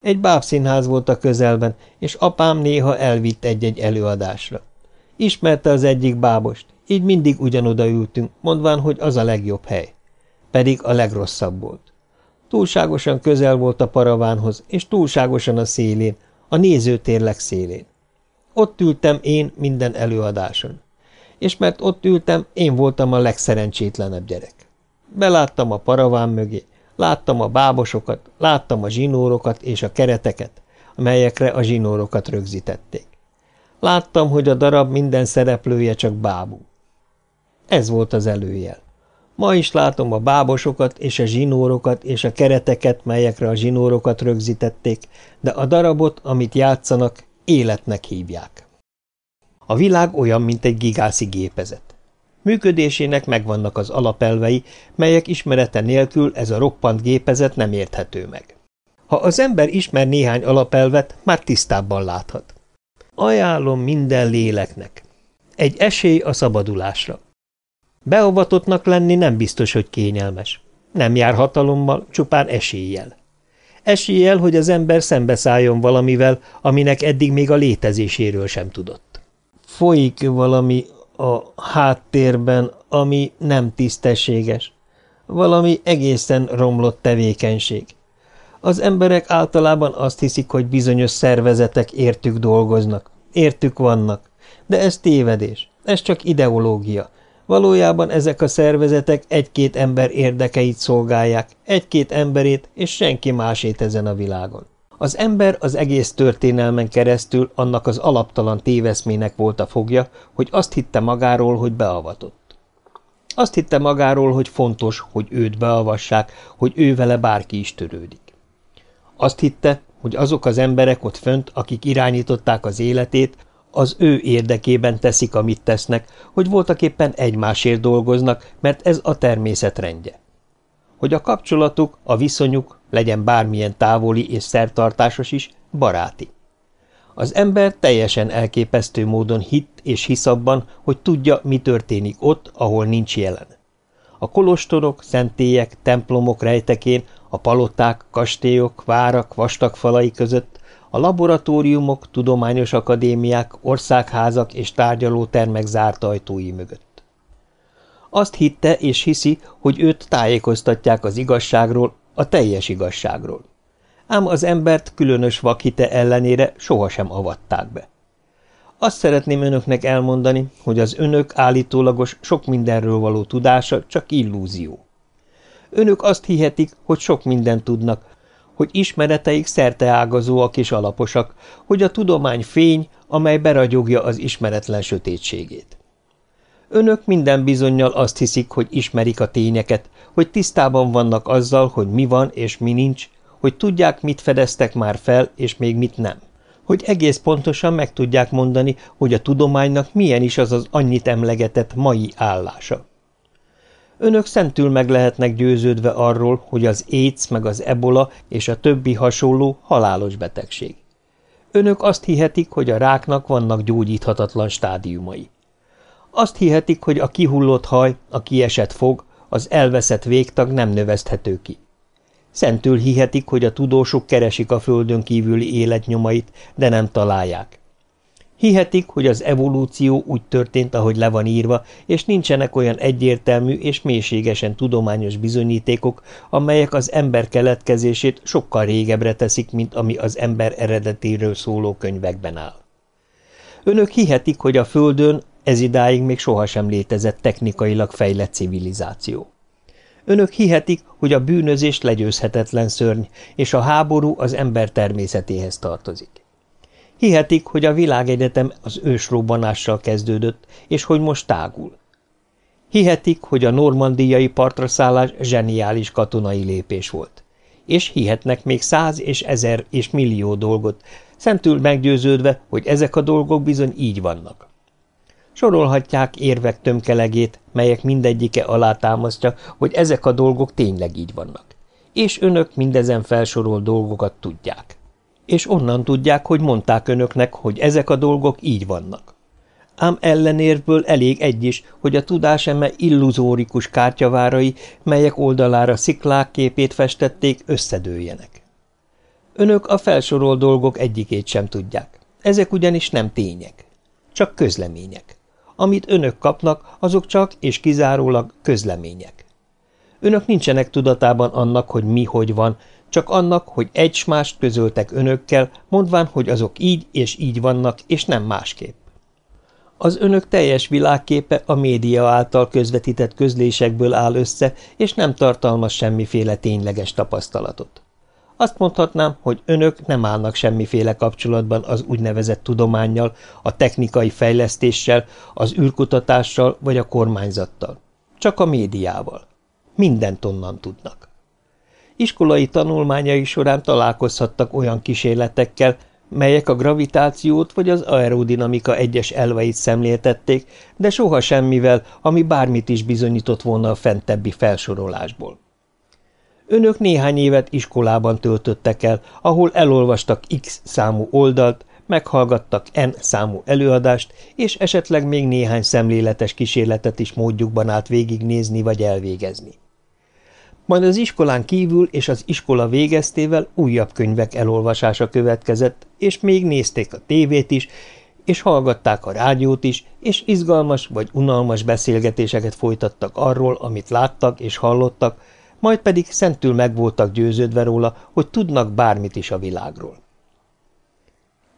Egy bábszínház volt a közelben, és apám néha elvitt egy-egy előadásra. Ismerte az egyik bábost, így mindig ugyanoda ültünk, mondván, hogy az a legjobb hely. Pedig a legrosszabb volt. Túlságosan közel volt a paravánhoz, és túlságosan a szélén, a nézőtér szélén. Ott ültem én minden előadáson. És mert ott ültem, én voltam a legszerencsétlenebb gyerek. Beláttam a paraván mögé, láttam a bábosokat, láttam a zsinórokat és a kereteket, amelyekre a zsinórokat rögzítették. Láttam, hogy a darab minden szereplője csak bábú. Ez volt az előjel. Ma is látom a bábosokat és a zsinórokat és a kereteket, melyekre a zsinórokat rögzítették, de a darabot, amit játszanak, életnek hívják. A világ olyan, mint egy gigászi gépezet. Működésének megvannak az alapelvei, melyek ismerete nélkül ez a roppant gépezet nem érthető meg. Ha az ember ismer néhány alapelvet, már tisztábban láthat. Ajánlom minden léleknek. Egy esély a szabadulásra. Beavatottnak lenni nem biztos, hogy kényelmes. Nem jár hatalommal, csupán eséllyel. Eséllyel, hogy az ember szembeszálljon valamivel, aminek eddig még a létezéséről sem tudott. Folyik valami a háttérben, ami nem tisztességes. Valami egészen romlott tevékenység. Az emberek általában azt hiszik, hogy bizonyos szervezetek értük dolgoznak, értük vannak, de ez tévedés, ez csak ideológia, Valójában ezek a szervezetek egy-két ember érdekeit szolgálják, egy-két emberét és senki másét ezen a világon. Az ember az egész történelmen keresztül annak az alaptalan téveszmének volt a fogja, hogy azt hitte magáról, hogy beavatott. Azt hitte magáról, hogy fontos, hogy őt beavassák, hogy ő vele bárki is törődik. Azt hitte, hogy azok az emberek ott fönt, akik irányították az életét, az ő érdekében teszik, amit tesznek, hogy voltaképpen egymásért dolgoznak, mert ez a természet rendje. Hogy a kapcsolatuk, a viszonyuk, legyen bármilyen távoli és szertartásos is, baráti. Az ember teljesen elképesztő módon hitt és hisz abban, hogy tudja, mi történik ott, ahol nincs jelen. A kolostorok, szentélyek, templomok rejtekén, a paloták, kastélyok, várak, vastag falai között, a laboratóriumok, tudományos akadémiák, országházak és tárgyalótermek zárt ajtói mögött. Azt hitte és hiszi, hogy őt tájékoztatják az igazságról, a teljes igazságról. Ám az embert különös vakhite ellenére sohasem avatták be. Azt szeretném önöknek elmondani, hogy az önök állítólagos sok mindenről való tudása csak illúzió. Önök azt hihetik, hogy sok mindent tudnak, hogy ismereteik szerteágazóak és alaposak, hogy a tudomány fény, amely beragyogja az ismeretlen sötétségét. Önök minden bizonyal azt hiszik, hogy ismerik a tényeket, hogy tisztában vannak azzal, hogy mi van és mi nincs, hogy tudják, mit fedeztek már fel, és még mit nem. Hogy egész pontosan meg tudják mondani, hogy a tudománynak milyen is az az annyit emlegetett mai állása. Önök szentül meg lehetnek győződve arról, hogy az AIDS meg az ebola és a többi hasonló halálos betegség. Önök azt hihetik, hogy a ráknak vannak gyógyíthatatlan stádiumai. Azt hihetik, hogy a kihullott haj, a kiesett fog, az elveszett végtag nem növeszthető ki. Szentül hihetik, hogy a tudósok keresik a földön kívüli életnyomait, de nem találják. Hihetik, hogy az evolúció úgy történt, ahogy le van írva, és nincsenek olyan egyértelmű és mélységesen tudományos bizonyítékok, amelyek az ember keletkezését sokkal régebbre teszik, mint ami az ember eredetéről szóló könyvekben áll. Önök hihetik, hogy a Földön ez idáig még sohasem létezett technikailag fejlett civilizáció. Önök hihetik, hogy a bűnözés legyőzhetetlen szörny, és a háború az ember természetéhez tartozik. Hihetik, hogy a világegyetem az ősrobbanással kezdődött, és hogy most tágul. Hihetik, hogy a normandiai partra szállás zseniális katonai lépés volt. És hihetnek még száz és ezer és millió dolgot, szentül meggyőződve, hogy ezek a dolgok bizony így vannak. Sorolhatják érvek tömkelegét, melyek mindegyike alátámasztja, hogy ezek a dolgok tényleg így vannak. És önök mindezen felsorolt dolgokat tudják és onnan tudják, hogy mondták önöknek, hogy ezek a dolgok így vannak. Ám ellenérvből elég egy is, hogy a tudáseme illuzórikus kártyavárai, melyek oldalára sziklák képét festették, összedőljenek. Önök a felsorolt dolgok egyikét sem tudják. Ezek ugyanis nem tények, csak közlemények. Amit önök kapnak, azok csak és kizárólag közlemények. Önök nincsenek tudatában annak, hogy mi hogy van, csak annak, hogy egy s mást közöltek önökkel, mondván, hogy azok így és így vannak, és nem másképp. Az önök teljes világképe a média által közvetített közlésekből áll össze, és nem tartalmaz semmiféle tényleges tapasztalatot. Azt mondhatnám, hogy önök nem állnak semmiféle kapcsolatban az úgynevezett tudományjal, a technikai fejlesztéssel, az űrkutatással vagy a kormányzattal. Csak a médiával. Mindent onnan tudnak. Iskolai tanulmányai során találkozhattak olyan kísérletekkel, melyek a gravitációt vagy az aerodinamika egyes elveit szemléltették, de soha semmivel, ami bármit is bizonyított volna a fentebbi felsorolásból. Önök néhány évet iskolában töltöttek el, ahol elolvastak X számú oldalt, meghallgattak N számú előadást, és esetleg még néhány szemléletes kísérletet is módjukban állt végignézni vagy elvégezni. Majd az iskolán kívül és az iskola végeztével újabb könyvek elolvasása következett, és még nézték a tévét is, és hallgatták a rádiót is, és izgalmas vagy unalmas beszélgetéseket folytattak arról, amit láttak és hallottak, majd pedig szentül meg voltak győződve róla, hogy tudnak bármit is a világról.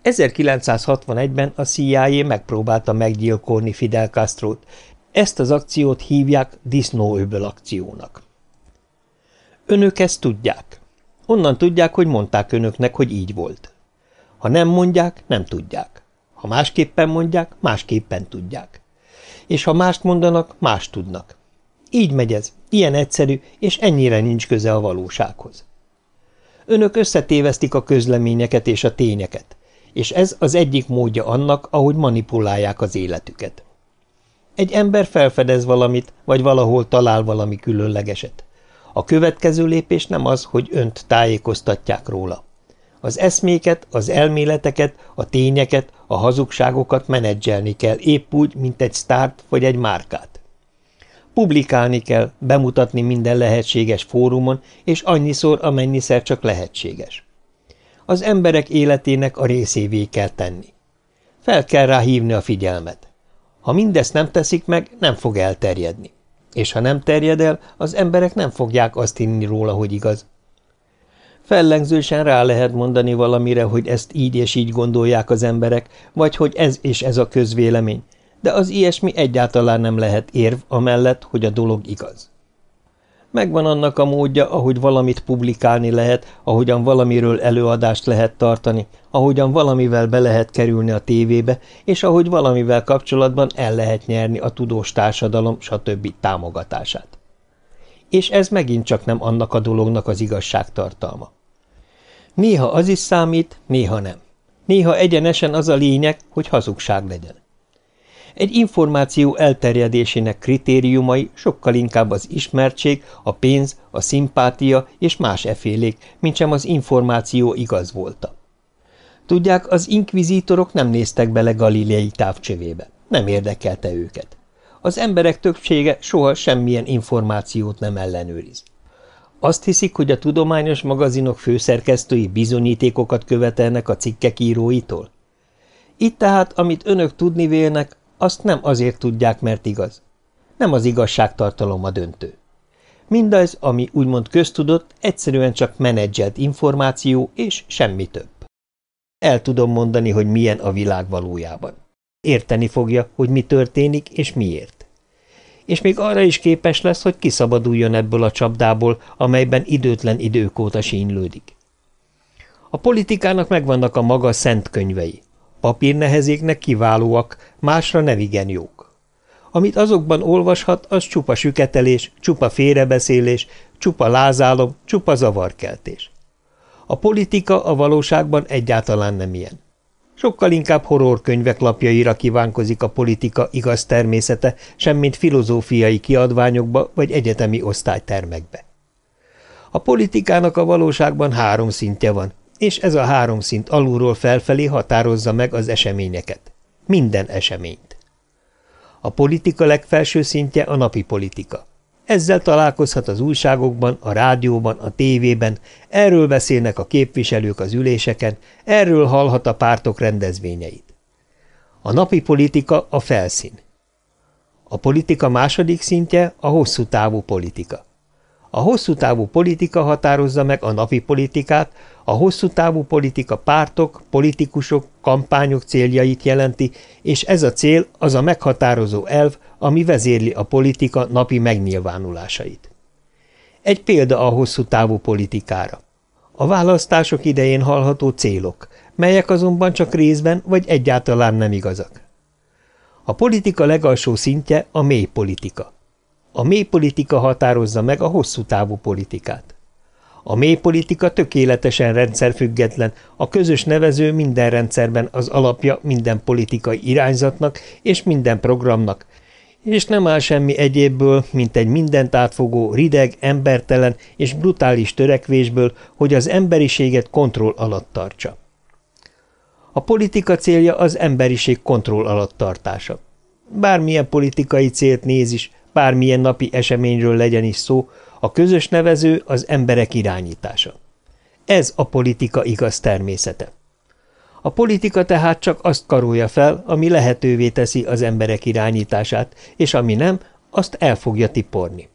1961-ben a CIA megpróbálta meggyilkolni Fidel Castro-t. Ezt az akciót hívják disznóöböl akciónak. Önök ezt tudják. Onnan tudják, hogy mondták önöknek, hogy így volt. Ha nem mondják, nem tudják. Ha másképpen mondják, másképpen tudják. És ha mást mondanak, más tudnak. Így megy ez, ilyen egyszerű, és ennyire nincs köze a valósághoz. Önök összetévesztik a közleményeket és a tényeket, és ez az egyik módja annak, ahogy manipulálják az életüket. Egy ember felfedez valamit, vagy valahol talál valami különlegeset. A következő lépés nem az, hogy önt tájékoztatják róla. Az eszméket, az elméleteket, a tényeket, a hazugságokat menedzselni kell épp úgy, mint egy sztárt vagy egy márkát. Publikálni kell, bemutatni minden lehetséges fórumon, és annyiszor, amennyiszer csak lehetséges. Az emberek életének a részévé kell tenni. Fel kell rá hívni a figyelmet. Ha mindezt nem teszik meg, nem fog elterjedni. És ha nem terjed el, az emberek nem fogják azt hinni róla, hogy igaz. Fellengzősen rá lehet mondani valamire, hogy ezt így és így gondolják az emberek, vagy hogy ez és ez a közvélemény, de az ilyesmi egyáltalán nem lehet érv amellett, hogy a dolog igaz. Megvan annak a módja, ahogy valamit publikálni lehet, ahogyan valamiről előadást lehet tartani, ahogyan valamivel be lehet kerülni a tévébe, és ahogy valamivel kapcsolatban el lehet nyerni a tudós társadalom, stb. támogatását. És ez megint csak nem annak a dolognak az igazságtartalma. Néha az is számít, néha nem. Néha egyenesen az a lényeg, hogy hazugság legyen. Egy információ elterjedésének kritériumai sokkal inkább az ismertség, a pénz, a szimpátia és más efélék, mint sem az információ igaz volta. Tudják, az inkvizítorok nem néztek bele Galilei távcsövébe. Nem érdekelte őket. Az emberek többsége soha semmilyen információt nem ellenőriz. Azt hiszik, hogy a tudományos magazinok főszerkesztői bizonyítékokat követelnek a cikkek íróitól? Itt tehát, amit önök tudni vélnek, azt nem azért tudják, mert igaz. Nem az igazságtartalom a döntő. Mindaz, ami úgymond köztudott, egyszerűen csak menedzselt információ, és semmi több. El tudom mondani, hogy milyen a világ valójában. Érteni fogja, hogy mi történik, és miért. És még arra is képes lesz, hogy kiszabaduljon ebből a csapdából, amelyben időtlen idők óta sínylődik. A politikának megvannak a maga szent könyvei, Papírnehezéknek kiválóak, másra nem igen jók. Amit azokban olvashat, az csupa süketelés, csupa félrebeszélés, csupa lázálom, csupa zavarkeltés. A politika a valóságban egyáltalán nem ilyen. Sokkal inkább horrorkönyvek lapjaira kívánkozik a politika igaz természete, semmint filozófiai kiadványokba vagy egyetemi osztálytermekbe. A politikának a valóságban három szintje van, és ez a három szint alulról felfelé határozza meg az eseményeket. Minden eseményt. A politika legfelső szintje a napi politika. Ezzel találkozhat az újságokban, a rádióban, a tévében, erről beszélnek a képviselők az üléseken, erről hallhat a pártok rendezvényeit. A napi politika a felszín. A politika második szintje a hosszú távú politika. A hosszú távú politika határozza meg a napi politikát, a hosszú távú politika pártok, politikusok, kampányok céljait jelenti, és ez a cél az a meghatározó elv, ami vezérli a politika napi megnyilvánulásait. Egy példa a hosszú távú politikára. A választások idején hallható célok, melyek azonban csak részben vagy egyáltalán nem igazak. A politika legalsó szintje a mély politika. A mély politika határozza meg a hosszú távú politikát. A mély politika tökéletesen rendszerfüggetlen, a közös nevező minden rendszerben az alapja minden politikai irányzatnak és minden programnak, és nem áll semmi egyébből, mint egy mindent átfogó, rideg, embertelen és brutális törekvésből, hogy az emberiséget kontroll alatt tartsa. A politika célja az emberiség kontroll alatt tartása. Bármilyen politikai célt néz is, bármilyen napi eseményről legyen is szó, a közös nevező az emberek irányítása. Ez a politika igaz természete. A politika tehát csak azt karolja fel, ami lehetővé teszi az emberek irányítását, és ami nem, azt el fogja tiporni.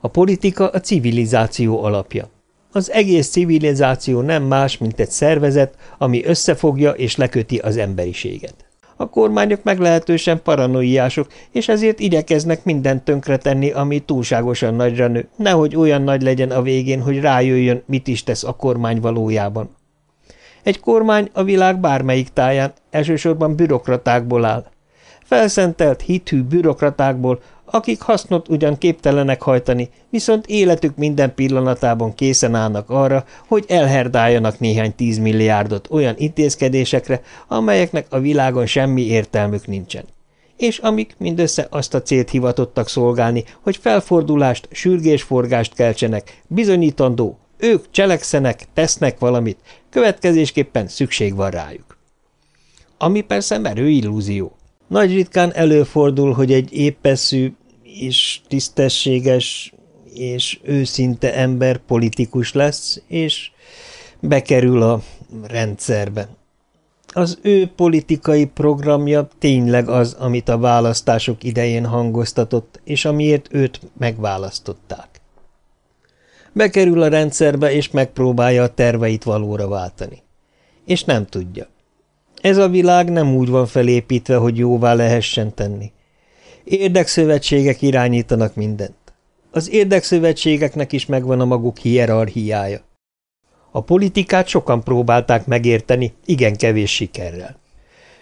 A politika a civilizáció alapja. Az egész civilizáció nem más, mint egy szervezet, ami összefogja és leköti az emberiséget. A kormányok meglehetősen paranoiások, és ezért igyekeznek mindent tönkretenni, ami túlságosan nagyra nő, nehogy olyan nagy legyen a végén, hogy rájöjjön, mit is tesz a kormány valójában. Egy kormány a világ bármelyik táján elsősorban bürokratákból áll. Felszentelt, hithű bürokratákból, akik hasznot ugyan képtelenek hajtani, viszont életük minden pillanatában készen állnak arra, hogy elherdáljanak néhány tízmilliárdot olyan intézkedésekre, amelyeknek a világon semmi értelmük nincsen és amik mindössze azt a célt hivatottak szolgálni, hogy felfordulást, sürgésforgást keltsenek, bizonyítandó, ők cselekszenek, tesznek valamit, következésképpen szükség van rájuk. Ami persze merő illúzió. Nagy ritkán előfordul, hogy egy épeszű és tisztességes és őszinte ember politikus lesz, és bekerül a rendszerbe. Az ő politikai programja tényleg az, amit a választások idején hangoztatott, és amiért őt megválasztották. Bekerül a rendszerbe, és megpróbálja a terveit valóra váltani. És nem tudja. Ez a világ nem úgy van felépítve, hogy jóvá lehessen tenni. Érdekszövetségek irányítanak mindent. Az érdekszövetségeknek is megvan a maguk hierarchiája. A politikát sokan próbálták megérteni, igen kevés sikerrel.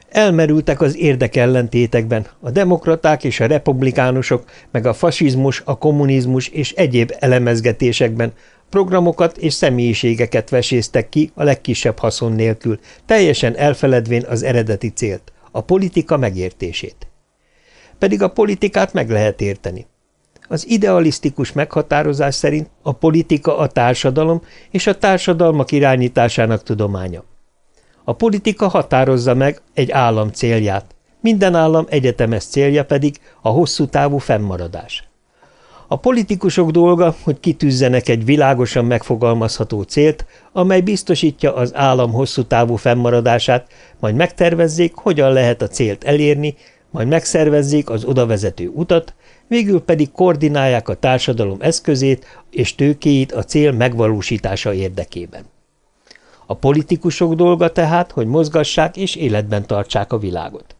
Elmerültek az érdekellentétekben, a demokraták és a republikánusok, meg a fasizmus, a kommunizmus és egyéb elemezgetésekben, programokat és személyiségeket veséztek ki a legkisebb haszon nélkül, teljesen elfeledvén az eredeti célt, a politika megértését. Pedig a politikát meg lehet érteni. Az idealisztikus meghatározás szerint a politika a társadalom és a társadalmak irányításának tudománya. A politika határozza meg egy állam célját, minden állam egyetemes célja pedig a hosszú távú fennmaradás. A politikusok dolga, hogy kitűzzenek egy világosan megfogalmazható célt, amely biztosítja az állam hosszú távú fennmaradását, majd megtervezzék, hogyan lehet a célt elérni, majd megszervezzék az odavezető utat, végül pedig koordinálják a társadalom eszközét és tőkéit a cél megvalósítása érdekében. A politikusok dolga tehát, hogy mozgassák és életben tartsák a világot.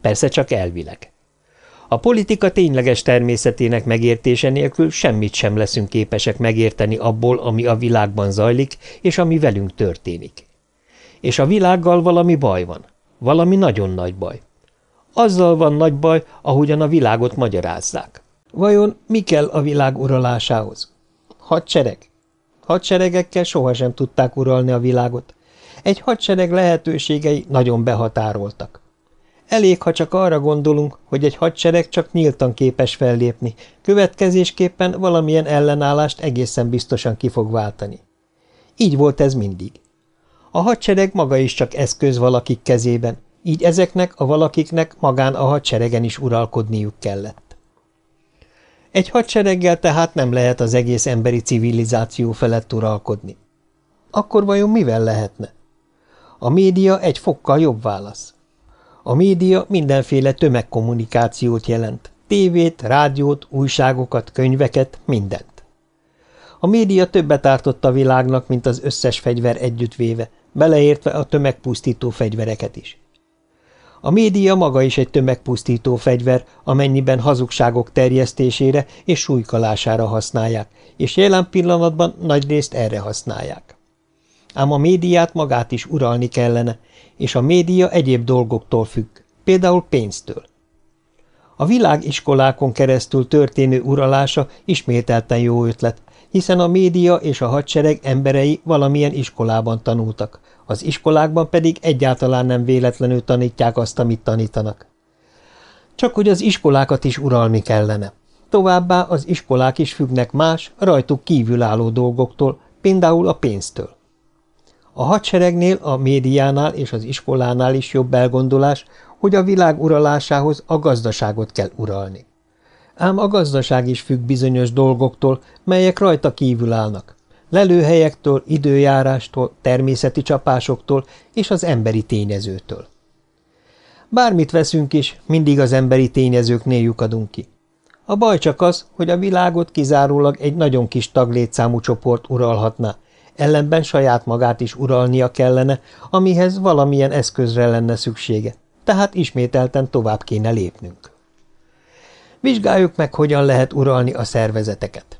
Persze csak elvileg. A politika tényleges természetének megértése nélkül semmit sem leszünk képesek megérteni abból, ami a világban zajlik, és ami velünk történik. És a világgal valami baj van. Valami nagyon nagy baj. Azzal van nagy baj, ahogyan a világot magyarázzák. Vajon mi kell a világ uralásához? Hadsereg? Hadseregekkel sohasem tudták uralni a világot. Egy hadsereg lehetőségei nagyon behatároltak. Elég, ha csak arra gondolunk, hogy egy hadsereg csak nyíltan képes fellépni, következésképpen valamilyen ellenállást egészen biztosan ki fog váltani. Így volt ez mindig. A hadsereg maga is csak eszköz valakik kezében, így ezeknek a valakiknek magán a hadseregen is uralkodniuk kellett. Egy hadsereggel tehát nem lehet az egész emberi civilizáció felett uralkodni. Akkor vajon mivel lehetne? A média egy fokkal jobb válasz. A média mindenféle tömegkommunikációt jelent. Tévét, rádiót, újságokat, könyveket, mindent. A média többet ártott a világnak, mint az összes fegyver együttvéve, beleértve a tömegpusztító fegyvereket is. A média maga is egy tömegpusztító fegyver, amennyiben hazugságok terjesztésére és súlykalására használják, és jelen pillanatban nagyrészt erre használják. Ám a médiát magát is uralni kellene, és a média egyéb dolgoktól függ, például pénztől. A világiskolákon keresztül történő uralása ismételten jó ötlet, hiszen a média és a hadsereg emberei valamilyen iskolában tanultak, az iskolákban pedig egyáltalán nem véletlenül tanítják azt, amit tanítanak. Csak hogy az iskolákat is uralni kellene. Továbbá az iskolák is függnek más, rajtuk kívülálló dolgoktól, például a pénztől. A hadseregnél, a médiánál és az iskolánál is jobb elgondolás, hogy a világ uralásához a gazdaságot kell uralni. Ám a gazdaság is függ bizonyos dolgoktól, melyek rajta kívül állnak. Lelőhelyektől, időjárástól, természeti csapásoktól és az emberi tényezőtől. Bármit veszünk is, mindig az emberi tényezőknél lyukadunk ki. A baj csak az, hogy a világot kizárólag egy nagyon kis taglétszámú csoport uralhatná, ellenben saját magát is uralnia kellene, amihez valamilyen eszközre lenne szüksége, tehát ismételten tovább kéne lépnünk. Vizsgáljuk meg, hogyan lehet uralni a szervezeteket.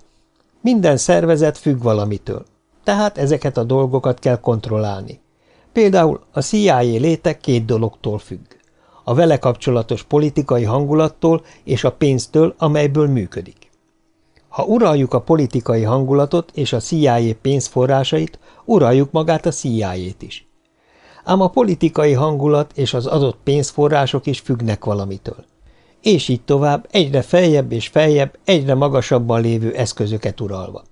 Minden szervezet függ valamitől, tehát ezeket a dolgokat kell kontrollálni. Például a CIA léte két dologtól függ. A vele kapcsolatos politikai hangulattól és a pénztől, amelyből működik. Ha uraljuk a politikai hangulatot és a CIA pénzforrásait, uraljuk magát a CIA-t is. Ám a politikai hangulat és az adott pénzforrások is függnek valamitől és így tovább egyre feljebb és feljebb, egyre magasabban lévő eszközöket uralva.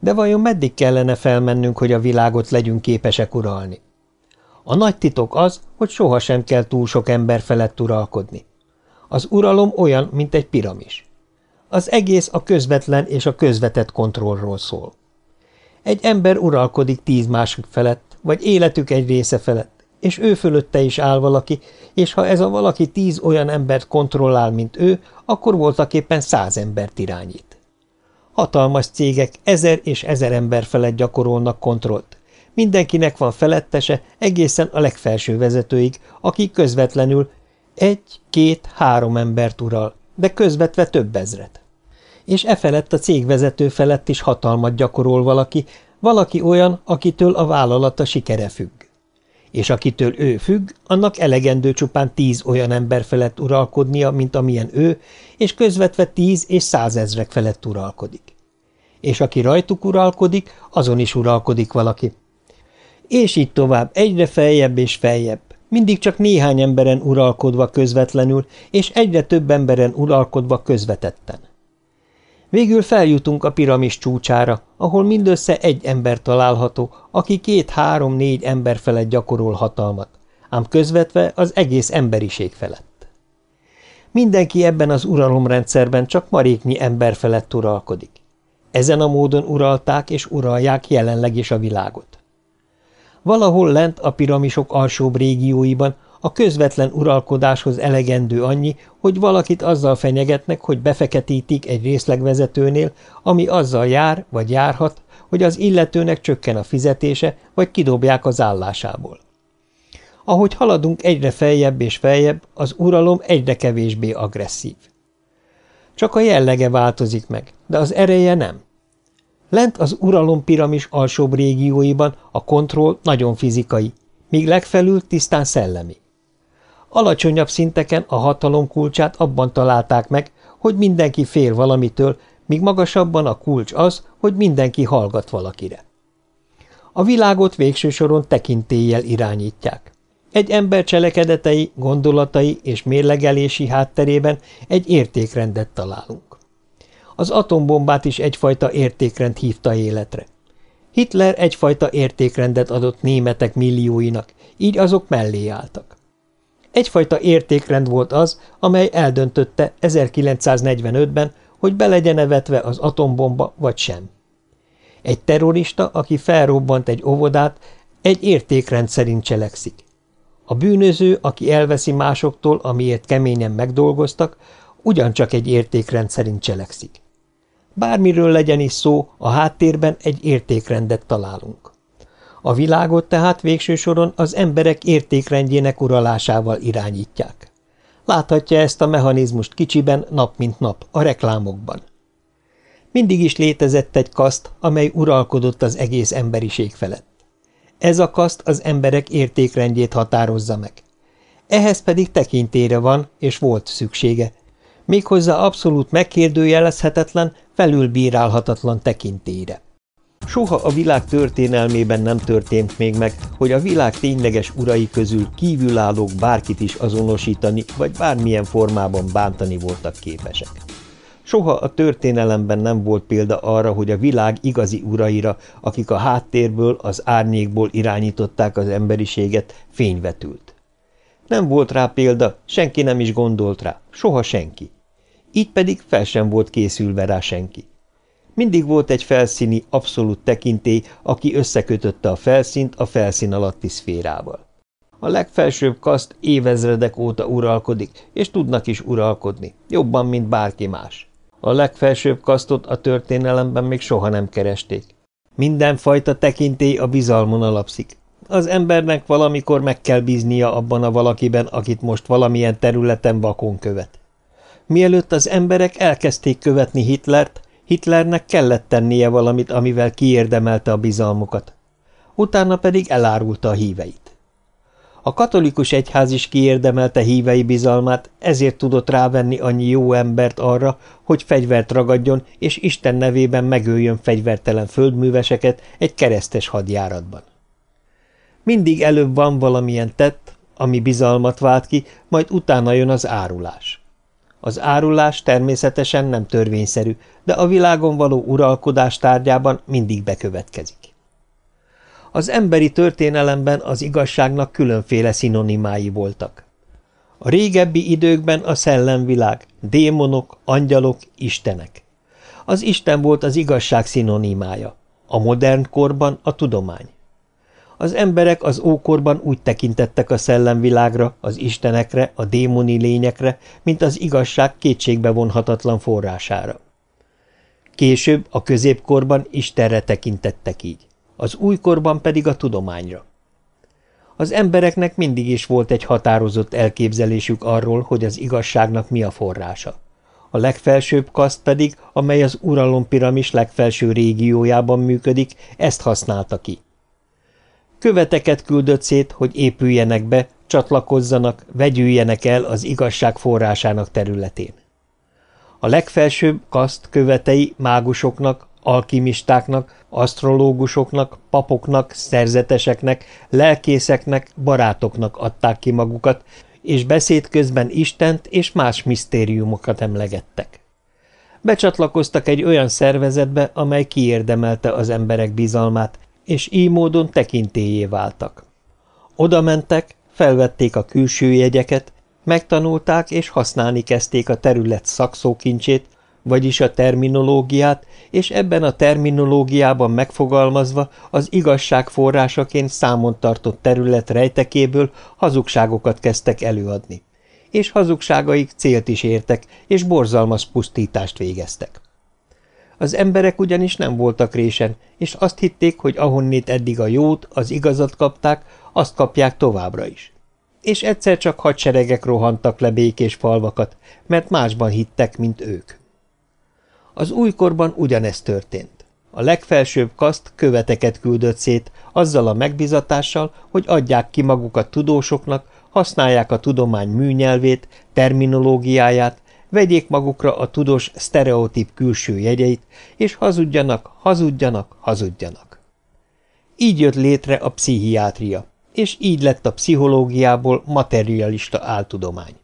De vajon meddig kellene felmennünk, hogy a világot legyünk képesek uralni? A nagy titok az, hogy sohasem kell túl sok ember felett uralkodni. Az uralom olyan, mint egy piramis. Az egész a közvetlen és a közvetett kontrollról szól. Egy ember uralkodik tíz másik felett, vagy életük egy része felett, és ő fölötte is áll valaki, és ha ez a valaki tíz olyan embert kontrollál, mint ő, akkor voltaképpen száz embert irányít. Hatalmas cégek ezer és ezer ember felett gyakorolnak kontrollt. Mindenkinek van felettese, egészen a legfelső vezetőig, aki közvetlenül egy, két, három embert ural, de közvetve több ezret. És e felett a cégvezető felett is hatalmat gyakorol valaki, valaki olyan, akitől a vállalata sikere függ és akitől ő függ, annak elegendő csupán tíz olyan ember felett uralkodnia, mint amilyen ő, és közvetve tíz és százezrek felett uralkodik. És aki rajtuk uralkodik, azon is uralkodik valaki. És így tovább, egyre feljebb és feljebb, mindig csak néhány emberen uralkodva közvetlenül, és egyre több emberen uralkodva közvetetten. Végül feljutunk a piramis csúcsára, ahol mindössze egy ember található, aki két-három-négy ember felett gyakorol hatalmat, ám közvetve az egész emberiség felett. Mindenki ebben az uralomrendszerben csak maréknyi ember felett uralkodik. Ezen a módon uralták és uralják jelenleg is a világot. Valahol lent a piramisok alsóbb régióiban a közvetlen uralkodáshoz elegendő annyi, hogy valakit azzal fenyegetnek, hogy befeketítik egy részlegvezetőnél, ami azzal jár vagy járhat, hogy az illetőnek csökken a fizetése, vagy kidobják az állásából. Ahogy haladunk egyre feljebb és feljebb, az uralom egyre kevésbé agresszív. Csak a jellege változik meg, de az ereje nem. Lent az uralom piramis alsóbb régióiban a kontroll nagyon fizikai, míg legfelül tisztán szellemi. Alacsonyabb szinteken a hatalom kulcsát abban találták meg, hogy mindenki fél valamitől, míg magasabban a kulcs az, hogy mindenki hallgat valakire. A világot végső soron tekintéllyel irányítják. Egy ember cselekedetei, gondolatai és mérlegelési hátterében egy értékrendet találunk. Az atombombát is egyfajta értékrend hívta életre. Hitler egyfajta értékrendet adott németek millióinak, így azok mellé álltak. Egyfajta értékrend volt az, amely eldöntötte 1945-ben, hogy be legyen vetve az atombomba, vagy sem. Egy terrorista, aki felrobbant egy óvodát, egy értékrend szerint cselekszik. A bűnöző, aki elveszi másoktól, amiért keményen megdolgoztak, ugyancsak egy értékrend szerint cselekszik. Bármiről legyen is szó, a háttérben egy értékrendet találunk. A világot tehát végső soron az emberek értékrendjének uralásával irányítják. Láthatja ezt a mechanizmust kicsiben nap mint nap, a reklámokban. Mindig is létezett egy kaszt, amely uralkodott az egész emberiség felett. Ez a kaszt az emberek értékrendjét határozza meg. Ehhez pedig tekintére van, és volt szüksége. Méghozzá abszolút megkérdőjelezhetetlen, felülbírálhatatlan tekintére. Soha a világ történelmében nem történt még meg, hogy a világ tényleges urai közül kívülállók bárkit is azonosítani, vagy bármilyen formában bántani voltak képesek. Soha a történelemben nem volt példa arra, hogy a világ igazi uraira, akik a háttérből, az árnyékból irányították az emberiséget, fényvetült. Nem volt rá példa, senki nem is gondolt rá, soha senki. Így pedig fel sem volt készülve rá senki. Mindig volt egy felszíni, abszolút tekintély, aki összekötötte a felszínt a felszín alatti szférával. A legfelsőbb kaszt évezredek óta uralkodik, és tudnak is uralkodni, jobban, mint bárki más. A legfelsőbb kasztot a történelemben még soha nem keresték. Mindenfajta tekintély a bizalmon alapszik. Az embernek valamikor meg kell bíznia abban a valakiben, akit most valamilyen területen vakon követ. Mielőtt az emberek elkezdték követni Hitlert, Hitlernek kellett tennie valamit, amivel kiérdemelte a bizalmukat. Utána pedig elárulta a híveit. A katolikus egyház is kiérdemelte hívei bizalmát, ezért tudott rávenni annyi jó embert arra, hogy fegyvert ragadjon, és Isten nevében megöljön fegyvertelen földműveseket egy keresztes hadjáratban. Mindig előbb van valamilyen tett, ami bizalmat vált ki, majd utána jön az árulás. Az árulás természetesen nem törvényszerű, de a világon való uralkodás tárgyában mindig bekövetkezik. Az emberi történelemben az igazságnak különféle szinonimái voltak. A régebbi időkben a szellemvilág, démonok, angyalok, istenek. Az Isten volt az igazság szinonimája, a modern korban a tudomány. Az emberek az ókorban úgy tekintettek a szellemvilágra, az istenekre, a démoni lényekre, mint az igazság kétségbe vonhatatlan forrására. Később, a középkorban Istenre tekintettek így, az újkorban pedig a tudományra. Az embereknek mindig is volt egy határozott elképzelésük arról, hogy az igazságnak mi a forrása. A legfelsőbb kaszt pedig, amely az uralompiramis legfelső régiójában működik, ezt használta ki. Követeket küldött szét, hogy épüljenek be, csatlakozzanak, vegyüljenek el az igazság forrásának területén. A legfelsőbb kaszt követei mágusoknak, alkimistáknak, asztrológusoknak, papoknak, szerzeteseknek, lelkészeknek, barátoknak adták ki magukat, és beszéd közben Istent és más misztériumokat emlegettek. Becsatlakoztak egy olyan szervezetbe, amely kiérdemelte az emberek bizalmát, és így módon tekintélyé váltak. Oda mentek, felvették a külső jegyeket, megtanulták és használni kezdték a terület szakszókincsét, vagyis a terminológiát, és ebben a terminológiában megfogalmazva az igazság forrásaként számon tartott terület rejtekéből hazugságokat kezdtek előadni. És hazugságaik célt is értek, és borzalmas pusztítást végeztek. Az emberek ugyanis nem voltak résen, és azt hitték, hogy ahonnét eddig a jót, az igazat kapták, azt kapják továbbra is. És egyszer csak hadseregek rohantak le békés falvakat, mert másban hittek, mint ők. Az újkorban ugyanezt történt. A legfelsőbb kaszt követeket küldött szét, azzal a megbizatással, hogy adják ki magukat tudósoknak, használják a tudomány műnyelvét, terminológiáját, vegyék magukra a tudós sztereotíp külső jegyeit, és hazudjanak, hazudjanak, hazudjanak. Így jött létre a pszichiátria, és így lett a pszichológiából materialista áltudomány.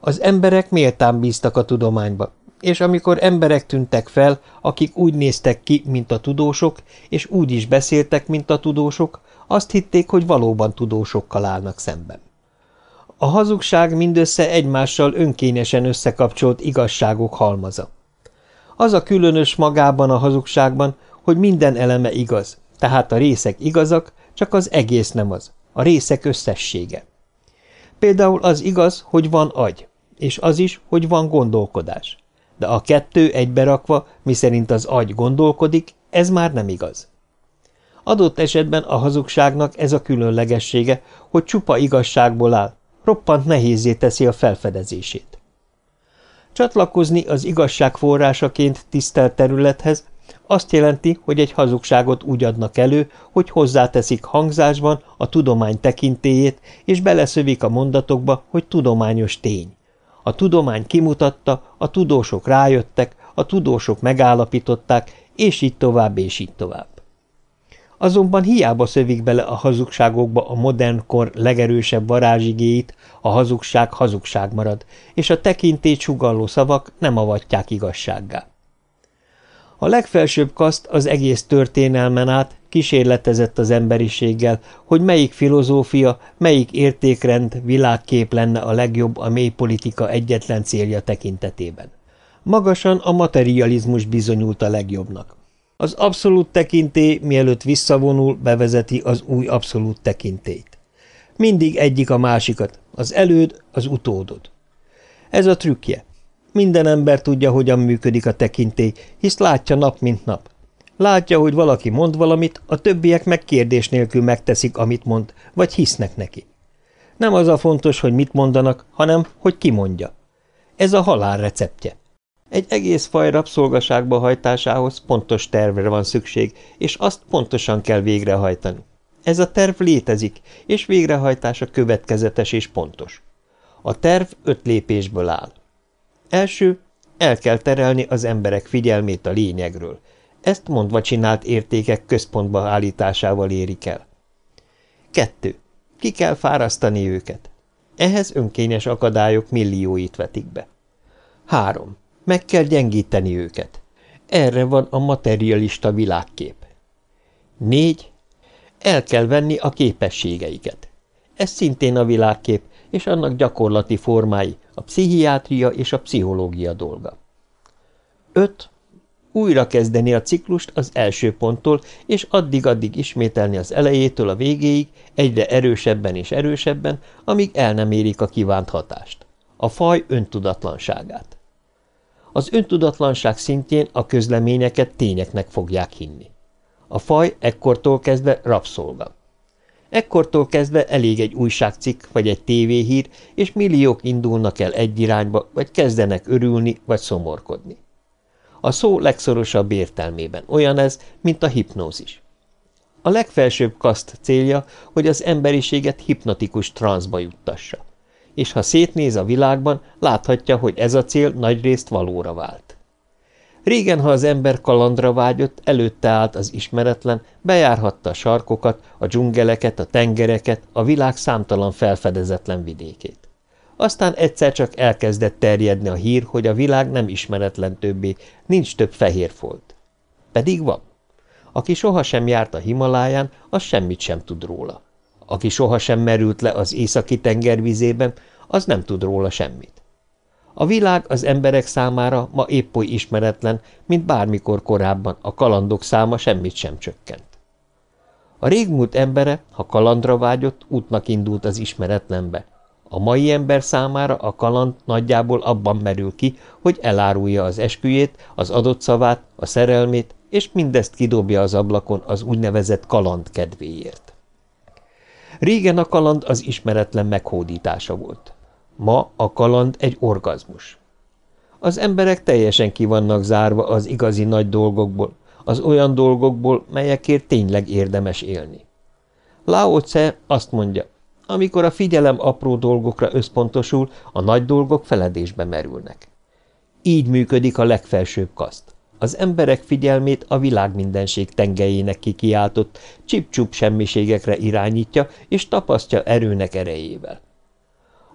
Az emberek méltán bíztak a tudományba, és amikor emberek tűntek fel, akik úgy néztek ki, mint a tudósok, és úgy is beszéltek, mint a tudósok, azt hitték, hogy valóban tudósokkal állnak szemben. A hazugság mindössze egymással önkényesen összekapcsolt igazságok halmaza. Az a különös magában a hazugságban, hogy minden eleme igaz, tehát a részek igazak, csak az egész nem az, a részek összessége. Például az igaz, hogy van agy, és az is, hogy van gondolkodás. De a kettő egyberakva, miszerint az agy gondolkodik, ez már nem igaz. Adott esetben a hazugságnak ez a különlegessége, hogy csupa igazságból áll, roppant nehézé teszi a felfedezését. Csatlakozni az igazság forrásaként tisztelt területhez azt jelenti, hogy egy hazugságot úgy adnak elő, hogy hozzáteszik hangzásban a tudomány tekintélyét, és beleszövik a mondatokba, hogy tudományos tény. A tudomány kimutatta, a tudósok rájöttek, a tudósok megállapították, és így tovább, és így tovább. Azonban hiába szövik bele a hazugságokba a modern kor legerősebb varázsigéit, a hazugság hazugság marad, és a tekintét sugalló szavak nem avatják igazsággá. A legfelsőbb kaszt az egész történelmen át kísérletezett az emberiséggel, hogy melyik filozófia, melyik értékrend, világkép lenne a legjobb a mély politika egyetlen célja tekintetében. Magasan a materializmus bizonyult a legjobbnak. Az abszolút tekintély, mielőtt visszavonul, bevezeti az új abszolút tekintélyt. Mindig egyik a másikat, az előd, az utódod. Ez a trükkje. Minden ember tudja, hogyan működik a tekintély, hisz látja nap mint nap. Látja, hogy valaki mond valamit, a többiek meg kérdés nélkül megteszik, amit mond, vagy hisznek neki. Nem az a fontos, hogy mit mondanak, hanem, hogy ki mondja. Ez a halál receptje. Egy egész faj rabszolgaságba hajtásához pontos tervre van szükség, és azt pontosan kell végrehajtani. Ez a terv létezik, és végrehajtása következetes és pontos. A terv öt lépésből áll. Első, el kell terelni az emberek figyelmét a lényegről. Ezt mondva csinált értékek központba állításával érik el. Kettő, ki kell fárasztani őket. Ehhez önkényes akadályok millióit vetik be. Három, meg kell gyengíteni őket. Erre van a materialista világkép. Négy. El kell venni a képességeiket. Ez szintén a világkép, és annak gyakorlati formái, a pszichiátria és a pszichológia dolga. 5. Újra kezdeni a ciklust az első ponttól, és addig-addig ismételni az elejétől a végéig, egyre erősebben és erősebben, amíg el nem érik a kívánt hatást. A faj öntudatlanságát. Az öntudatlanság szintjén a közleményeket tényeknek fogják hinni. A faj ekkortól kezdve rabszolga. Ekkortól kezdve elég egy újságcikk vagy egy tévéhír, és milliók indulnak el egy irányba, vagy kezdenek örülni, vagy szomorkodni. A szó legszorosabb értelmében olyan ez, mint a hipnózis. A legfelsőbb kaszt célja, hogy az emberiséget hipnotikus transzba juttassa és ha szétnéz a világban, láthatja, hogy ez a cél nagyrészt valóra vált. Régen, ha az ember kalandra vágyott, előtte állt az ismeretlen, bejárhatta a sarkokat, a dzsungeleket, a tengereket, a világ számtalan felfedezetlen vidékét. Aztán egyszer csak elkezdett terjedni a hír, hogy a világ nem ismeretlen többé, nincs több fehér folt. Pedig van. Aki sohasem járt a Himaláján, az semmit sem tud róla. Aki sohasem merült le az északi tengervizében, az nem tud róla semmit. A világ az emberek számára ma épp oly ismeretlen, mint bármikor korábban a kalandok száma semmit sem csökkent. A régmúlt embere, ha kalandra vágyott, útnak indult az ismeretlenbe. A mai ember számára a kaland nagyjából abban merül ki, hogy elárulja az esküjét, az adott szavát, a szerelmét, és mindezt kidobja az ablakon az úgynevezett kaland kedvéért. Régen a kaland az ismeretlen meghódítása volt. Ma a kaland egy orgazmus. Az emberek teljesen kivannak zárva az igazi nagy dolgokból, az olyan dolgokból, melyekért tényleg érdemes élni. Lao Tse azt mondja, amikor a figyelem apró dolgokra összpontosul, a nagy dolgok feledésbe merülnek. Így működik a legfelsőbb kaszt. Az emberek figyelmét a világmindenség tengelyének kikiáltott, csip-csup semmiségekre irányítja, és tapasztja erőnek erejével.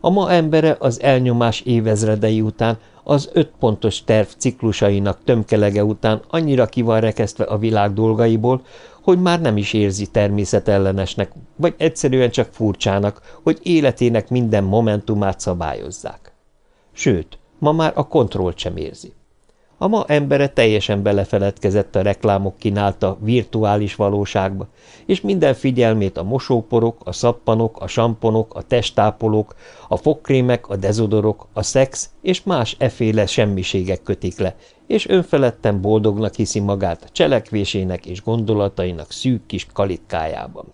A ma embere az elnyomás évezredei után, az öt pontos terv ciklusainak tömkelege után annyira ki van rekesztve a világ dolgaiból, hogy már nem is érzi természetellenesnek, vagy egyszerűen csak furcsának, hogy életének minden momentumát szabályozzák. Sőt, ma már a kontrollt sem érzi. A ma embere teljesen belefeledkezett a reklámok kínálta virtuális valóságba, és minden figyelmét a mosóporok, a szappanok, a samponok, a testápolók, a fogkrémek, a dezodorok, a szex és más eféle semmiségek kötik le, és önfeledten boldognak hiszi magát cselekvésének és gondolatainak szűk kis kalitkájában.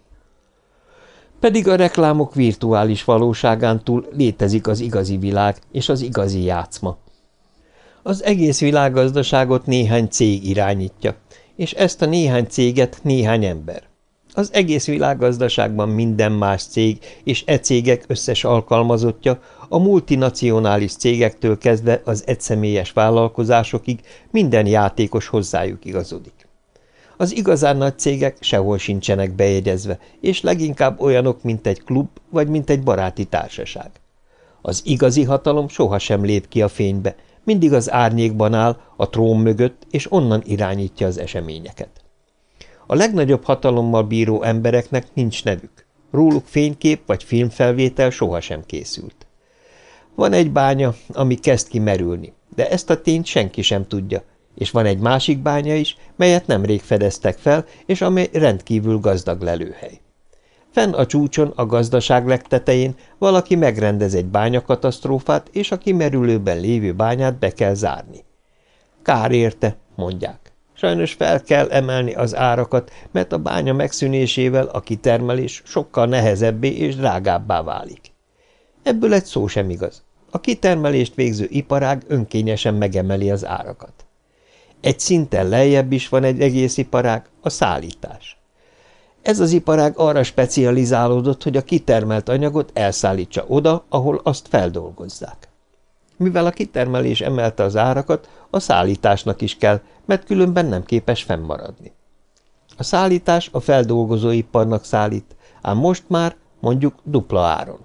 Pedig a reklámok virtuális valóságán túl létezik az igazi világ és az igazi játszma, az egész világgazdaságot néhány cég irányítja, és ezt a néhány céget néhány ember. Az egész világgazdaságban minden más cég és e cégek összes alkalmazottja, a multinacionális cégektől kezdve az egyszemélyes vállalkozásokig minden játékos hozzájuk igazodik. Az igazán nagy cégek sehol sincsenek bejegyezve, és leginkább olyanok, mint egy klub vagy mint egy baráti társaság. Az igazi hatalom sohasem lép ki a fénybe, mindig az árnyékban áll, a trón mögött, és onnan irányítja az eseményeket. A legnagyobb hatalommal bíró embereknek nincs nevük. Róluk fénykép vagy filmfelvétel sohasem készült. Van egy bánya, ami kezd kimerülni, de ezt a tényt senki sem tudja, és van egy másik bánya is, melyet nemrég fedeztek fel, és amely rendkívül gazdag lelőhely. Fenn a csúcson, a gazdaság legtetején valaki megrendez egy bányakatasztrófát, és a kimerülőben lévő bányát be kell zárni. Kár érte, mondják. Sajnos fel kell emelni az árakat, mert a bánya megszűnésével a kitermelés sokkal nehezebbé és drágábbá válik. Ebből egy szó sem igaz. A kitermelést végző iparág önkényesen megemeli az árakat. Egy szinten lejjebb is van egy egész iparág, a szállítás. Ez az iparág arra specializálódott, hogy a kitermelt anyagot elszállítsa oda, ahol azt feldolgozzák. Mivel a kitermelés emelte az árakat, a szállításnak is kell, mert különben nem képes fennmaradni. A szállítás a feldolgozóiparnak szállít, ám most már mondjuk dupla áron.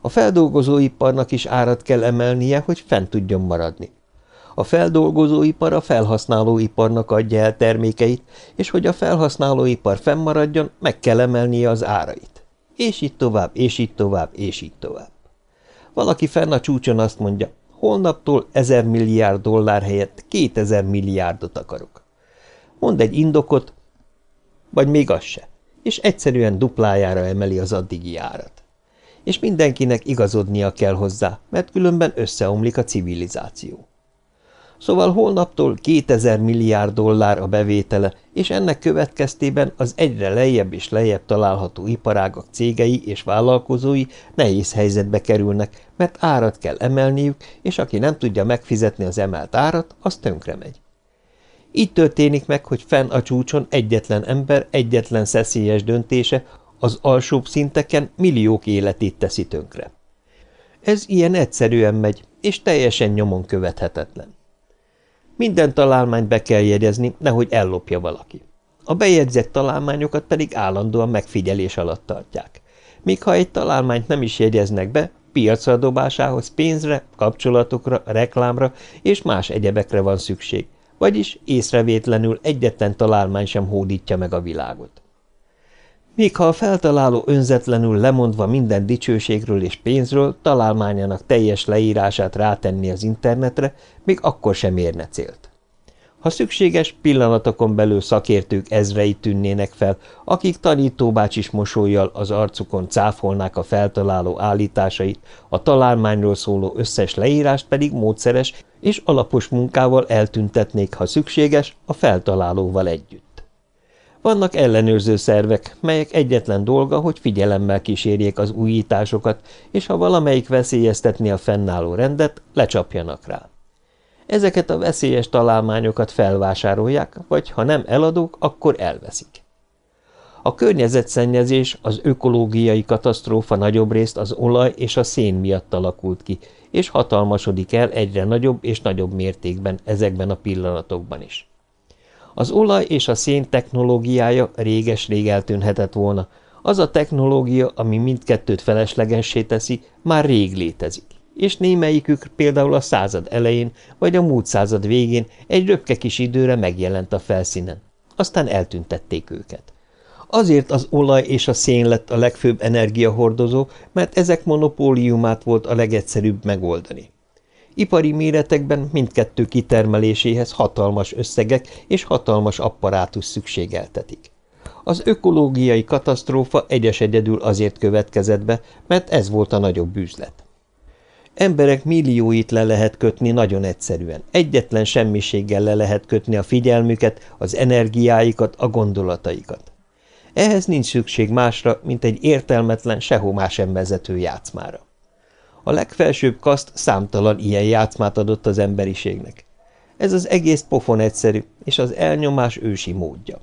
A feldolgozóiparnak is árat kell emelnie, hogy fent tudjon maradni. A feldolgozóipar a felhasználóiparnak adja el termékeit, és hogy a felhasználóipar fennmaradjon, meg kell emelnie az árait. És így tovább, és így tovább, és így tovább. Valaki fenn a csúcson azt mondja, holnaptól ezer milliárd dollár helyett kétezer milliárdot akarok. Mond egy indokot, vagy még az se, és egyszerűen duplájára emeli az addigi árat. És mindenkinek igazodnia kell hozzá, mert különben összeomlik a civilizáció. Szóval holnaptól 2000 milliárd dollár a bevétele, és ennek következtében az egyre lejjebb és lejjebb található iparágak cégei és vállalkozói nehéz helyzetbe kerülnek, mert árat kell emelniük, és aki nem tudja megfizetni az emelt árat, az tönkre megy. Így történik meg, hogy fenn a csúcson egyetlen ember egyetlen szeszélyes döntése az alsóbb szinteken milliók életét teszi tönkre. Ez ilyen egyszerűen megy, és teljesen nyomon követhetetlen. Minden találmányt be kell jegyezni, nehogy ellopja valaki. A bejegyzett találmányokat pedig állandóan megfigyelés alatt tartják. Míg ha egy találmányt nem is jegyeznek be, piacra dobásához pénzre, kapcsolatokra, reklámra és más egyebekre van szükség, vagyis észrevétlenül egyetlen találmány sem hódítja meg a világot. Míg ha a feltaláló önzetlenül lemondva minden dicsőségről és pénzről találmányának teljes leírását rátenni az internetre, még akkor sem érne célt. Ha szükséges, pillanatokon belül szakértők ezrei tűnnének fel, akik tanítóbácsis mosolyjal az arcukon cáfolnák a feltaláló állításait, a találmányról szóló összes leírást pedig módszeres és alapos munkával eltüntetnék, ha szükséges, a feltalálóval együtt. Vannak ellenőrző szervek, melyek egyetlen dolga, hogy figyelemmel kísérjék az újításokat, és ha valamelyik veszélyeztetni a fennálló rendet, lecsapjanak rá. Ezeket a veszélyes találmányokat felvásárolják, vagy ha nem eladók, akkor elveszik. A környezetszennyezés, az ökológiai katasztrófa nagyobb részt az olaj és a szén miatt alakult ki, és hatalmasodik el egyre nagyobb és nagyobb mértékben ezekben a pillanatokban is. Az olaj és a szén technológiája réges-rég eltűnhetett volna. Az a technológia, ami mindkettőt feleslegessé teszi, már rég létezik, és némelyikük például a század elején vagy a múlt század végén egy röpke kis időre megjelent a felszínen. aztán eltüntették őket. Azért az olaj és a szén lett a legfőbb energiahordozó, mert ezek monopóliumát volt a legegyszerűbb megoldani. Ipari méretekben mindkettő kitermeléséhez hatalmas összegek és hatalmas apparátus szükségeltetik. Az ökológiai katasztrófa egyes egyedül azért következett be, mert ez volt a nagyobb üzlet. Emberek millióit le lehet kötni nagyon egyszerűen. Egyetlen semmiséggel le lehet kötni a figyelmüket, az energiáikat, a gondolataikat. Ehhez nincs szükség másra, mint egy értelmetlen, sehová sem vezető játszmára. A legfelsőbb kaszt számtalan ilyen játszmát adott az emberiségnek. Ez az egész pofon egyszerű, és az elnyomás ősi módja.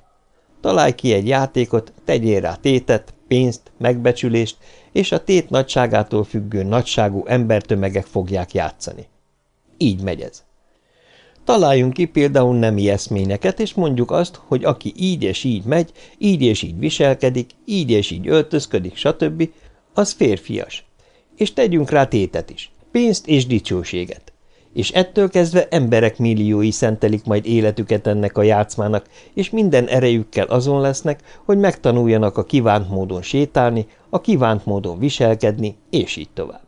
Találj ki egy játékot, tegyél rá tétet, pénzt, megbecsülést, és a tét nagyságától függő nagyságú embertömegek fogják játszani. Így megy ez. Találjunk ki például nemi eszményeket, és mondjuk azt, hogy aki így és így megy, így és így viselkedik, így és így öltözködik, stb., az férfias. És tegyünk rá tétet is, pénzt és dicsőséget és ettől kezdve emberek milliói szentelik majd életüket ennek a játszmának, és minden erejükkel azon lesznek, hogy megtanuljanak a kívánt módon sétálni, a kívánt módon viselkedni, és így tovább.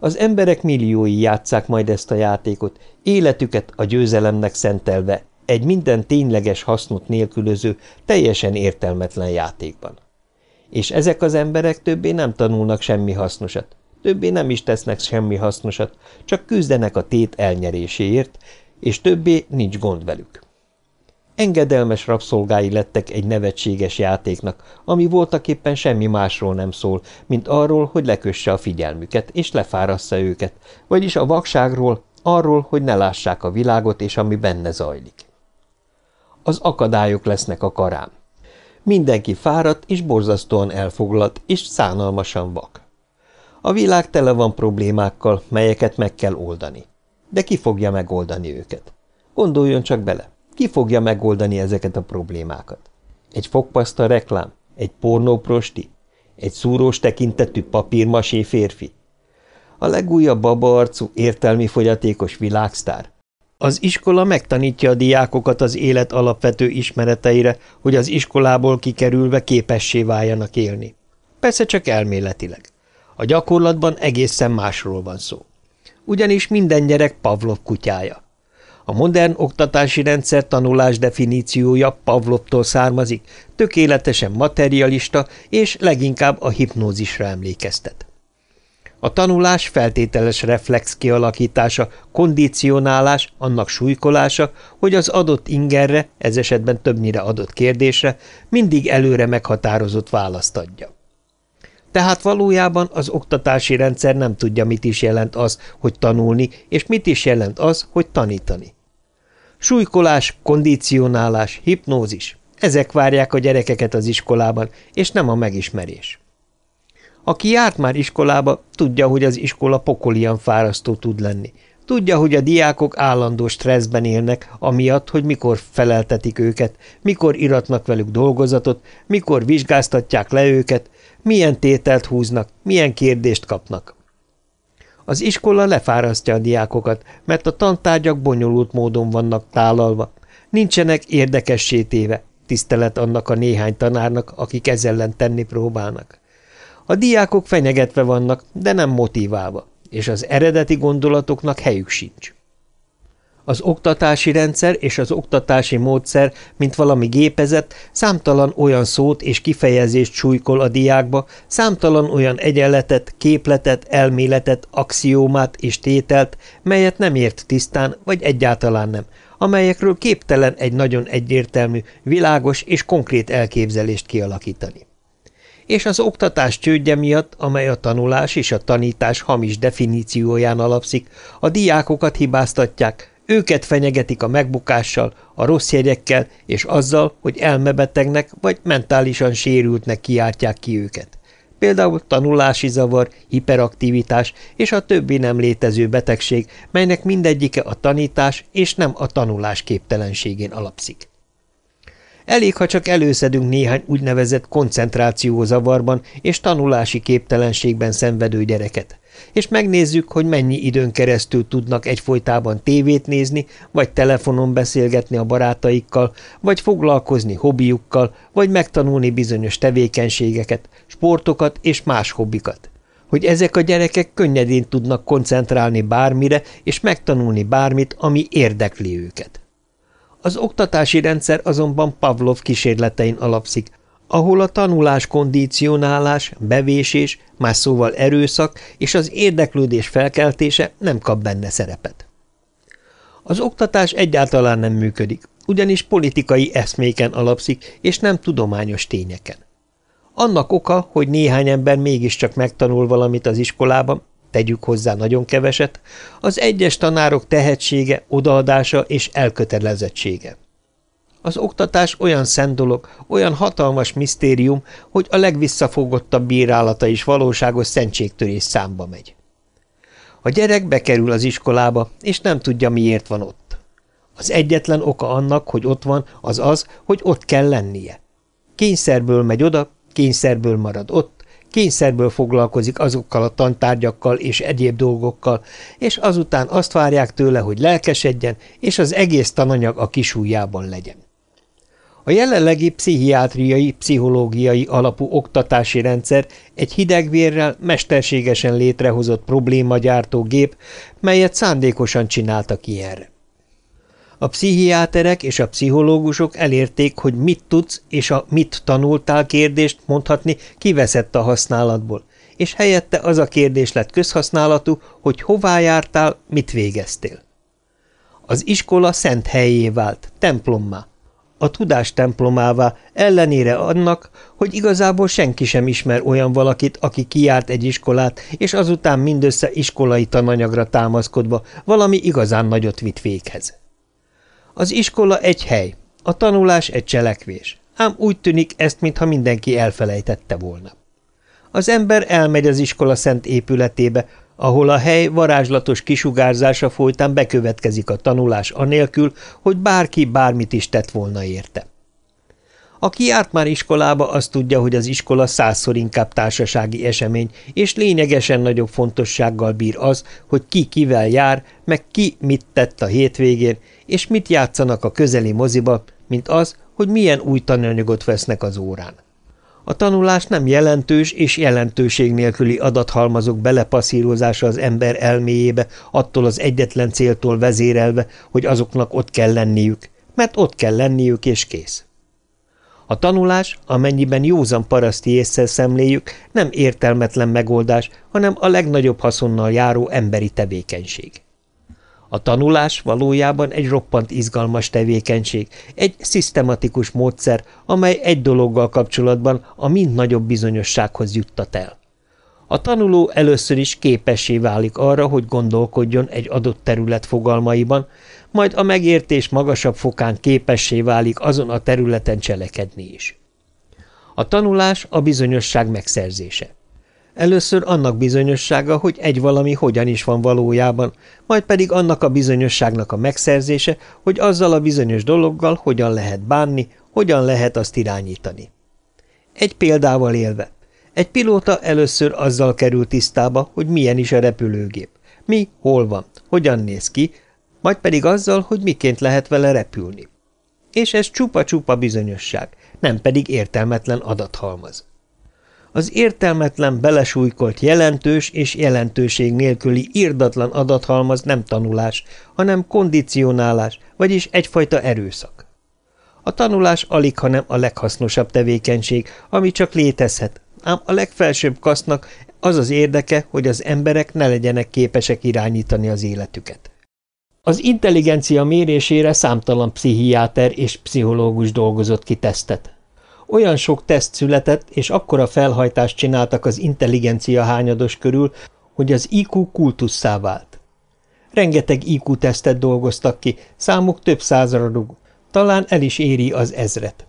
Az emberek milliói játszák majd ezt a játékot, életüket a győzelemnek szentelve, egy minden tényleges hasznot nélkülöző, teljesen értelmetlen játékban. És ezek az emberek többé nem tanulnak semmi hasznosat, Többé nem is tesznek semmi hasznosat, csak küzdenek a tét elnyeréséért, és többé nincs gond velük. Engedelmes rabszolgái lettek egy nevetséges játéknak, ami voltaképpen semmi másról nem szól, mint arról, hogy lekösse a figyelmüket, és lefárassza őket, vagyis a vakságról, arról, hogy ne lássák a világot és ami benne zajlik. Az akadályok lesznek a karám. Mindenki fáradt és borzasztóan elfoglalt, és szánalmasan vak. A világ tele van problémákkal, melyeket meg kell oldani. De ki fogja megoldani őket? Gondoljon csak bele, ki fogja megoldani ezeket a problémákat? Egy fogpaszta reklám? Egy pornóprosti? Egy szúrós tekintetű papírmasé férfi? A legújabb babaarcú, értelmi fogyatékos világsztár? Az iskola megtanítja a diákokat az élet alapvető ismereteire, hogy az iskolából kikerülve képessé váljanak élni. Persze csak elméletileg. A gyakorlatban egészen másról van szó. Ugyanis minden gyerek Pavlov kutyája. A modern oktatási rendszer tanulás definíciója Pavlovtól származik, tökéletesen materialista és leginkább a hipnózisra emlékeztet. A tanulás feltételes reflex kialakítása, kondicionálás, annak súlykolása, hogy az adott ingerre, ez esetben többnyire adott kérdésre, mindig előre meghatározott választ adja. Tehát valójában az oktatási rendszer nem tudja, mit is jelent az, hogy tanulni, és mit is jelent az, hogy tanítani. Súlykolás, kondicionálás, hipnózis – ezek várják a gyerekeket az iskolában, és nem a megismerés. Aki járt már iskolába, tudja, hogy az iskola pokolian fárasztó tud lenni. Tudja, hogy a diákok állandó stresszben élnek, amiatt, hogy mikor feleltetik őket, mikor iratnak velük dolgozatot, mikor vizsgáztatják le őket, milyen tételt húznak, milyen kérdést kapnak. Az iskola lefárasztja a diákokat, mert a tantárgyak bonyolult módon vannak tálalva, nincsenek érdekessé téve, tisztelet annak a néhány tanárnak, akik ezzel ellen tenni próbálnak. A diákok fenyegetve vannak, de nem motiválva, és az eredeti gondolatoknak helyük sincs. Az oktatási rendszer és az oktatási módszer, mint valami gépezet, számtalan olyan szót és kifejezést súlykol a diákba, számtalan olyan egyenletet, képletet, elméletet, axiómát és tételt, melyet nem ért tisztán, vagy egyáltalán nem, amelyekről képtelen egy nagyon egyértelmű, világos és konkrét elképzelést kialakítani és az oktatás csődje miatt, amely a tanulás és a tanítás hamis definícióján alapszik, a diákokat hibáztatják, őket fenyegetik a megbukással, a rossz jegyekkel és azzal, hogy elmebetegnek vagy mentálisan sérültnek kiáltják ki őket. Például tanulási zavar, hiperaktivitás és a többi nem létező betegség, melynek mindegyike a tanítás és nem a tanulás képtelenségén alapszik. Elég, ha csak előszedünk néhány úgynevezett koncentrációzavarban és tanulási képtelenségben szenvedő gyereket – és megnézzük, hogy mennyi időn keresztül tudnak egyfolytában tévét nézni, vagy telefonon beszélgetni a barátaikkal, vagy foglalkozni hobbiukkal, vagy megtanulni bizonyos tevékenységeket, sportokat és más hobbikat. Hogy ezek a gyerekek könnyedén tudnak koncentrálni bármire, és megtanulni bármit, ami érdekli őket. Az oktatási rendszer azonban Pavlov kísérletein alapszik, ahol a tanulás kondicionálás, bevésés, más szóval erőszak és az érdeklődés felkeltése nem kap benne szerepet. Az oktatás egyáltalán nem működik, ugyanis politikai eszméken alapszik, és nem tudományos tényeken. Annak oka, hogy néhány ember mégiscsak megtanul valamit az iskolában, tegyük hozzá nagyon keveset, az egyes tanárok tehetsége, odaadása és elkötelezettsége. Az oktatás olyan szent dolog, olyan hatalmas misztérium, hogy a legvisszafogottabb bírálata is valóságos szentségtörés számba megy. A gyerek bekerül az iskolába, és nem tudja, miért van ott. Az egyetlen oka annak, hogy ott van, az az, hogy ott kell lennie. Kényszerből megy oda, kényszerből marad ott, kényszerből foglalkozik azokkal a tantárgyakkal és egyéb dolgokkal, és azután azt várják tőle, hogy lelkesedjen, és az egész tananyag a kisújjában legyen. A jelenlegi pszichiátriai, pszichológiai alapú oktatási rendszer egy hidegvérrel mesterségesen létrehozott problémagyártó gép, melyet szándékosan csináltak ilyenre. A pszichiáterek és a pszichológusok elérték, hogy mit tudsz és a mit tanultál kérdést mondhatni kiveszett a használatból, és helyette az a kérdés lett közhasználatú, hogy hová jártál, mit végeztél. Az iskola szent helyé vált, templommá, a tudás templomává, ellenére annak, hogy igazából senki sem ismer olyan valakit, aki kiárt egy iskolát, és azután mindössze iskolai tananyagra támaszkodva valami igazán nagyot vitt véghez. Az iskola egy hely, a tanulás egy cselekvés, ám úgy tűnik ezt, mintha mindenki elfelejtette volna. Az ember elmegy az iskola szent épületébe, ahol a hely varázslatos kisugárzása folytán bekövetkezik a tanulás anélkül, hogy bárki bármit is tett volna érte. Aki járt már iskolába, az tudja, hogy az iskola százszor inkább társasági esemény, és lényegesen nagyobb fontossággal bír az, hogy ki kivel jár, meg ki mit tett a hétvégén, és mit játszanak a közeli moziba, mint az, hogy milyen új tananyagot vesznek az órán. A tanulás nem jelentős és jelentőség nélküli adathalmazok belepasszírozása az ember elméjébe, attól az egyetlen céltól vezérelve, hogy azoknak ott kell lenniük, mert ott kell lenniük és kész. A tanulás, amennyiben józan paraszti észsel szemléljük, nem értelmetlen megoldás, hanem a legnagyobb haszonnal járó emberi tevékenység. A tanulás valójában egy roppant izgalmas tevékenység, egy szisztematikus módszer, amely egy dologgal kapcsolatban a mind nagyobb bizonyossághoz juttat el. A tanuló először is képessé válik arra, hogy gondolkodjon egy adott terület fogalmaiban, majd a megértés magasabb fokán képessé válik azon a területen cselekedni is. A tanulás a bizonyosság megszerzése. Először annak bizonyossága, hogy egy valami hogyan is van valójában, majd pedig annak a bizonyosságnak a megszerzése, hogy azzal a bizonyos dologgal hogyan lehet bánni, hogyan lehet azt irányítani. Egy példával élve. Egy pilóta először azzal kerül tisztába, hogy milyen is a repülőgép, mi, hol van, hogyan néz ki, majd pedig azzal, hogy miként lehet vele repülni. És ez csupa-csupa bizonyosság, nem pedig értelmetlen adathalmaz. Az értelmetlen, belesújkolt jelentős és jelentőség nélküli írdatlan adathalmaz nem tanulás, hanem kondicionálás, vagyis egyfajta erőszak. A tanulás alig, hanem a leghasznosabb tevékenység, ami csak létezhet, ám a legfelsőbb kasznak az az érdeke, hogy az emberek ne legyenek képesek irányítani az életüket. Az intelligencia mérésére számtalan pszichiáter és pszichológus dolgozott ki tesztet. Olyan sok teszt született, és akkora felhajtást csináltak az intelligencia hányados körül, hogy az IQ kultusszá vált. Rengeteg IQ-tesztet dolgoztak ki, számuk több százra rúg, talán el is éri az ezret.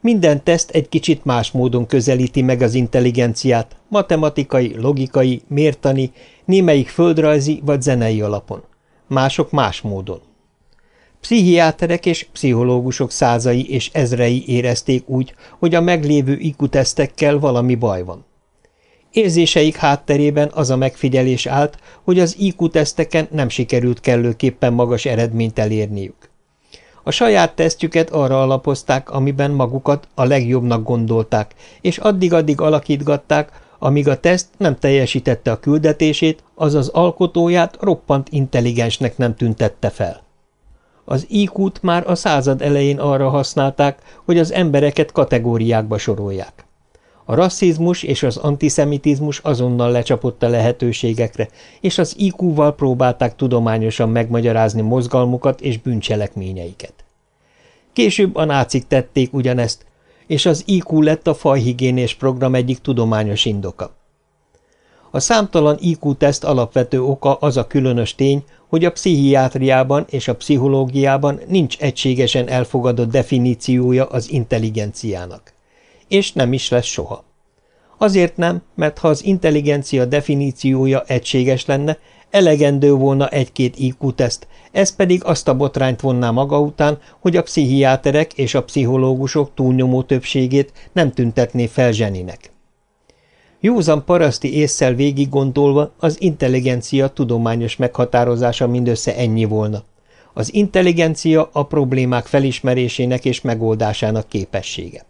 Minden teszt egy kicsit más módon közelíti meg az intelligenciát, matematikai, logikai, mértani, némelyik földrajzi vagy zenei alapon. Mások más módon. Pszichiáterek és pszichológusok százai és ezrei érezték úgy, hogy a meglévő IQ-tesztekkel valami baj van. Érzéseik hátterében az a megfigyelés állt, hogy az IQ-teszteken nem sikerült kellőképpen magas eredményt elérniük. A saját tesztjüket arra alapozták, amiben magukat a legjobbnak gondolták, és addig-addig alakítgatták, amíg a teszt nem teljesítette a küldetését, azaz alkotóját roppant intelligensnek nem tüntette fel. Az IQ-t már a század elején arra használták, hogy az embereket kategóriákba sorolják. A rasszizmus és az antiszemitizmus azonnal lecsapott a lehetőségekre, és az IQ-val próbálták tudományosan megmagyarázni mozgalmukat és bűncselekményeiket. Később a nácik tették ugyanezt, és az IQ lett a fajhigiénés program egyik tudományos indoka. A számtalan IQ-teszt alapvető oka az a különös tény, hogy a pszichiátriában és a pszichológiában nincs egységesen elfogadott definíciója az intelligenciának és nem is lesz soha. Azért nem, mert ha az intelligencia definíciója egységes lenne, elegendő volna egy-két IQ-teszt, ez pedig azt a botrányt vonná maga után, hogy a pszichiáterek és a pszichológusok túlnyomó többségét nem tüntetné fel zseninek. Józan paraszti észszel végig gondolva az intelligencia tudományos meghatározása mindössze ennyi volna. Az intelligencia a problémák felismerésének és megoldásának képessége.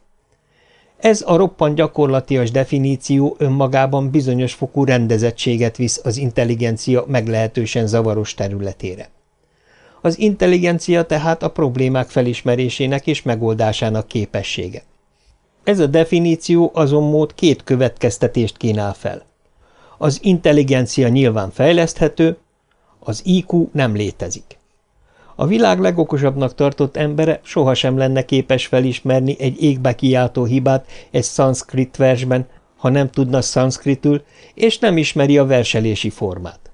Ez a roppant gyakorlatias definíció önmagában bizonyos fokú rendezettséget visz az intelligencia meglehetősen zavaros területére. Az intelligencia tehát a problémák felismerésének és megoldásának képessége. Ez a definíció azon mód két következtetést kínál fel. Az intelligencia nyilván fejleszthető, az IQ nem létezik. A világ legokosabbnak tartott embere sohasem lenne képes felismerni egy égbe kiáltó hibát egy szanszkrit versben, ha nem tudna szanszkritül, és nem ismeri a verselési formát.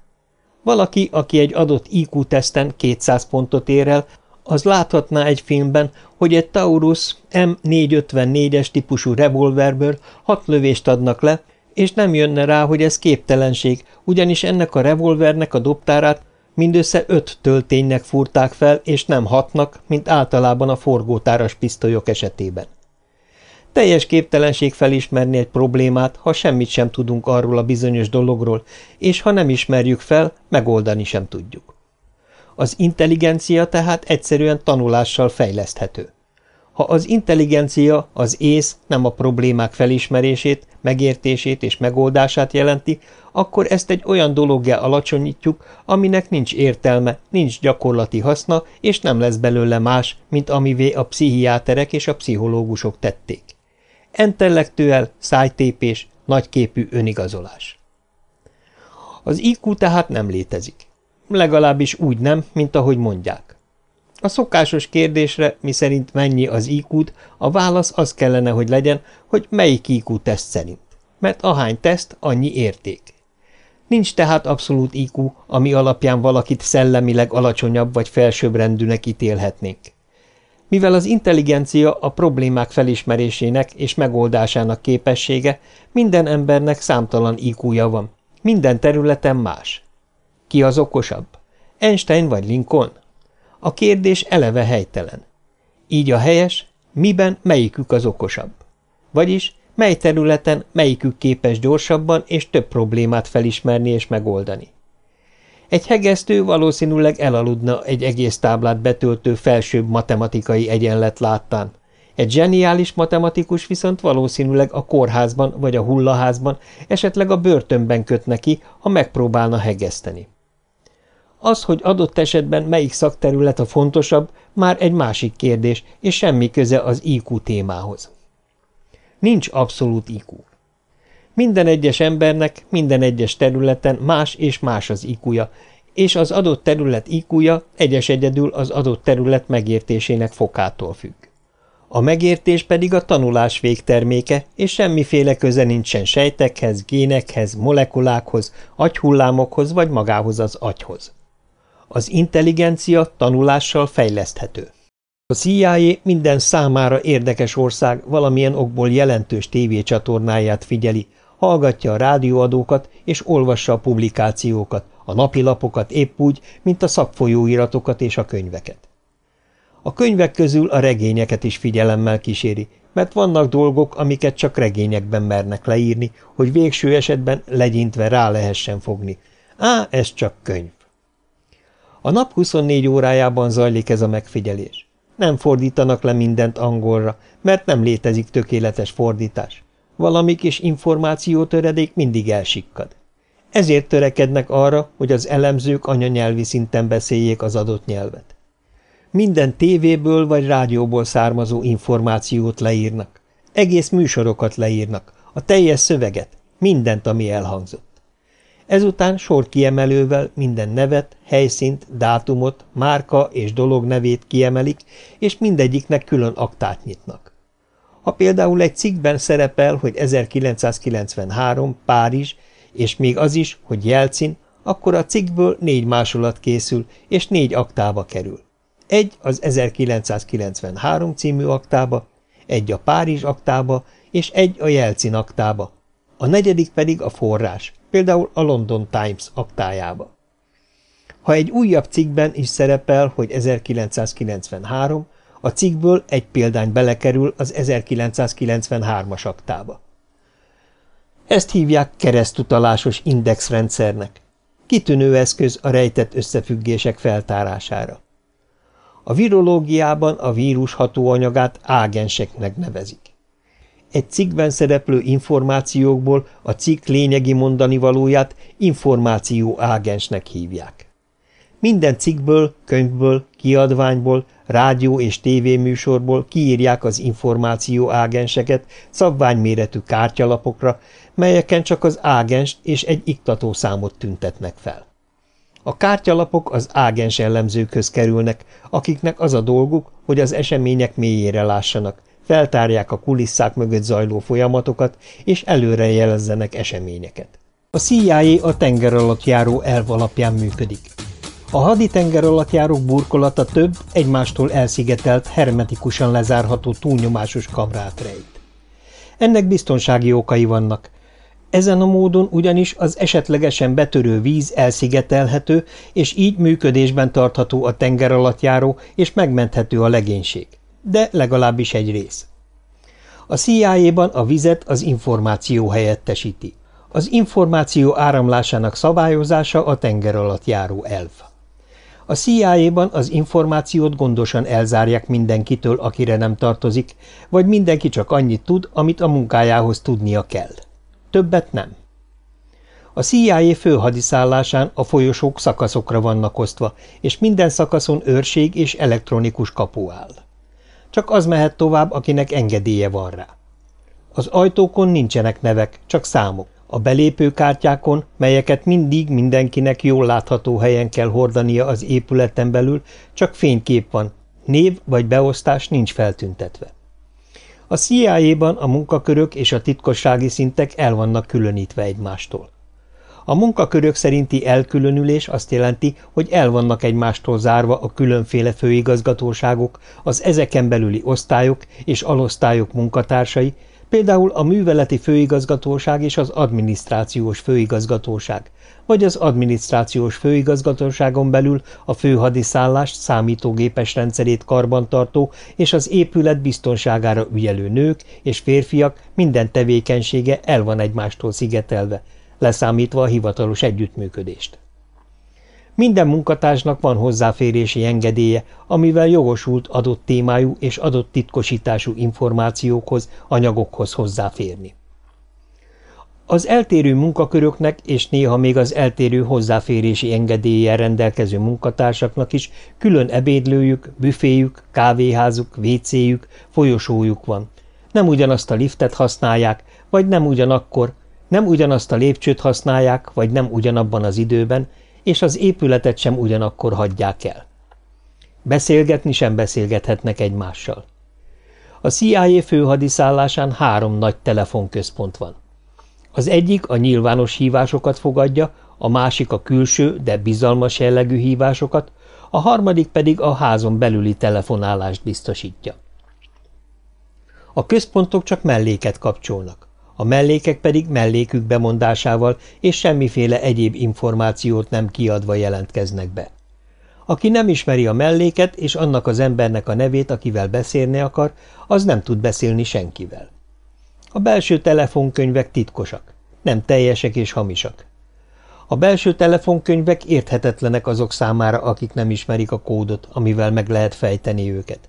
Valaki, aki egy adott IQ-teszten 200 pontot ér el, az láthatná egy filmben, hogy egy Taurus M454-es típusú revolverből hat lövést adnak le, és nem jönne rá, hogy ez képtelenség, ugyanis ennek a revolvernek a dobtárát Mindössze öt tölténynek fúrták fel, és nem hatnak, mint általában a forgótáras pisztolyok esetében. Teljes képtelenség felismerni egy problémát, ha semmit sem tudunk arról a bizonyos dologról, és ha nem ismerjük fel, megoldani sem tudjuk. Az intelligencia tehát egyszerűen tanulással fejleszthető. Ha az intelligencia, az ész nem a problémák felismerését, megértését és megoldását jelenti, akkor ezt egy olyan dologgá alacsonyítjuk, aminek nincs értelme, nincs gyakorlati haszna, és nem lesz belőle más, mint amivé a pszichiáterek és a pszichológusok tették. Entellektuel, szájtépés, nagyképű önigazolás. Az IQ tehát nem létezik. Legalábbis úgy nem, mint ahogy mondják. A szokásos kérdésre, miszerint mennyi az iq a válasz az kellene, hogy legyen, hogy melyik IQ teszt szerint, mert ahány teszt, annyi érték. Nincs tehát abszolút IQ, ami alapján valakit szellemileg alacsonyabb vagy felsőbbrendűnek ítélhetnénk. Mivel az intelligencia a problémák felismerésének és megoldásának képessége, minden embernek számtalan IQ-ja van, minden területen más. Ki az okosabb? Einstein vagy Lincoln? A kérdés eleve helytelen. Így a helyes, miben melyikük az okosabb? Vagyis mely területen melyikük képes gyorsabban és több problémát felismerni és megoldani. Egy hegesztő valószínűleg elaludna egy egész táblát betöltő felsőbb matematikai egyenlet láttán. Egy zseniális matematikus viszont valószínűleg a kórházban vagy a hullaházban, esetleg a börtönben kötne ki, ha megpróbálna hegeszteni. Az, hogy adott esetben melyik szakterület a fontosabb, már egy másik kérdés, és semmi köze az IQ témához. Nincs abszolút IQ. Minden egyes embernek minden egyes területen más és más az IQ-ja, és az adott terület IQ-ja egyes egyedül az adott terület megértésének fokától függ. A megértés pedig a tanulás végterméke, és semmiféle köze nincsen sejtekhez, génekhez, molekulákhoz, agyhullámokhoz vagy magához az agyhoz. Az intelligencia tanulással fejleszthető. A CIA minden számára érdekes ország valamilyen okból jelentős tévécsatornáját figyeli, hallgatja a rádióadókat és olvassa a publikációkat, a napilapokat épp úgy, mint a szakfolyóiratokat és a könyveket. A könyvek közül a regényeket is figyelemmel kíséri, mert vannak dolgok, amiket csak regényekben mernek leírni, hogy végső esetben legyintve rá lehessen fogni. Á, ez csak könyv. A nap 24 órájában zajlik ez a megfigyelés. Nem fordítanak le mindent angolra, mert nem létezik tökéletes fordítás. Valami kis információtöredék mindig elsikkad. Ezért törekednek arra, hogy az elemzők anyanyelvi szinten beszéljék az adott nyelvet. Minden tévéből vagy rádióból származó információt leírnak. Egész műsorokat leírnak, a teljes szöveget, mindent, ami elhangzott. Ezután sor kiemelővel minden nevet, helyszínt, dátumot, márka és dolog nevét kiemelik, és mindegyiknek külön aktát nyitnak. Ha például egy cikkben szerepel, hogy 1993, Párizs, és még az is, hogy Jelcin, akkor a cikkből négy másolat készül, és négy aktába kerül. Egy az 1993 című aktába, egy a Párizs aktába, és egy a Jelcin aktába. A negyedik pedig a forrás, például a London Times aktájába. Ha egy újabb cikkben is szerepel, hogy 1993, a cikkből egy példány belekerül az 1993-as aktába. Ezt hívják keresztutalásos indexrendszernek. Kitűnő eszköz a rejtett összefüggések feltárására. A virológiában a vírus hatóanyagát ágenseknek nevezik. Egy cikkben szereplő információkból a cikk lényegi mondani valóját információ ágensnek hívják. Minden cikkből, könyvből, kiadványból, rádió és tévéműsorból kiírják az információ ágenseket szabványméretű kártyalapokra, melyeken csak az ágenst és egy iktatószámot tüntetnek fel. A kártyalapok az ágens ellenzőkhöz kerülnek, akiknek az a dolguk, hogy az események mélyére lássanak, feltárják a kulisszák mögött zajló folyamatokat, és előre jelezzenek eseményeket. A CIA a tenger alatt elv alapján működik. A hadi tenger alatt burkolata több, egymástól elszigetelt, hermetikusan lezárható túlnyomásos kamrát rejt. Ennek biztonsági okai vannak, ezen a módon ugyanis az esetlegesen betörő víz elszigetelhető, és így működésben tartható a tenger alatt és megmenthető a legénység. De legalábbis egy rész. A CIA-ban a vizet az információ helyettesíti. Az információ áramlásának szabályozása a tenger alatt járó elv. A CIA-ban az információt gondosan elzárják mindenkitől, akire nem tartozik, vagy mindenki csak annyit tud, amit a munkájához tudnia kell. Többet nem. A CIA főhadiszállásán a folyosók szakaszokra vannak osztva, és minden szakaszon őrség és elektronikus kapu áll. Csak az mehet tovább, akinek engedélye van rá. Az ajtókon nincsenek nevek, csak számok. A belépőkártyákon, melyeket mindig mindenkinek jól látható helyen kell hordania az épületen belül, csak fénykép van, név vagy beosztás nincs feltüntetve. A CIA-ban a munkakörök és a titkossági szintek el vannak különítve egymástól. A munkakörök szerinti elkülönülés azt jelenti, hogy el vannak egymástól zárva a különféle főigazgatóságok, az ezeken belüli osztályok és alosztályok munkatársai, például a műveleti főigazgatóság és az adminisztrációs főigazgatóság, vagy az adminisztrációs főigazgatóságon belül a főhadiszállás számítógépes rendszerét karbantartó és az épület biztonságára ügyelő nők és férfiak minden tevékenysége el van egymástól szigetelve, leszámítva a hivatalos együttműködést. Minden munkatársnak van hozzáférési engedélye, amivel jogosult adott témájú és adott titkosítású információkhoz, anyagokhoz hozzáférni. Az eltérő munkaköröknek és néha még az eltérő hozzáférési engedéllyel rendelkező munkatársaknak is külön ebédlőjük, büféjük, kávéházuk, vécéjük, folyosójuk van. Nem ugyanazt a liftet használják, vagy nem ugyanakkor, nem ugyanazt a lépcsőt használják, vagy nem ugyanabban az időben, és az épületet sem ugyanakkor hagyják el. Beszélgetni sem beszélgethetnek egymással. A CIA főhadiszállásán három nagy telefonközpont van. Az egyik a nyilvános hívásokat fogadja, a másik a külső, de bizalmas jellegű hívásokat, a harmadik pedig a házon belüli telefonálást biztosítja. A központok csak melléket kapcsolnak, a mellékek pedig mellékük bemondásával és semmiféle egyéb információt nem kiadva jelentkeznek be. Aki nem ismeri a melléket és annak az embernek a nevét, akivel beszélni akar, az nem tud beszélni senkivel. A belső telefonkönyvek titkosak, nem teljesek és hamisak. A belső telefonkönyvek érthetetlenek azok számára, akik nem ismerik a kódot, amivel meg lehet fejteni őket.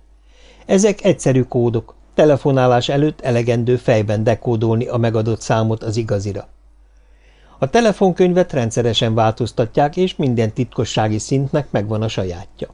Ezek egyszerű kódok, telefonálás előtt elegendő fejben dekódolni a megadott számot az igazira. A telefonkönyvet rendszeresen változtatják, és minden titkossági szintnek megvan a sajátja.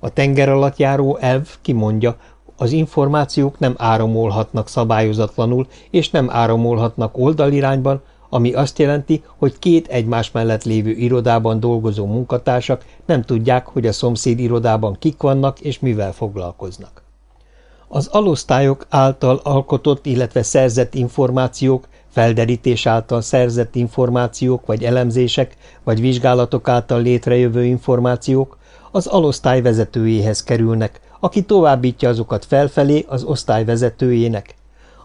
A tenger alatt járó elv kimondja, az információk nem áramolhatnak szabályozatlanul, és nem áramolhatnak oldalirányban, ami azt jelenti, hogy két egymás mellett lévő irodában dolgozó munkatársak nem tudják, hogy a szomszéd irodában kik vannak és mivel foglalkoznak. Az alosztályok által alkotott, illetve szerzett információk, felderítés által szerzett információk vagy elemzések, vagy vizsgálatok által létrejövő információk az alosztály vezetőjéhez kerülnek, aki továbbítja azokat felfelé az osztály vezetőjének.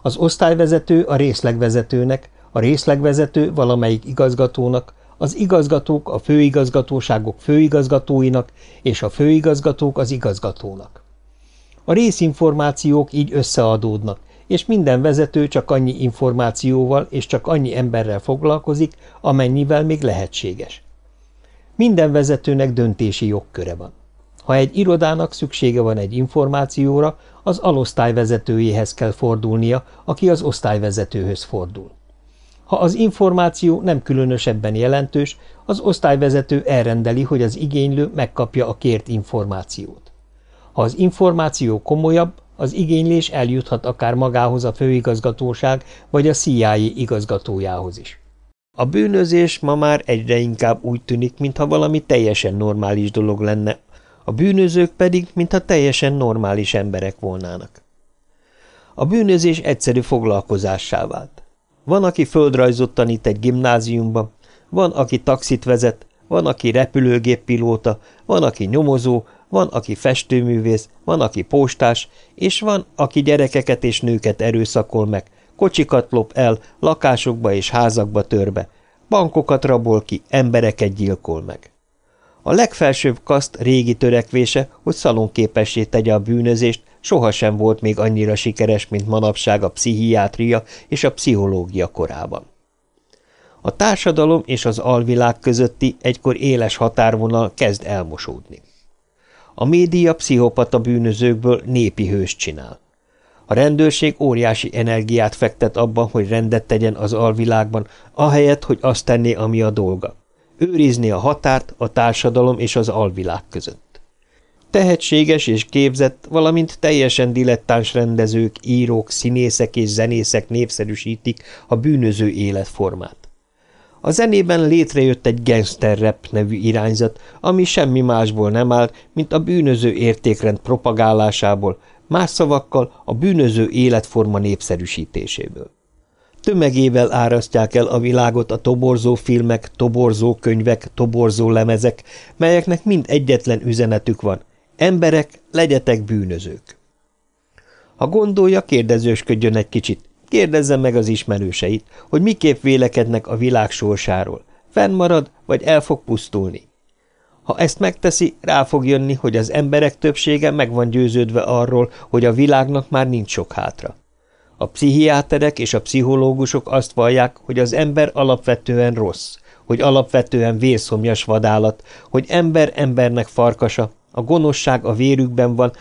Az osztályvezető a részlegvezetőnek, a részlegvezető valamelyik igazgatónak, az igazgatók a főigazgatóságok főigazgatóinak, és a főigazgatók az igazgatónak. A részinformációk így összeadódnak, és minden vezető csak annyi információval és csak annyi emberrel foglalkozik, amennyivel még lehetséges. Minden vezetőnek döntési jogköre van. Ha egy irodának szüksége van egy információra, az alosztály vezetőjéhez kell fordulnia, aki az osztályvezetőhöz fordul. Ha az információ nem különösebben jelentős, az osztályvezető elrendeli, hogy az igénylő megkapja a kért információt. Ha az információ komolyabb, az igénylés eljuthat akár magához a főigazgatóság vagy a CIA igazgatójához is. A bűnözés ma már egyre inkább úgy tűnik, mintha valami teljesen normális dolog lenne, a bűnözők pedig, mintha teljesen normális emberek volnának. A bűnözés egyszerű foglalkozássá vált. Van, aki földrajzot tanít egy gimnáziumban, van, aki taxit vezet, van, aki repülőgéppilóta, van, aki nyomozó, van, aki festőművész, van, aki postás, és van, aki gyerekeket és nőket erőszakol meg, kocsikat lop el, lakásokba és házakba törbe, bankokat rabol ki, embereket gyilkol meg. A legfelsőbb kaszt régi törekvése, hogy szalonképessé tegye a bűnözést, sohasem volt még annyira sikeres, mint manapság a pszichiátria és a pszichológia korában. A társadalom és az alvilág közötti egykor éles határvonal kezd elmosódni. A média pszichopata bűnözőkből népi hős csinál. A rendőrség óriási energiát fektet abban, hogy rendet tegyen az alvilágban, ahelyett, hogy azt tenné, ami a dolga. Őrizni a határt a társadalom és az alvilág között. Tehetséges és képzett, valamint teljesen dilettáns rendezők, írók, színészek és zenészek népszerűsítik a bűnöző életformát. A zenében létrejött egy gangster rap nevű irányzat, ami semmi másból nem állt, mint a bűnöző értékrend propagálásából, más szavakkal a bűnöző életforma népszerűsítéséből. Tömegével árasztják el a világot a toborzó filmek, toborzó könyvek, toborzó lemezek, melyeknek mind egyetlen üzenetük van. Emberek, legyetek bűnözők. Ha gondolja, kérdezősködjön egy kicsit. Kérdezze meg az ismerőseit, hogy miképp vélekednek a világ sorsáról. Fennmarad, vagy el fog pusztulni. Ha ezt megteszi, rá fog jönni, hogy az emberek többsége meg van győződve arról, hogy a világnak már nincs sok hátra. A pszichiáterek és a pszichológusok azt vallják, hogy az ember alapvetően rossz, hogy alapvetően vérszomjas vadállat, hogy ember embernek farkasa, a gonoszság a vérükben van,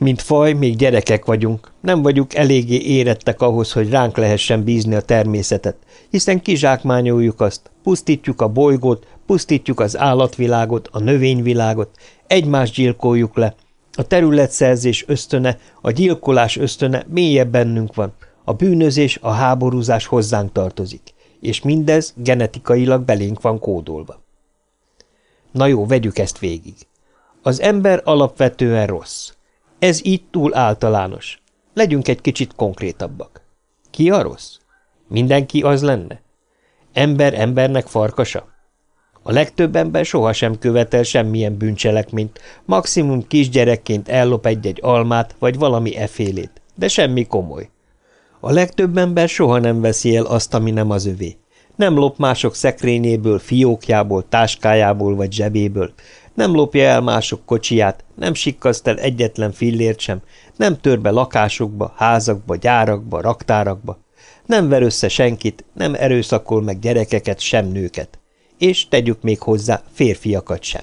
mint faj, még gyerekek vagyunk, nem vagyunk eléggé érettek ahhoz, hogy ránk lehessen bízni a természetet, hiszen kizsákmányoljuk azt, pusztítjuk a bolygót, pusztítjuk az állatvilágot, a növényvilágot, egymást gyilkoljuk le, a területszerzés ösztöne, a gyilkolás ösztöne mélyebb bennünk van, a bűnözés, a háborúzás hozzánk tartozik, és mindez genetikailag belénk van kódolva. Na jó, vegyük ezt végig. Az ember alapvetően rossz. Ez így túl általános. Legyünk egy kicsit konkrétabbak. Ki a rossz? Mindenki az lenne? Ember embernek farkasa? A legtöbb ember sohasem követel semmilyen bűncselekményt, maximum kisgyerekként ellop egy-egy almát vagy valami efélét, de semmi komoly. A legtöbb ember soha nem veszi el azt, ami nem az övé. Nem lop mások szekrényéből, fiókjából, táskájából vagy zsebéből, nem lopja el mások kocsiját, nem sikkaszt el egyetlen fillért sem, nem tör be lakásokba, házakba, gyárakba, raktárakba, nem ver össze senkit, nem erőszakol meg gyerekeket, sem nőket. És tegyük még hozzá férfiakat sem.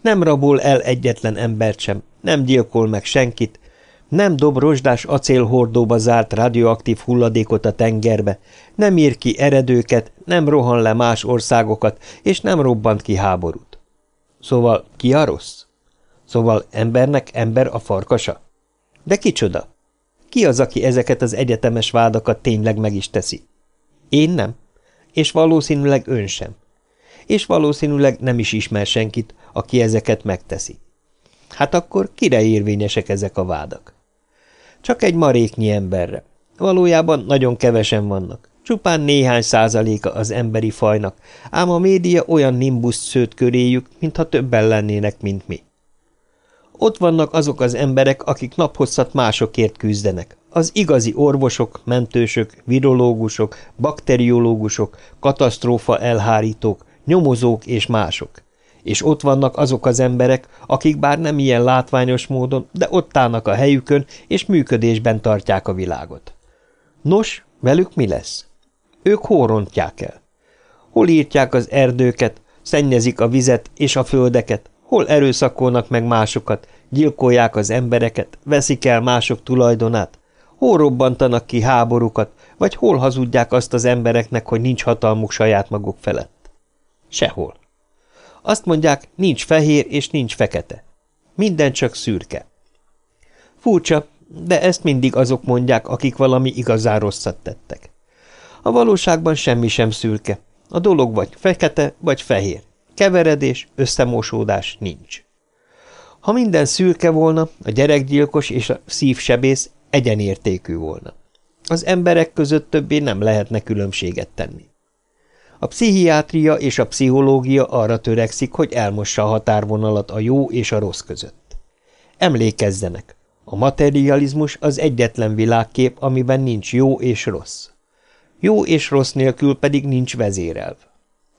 Nem rabol el egyetlen embert sem, nem gyilkol meg senkit, nem dob rozsdás acélhordóba zárt radioaktív hulladékot a tengerbe, nem ír ki eredőket, nem rohan le más országokat, és nem robbant ki háborút. Szóval ki a rossz? Szóval embernek ember a farkasa? De kicsoda? Ki az, aki ezeket az egyetemes vádakat tényleg meg is teszi? Én nem. És valószínűleg ön sem. És valószínűleg nem is ismer senkit, aki ezeket megteszi. Hát akkor kire érvényesek ezek a vádak? Csak egy maréknyi emberre. Valójában nagyon kevesen vannak. Csupán néhány százaléka az emberi fajnak, ám a média olyan nimbuszt szőtt köréjük, mintha többen lennének, mint mi. Ott vannak azok az emberek, akik naphosszat másokért küzdenek. Az igazi orvosok, mentősök, virológusok, bakteriológusok, katasztrófa elhárítók, nyomozók és mások. És ott vannak azok az emberek, akik bár nem ilyen látványos módon, de ott állnak a helyükön, és működésben tartják a világot. Nos, velük mi lesz? Ők hol rontják el? Hol írtják az erdőket, szennyezik a vizet és a földeket, hol erőszakolnak meg másokat, gyilkolják az embereket, veszik el mások tulajdonát, hol robbantanak ki háborúkat, vagy hol hazudják azt az embereknek, hogy nincs hatalmuk saját maguk felett. Sehol. Azt mondják, nincs fehér és nincs fekete. Minden csak szürke. Furcsa, de ezt mindig azok mondják, akik valami igazán rosszat tettek. A valóságban semmi sem szürke. A dolog vagy fekete, vagy fehér. Keveredés, összemosódás nincs. Ha minden szürke volna, a gyerekgyilkos és a szívsebész egyenértékű volna. Az emberek között többé nem lehetne különbséget tenni. A pszichiátria és a pszichológia arra törekszik, hogy elmossa a határvonalat a jó és a rossz között. Emlékezzenek, a materializmus az egyetlen világkép, amiben nincs jó és rossz. Jó és rossz nélkül pedig nincs vezérelv.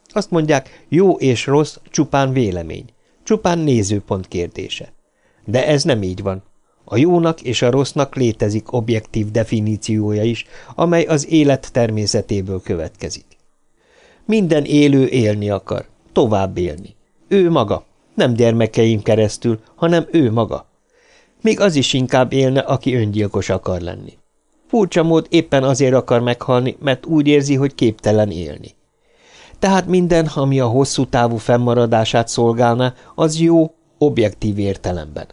Azt mondják, jó és rossz csupán vélemény, csupán nézőpont kérdése. De ez nem így van. A jónak és a rossznak létezik objektív definíciója is, amely az élet természetéből következik. Minden élő élni akar, tovább élni. Ő maga, nem gyermekeim keresztül, hanem ő maga. Még az is inkább élne, aki öngyilkos akar lenni. Furcsa mód éppen azért akar meghalni, mert úgy érzi, hogy képtelen élni. Tehát minden, ami a hosszú távú fennmaradását szolgálná, az jó, objektív értelemben.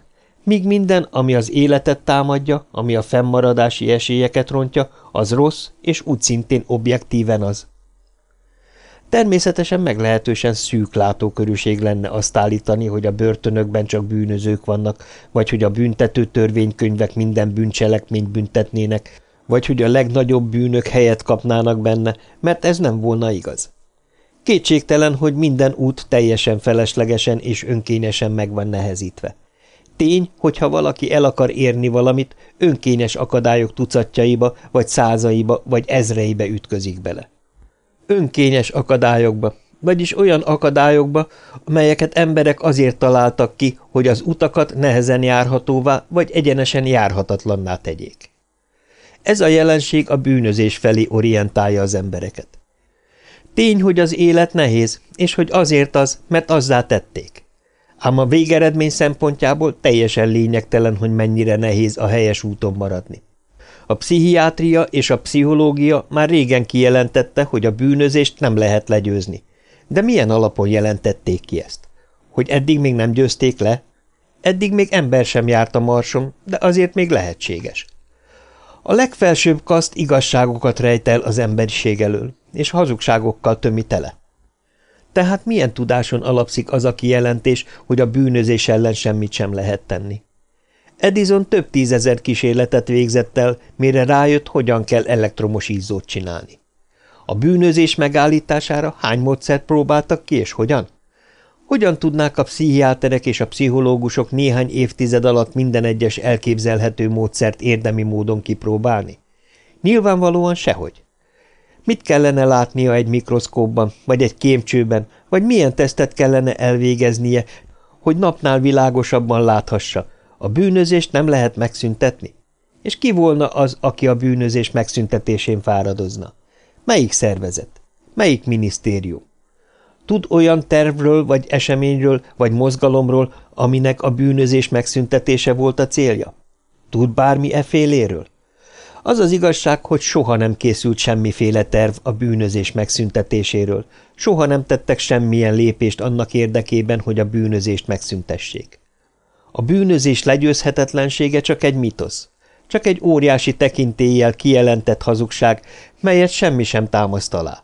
Míg minden, ami az életet támadja, ami a fennmaradási esélyeket rontja, az rossz, és úgy szintén objektíven az. Természetesen meglehetősen szűk látókörűség lenne azt állítani, hogy a börtönökben csak bűnözők vannak, vagy hogy a büntető törvénykönyvek minden bűncselekményt büntetnének, vagy hogy a legnagyobb bűnök helyet kapnának benne, mert ez nem volna igaz. Kétségtelen, hogy minden út teljesen feleslegesen és önkényesen meg van nehezítve. Tény, hogyha valaki el akar érni valamit, önkényes akadályok tucatjaiba, vagy százaiba, vagy ezreibe ütközik bele. Önkényes akadályokba, vagyis olyan akadályokba, amelyeket emberek azért találtak ki, hogy az utakat nehezen járhatóvá, vagy egyenesen járhatatlanná tegyék. Ez a jelenség a bűnözés felé orientálja az embereket. Tény, hogy az élet nehéz, és hogy azért az, mert azzá tették. Ám a végeredmény szempontjából teljesen lényegtelen, hogy mennyire nehéz a helyes úton maradni. A pszichiátria és a pszichológia már régen kijelentette, hogy a bűnözést nem lehet legyőzni. De milyen alapon jelentették ki ezt? Hogy eddig még nem győzték le? Eddig még ember sem járt a marson, de azért még lehetséges. A legfelsőbb kaszt igazságokat rejt el az emberiség elől, és hazugságokkal tömi tele. Tehát milyen tudáson alapszik az a kijelentés, hogy a bűnözés ellen semmit sem lehet tenni? Edison több tízezer kísérletet végzett el, mire rájött, hogyan kell elektromos izzót csinálni. A bűnözés megállítására hány módszert próbáltak ki, és hogyan? Hogyan tudnák a pszichiáterek és a pszichológusok néhány évtized alatt minden egyes elképzelhető módszert érdemi módon kipróbálni? Nyilvánvalóan sehogy. Mit kellene látnia egy mikroszkópban, vagy egy kémcsőben, vagy milyen tesztet kellene elvégeznie, hogy napnál világosabban láthassa. A bűnözést nem lehet megszüntetni? És ki volna az, aki a bűnözés megszüntetésén fáradozna? Melyik szervezet? Melyik minisztérium? Tud olyan tervről, vagy eseményről, vagy mozgalomról, aminek a bűnözés megszüntetése volt a célja? Tud bármi e féléről? Az az igazság, hogy soha nem készült semmiféle terv a bűnözés megszüntetéséről, soha nem tettek semmilyen lépést annak érdekében, hogy a bűnözést megszüntessék. A bűnözés legyőzhetetlensége csak egy mitosz, csak egy óriási tekintéllyel kijelentett hazugság, melyet semmi sem támaszt alá.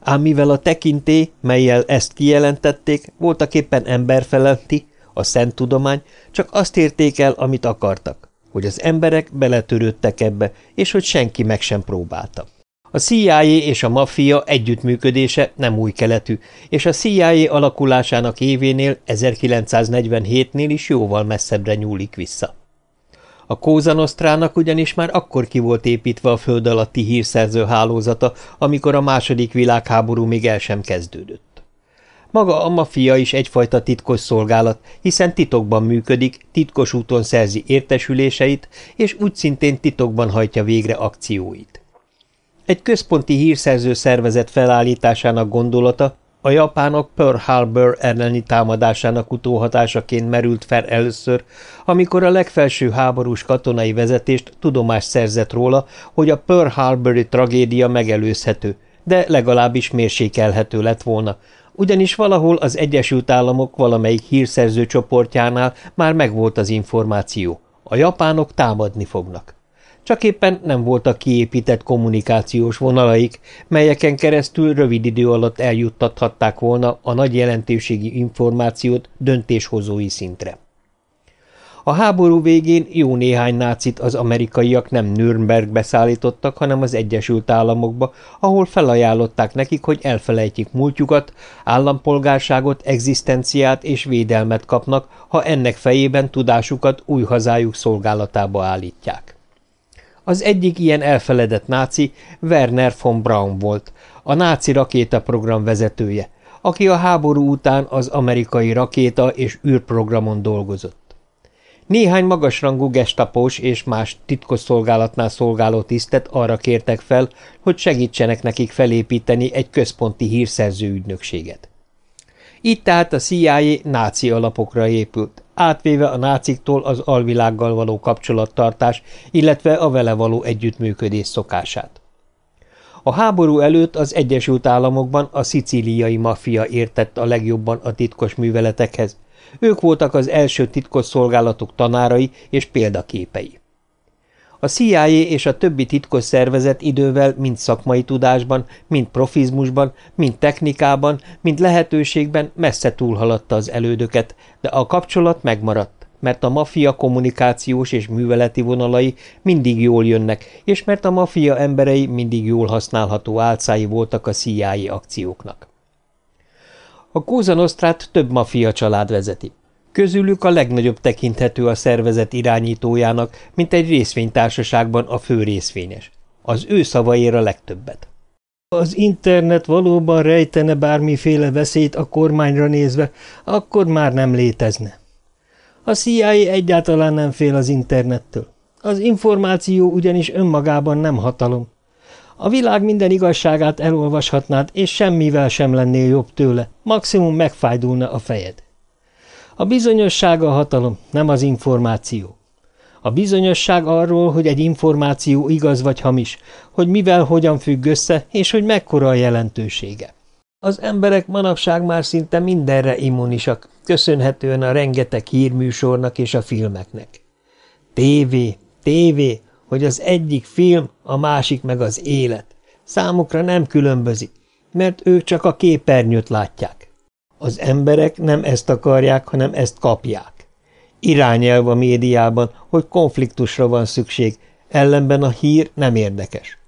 Ám mivel a tekintély, melyel ezt kijelentették, voltak éppen emberfelenti, a szent tudomány, csak azt érték el, amit akartak, hogy az emberek beletörődtek ebbe, és hogy senki meg sem próbálta. A CIA és a maffia együttműködése nem új keletű, és a CIA alakulásának événél 1947-nél is jóval messzebbre nyúlik vissza. A Kózanosztrának ugyanis már akkor ki volt építve a föld alatti hírszerző hálózata, amikor a második világháború még el sem kezdődött. Maga a mafia is egyfajta titkos szolgálat, hiszen titokban működik, titkos úton szerzi értesüléseit, és úgy szintén titokban hajtja végre akcióit. Egy központi hírszerző szervezet felállításának gondolata a japánok Pearl Harbor elleni támadásának utóhatásaként merült fel először, amikor a legfelső háborús katonai vezetést tudomást szerzett róla, hogy a Pearl Harbori tragédia megelőzhető, de legalábbis mérsékelhető lett volna, ugyanis valahol az Egyesült Államok valamelyik hírszerző csoportjánál már megvolt az információ. A japánok támadni fognak. Csak éppen nem voltak kiépített kommunikációs vonalaik, melyeken keresztül rövid idő alatt eljuttathatták volna a nagy jelentőségi információt döntéshozói szintre. A háború végén jó néhány nácit az amerikaiak nem Nürnbergbe szállítottak, hanem az Egyesült Államokba, ahol felajánlották nekik, hogy elfelejtjük múltjukat, állampolgárságot, egzisztenciát és védelmet kapnak, ha ennek fejében tudásukat új hazájuk szolgálatába állítják. Az egyik ilyen elfeledett náci Werner von Braun volt, a náci rakétaprogram vezetője, aki a háború után az amerikai rakéta és űrprogramon dolgozott. Néhány magasrangú gestapós és más titkosszolgálatnál szolgáló tisztet arra kértek fel, hogy segítsenek nekik felépíteni egy központi hírszerző ügynökséget. Itt tehát a CIA náci alapokra épült, átvéve a náciktól az alvilággal való kapcsolattartás, illetve a vele való együttműködés szokását. A háború előtt az Egyesült Államokban a szicíliai maffia értett a legjobban a titkos műveletekhez, ők voltak az első titkos szolgálatok tanárai és példaképei. A CIA és a többi titkos szervezet idővel mind szakmai tudásban, mind profizmusban, mind technikában, mind lehetőségben messze túlhaladta az elődöket, de a kapcsolat megmaradt, mert a maffia kommunikációs és műveleti vonalai mindig jól jönnek, és mert a maffia emberei mindig jól használható álcái voltak a CIA akcióknak. A Kóza Nostrát több mafia család vezeti. Közülük a legnagyobb tekinthető a szervezet irányítójának, mint egy részvénytársaságban a fő részvényes. Az ő szavaér a legtöbbet. Az internet valóban rejtene bármiféle veszélyt a kormányra nézve, akkor már nem létezne. A CIA egyáltalán nem fél az internettől. Az információ ugyanis önmagában nem hatalom. A világ minden igazságát elolvashatnád, és semmivel sem lennél jobb tőle, maximum megfájdulna a fejed. A bizonyosság a hatalom, nem az információ. A bizonyosság arról, hogy egy információ igaz vagy hamis, hogy mivel hogyan függ össze, és hogy mekkora a jelentősége. Az emberek manapság már szinte mindenre immunisak, köszönhetően a rengeteg hírműsornak és a filmeknek. Tévé, tévé, hogy az egyik film, a másik meg az élet. Számukra nem különbözik, mert ők csak a képernyőt látják. Az emberek nem ezt akarják, hanem ezt kapják. Irányelv a médiában, hogy konfliktusra van szükség, ellenben a hír nem érdekes.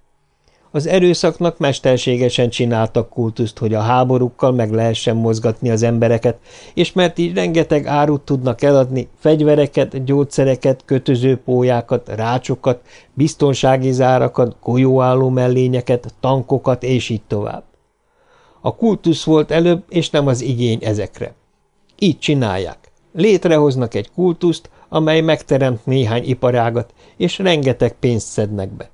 Az erőszaknak mesterségesen csináltak kultuszt, hogy a háborúkkal meg lehessen mozgatni az embereket, és mert így rengeteg árut tudnak eladni, fegyvereket, gyógyszereket, kötözőpólyákat, rácsokat, biztonsági zárakat, golyóálló mellényeket, tankokat, és így tovább. A kultusz volt előbb, és nem az igény ezekre. Így csinálják. Létrehoznak egy kultuszt, amely megteremt néhány iparágat, és rengeteg pénzt szednek be.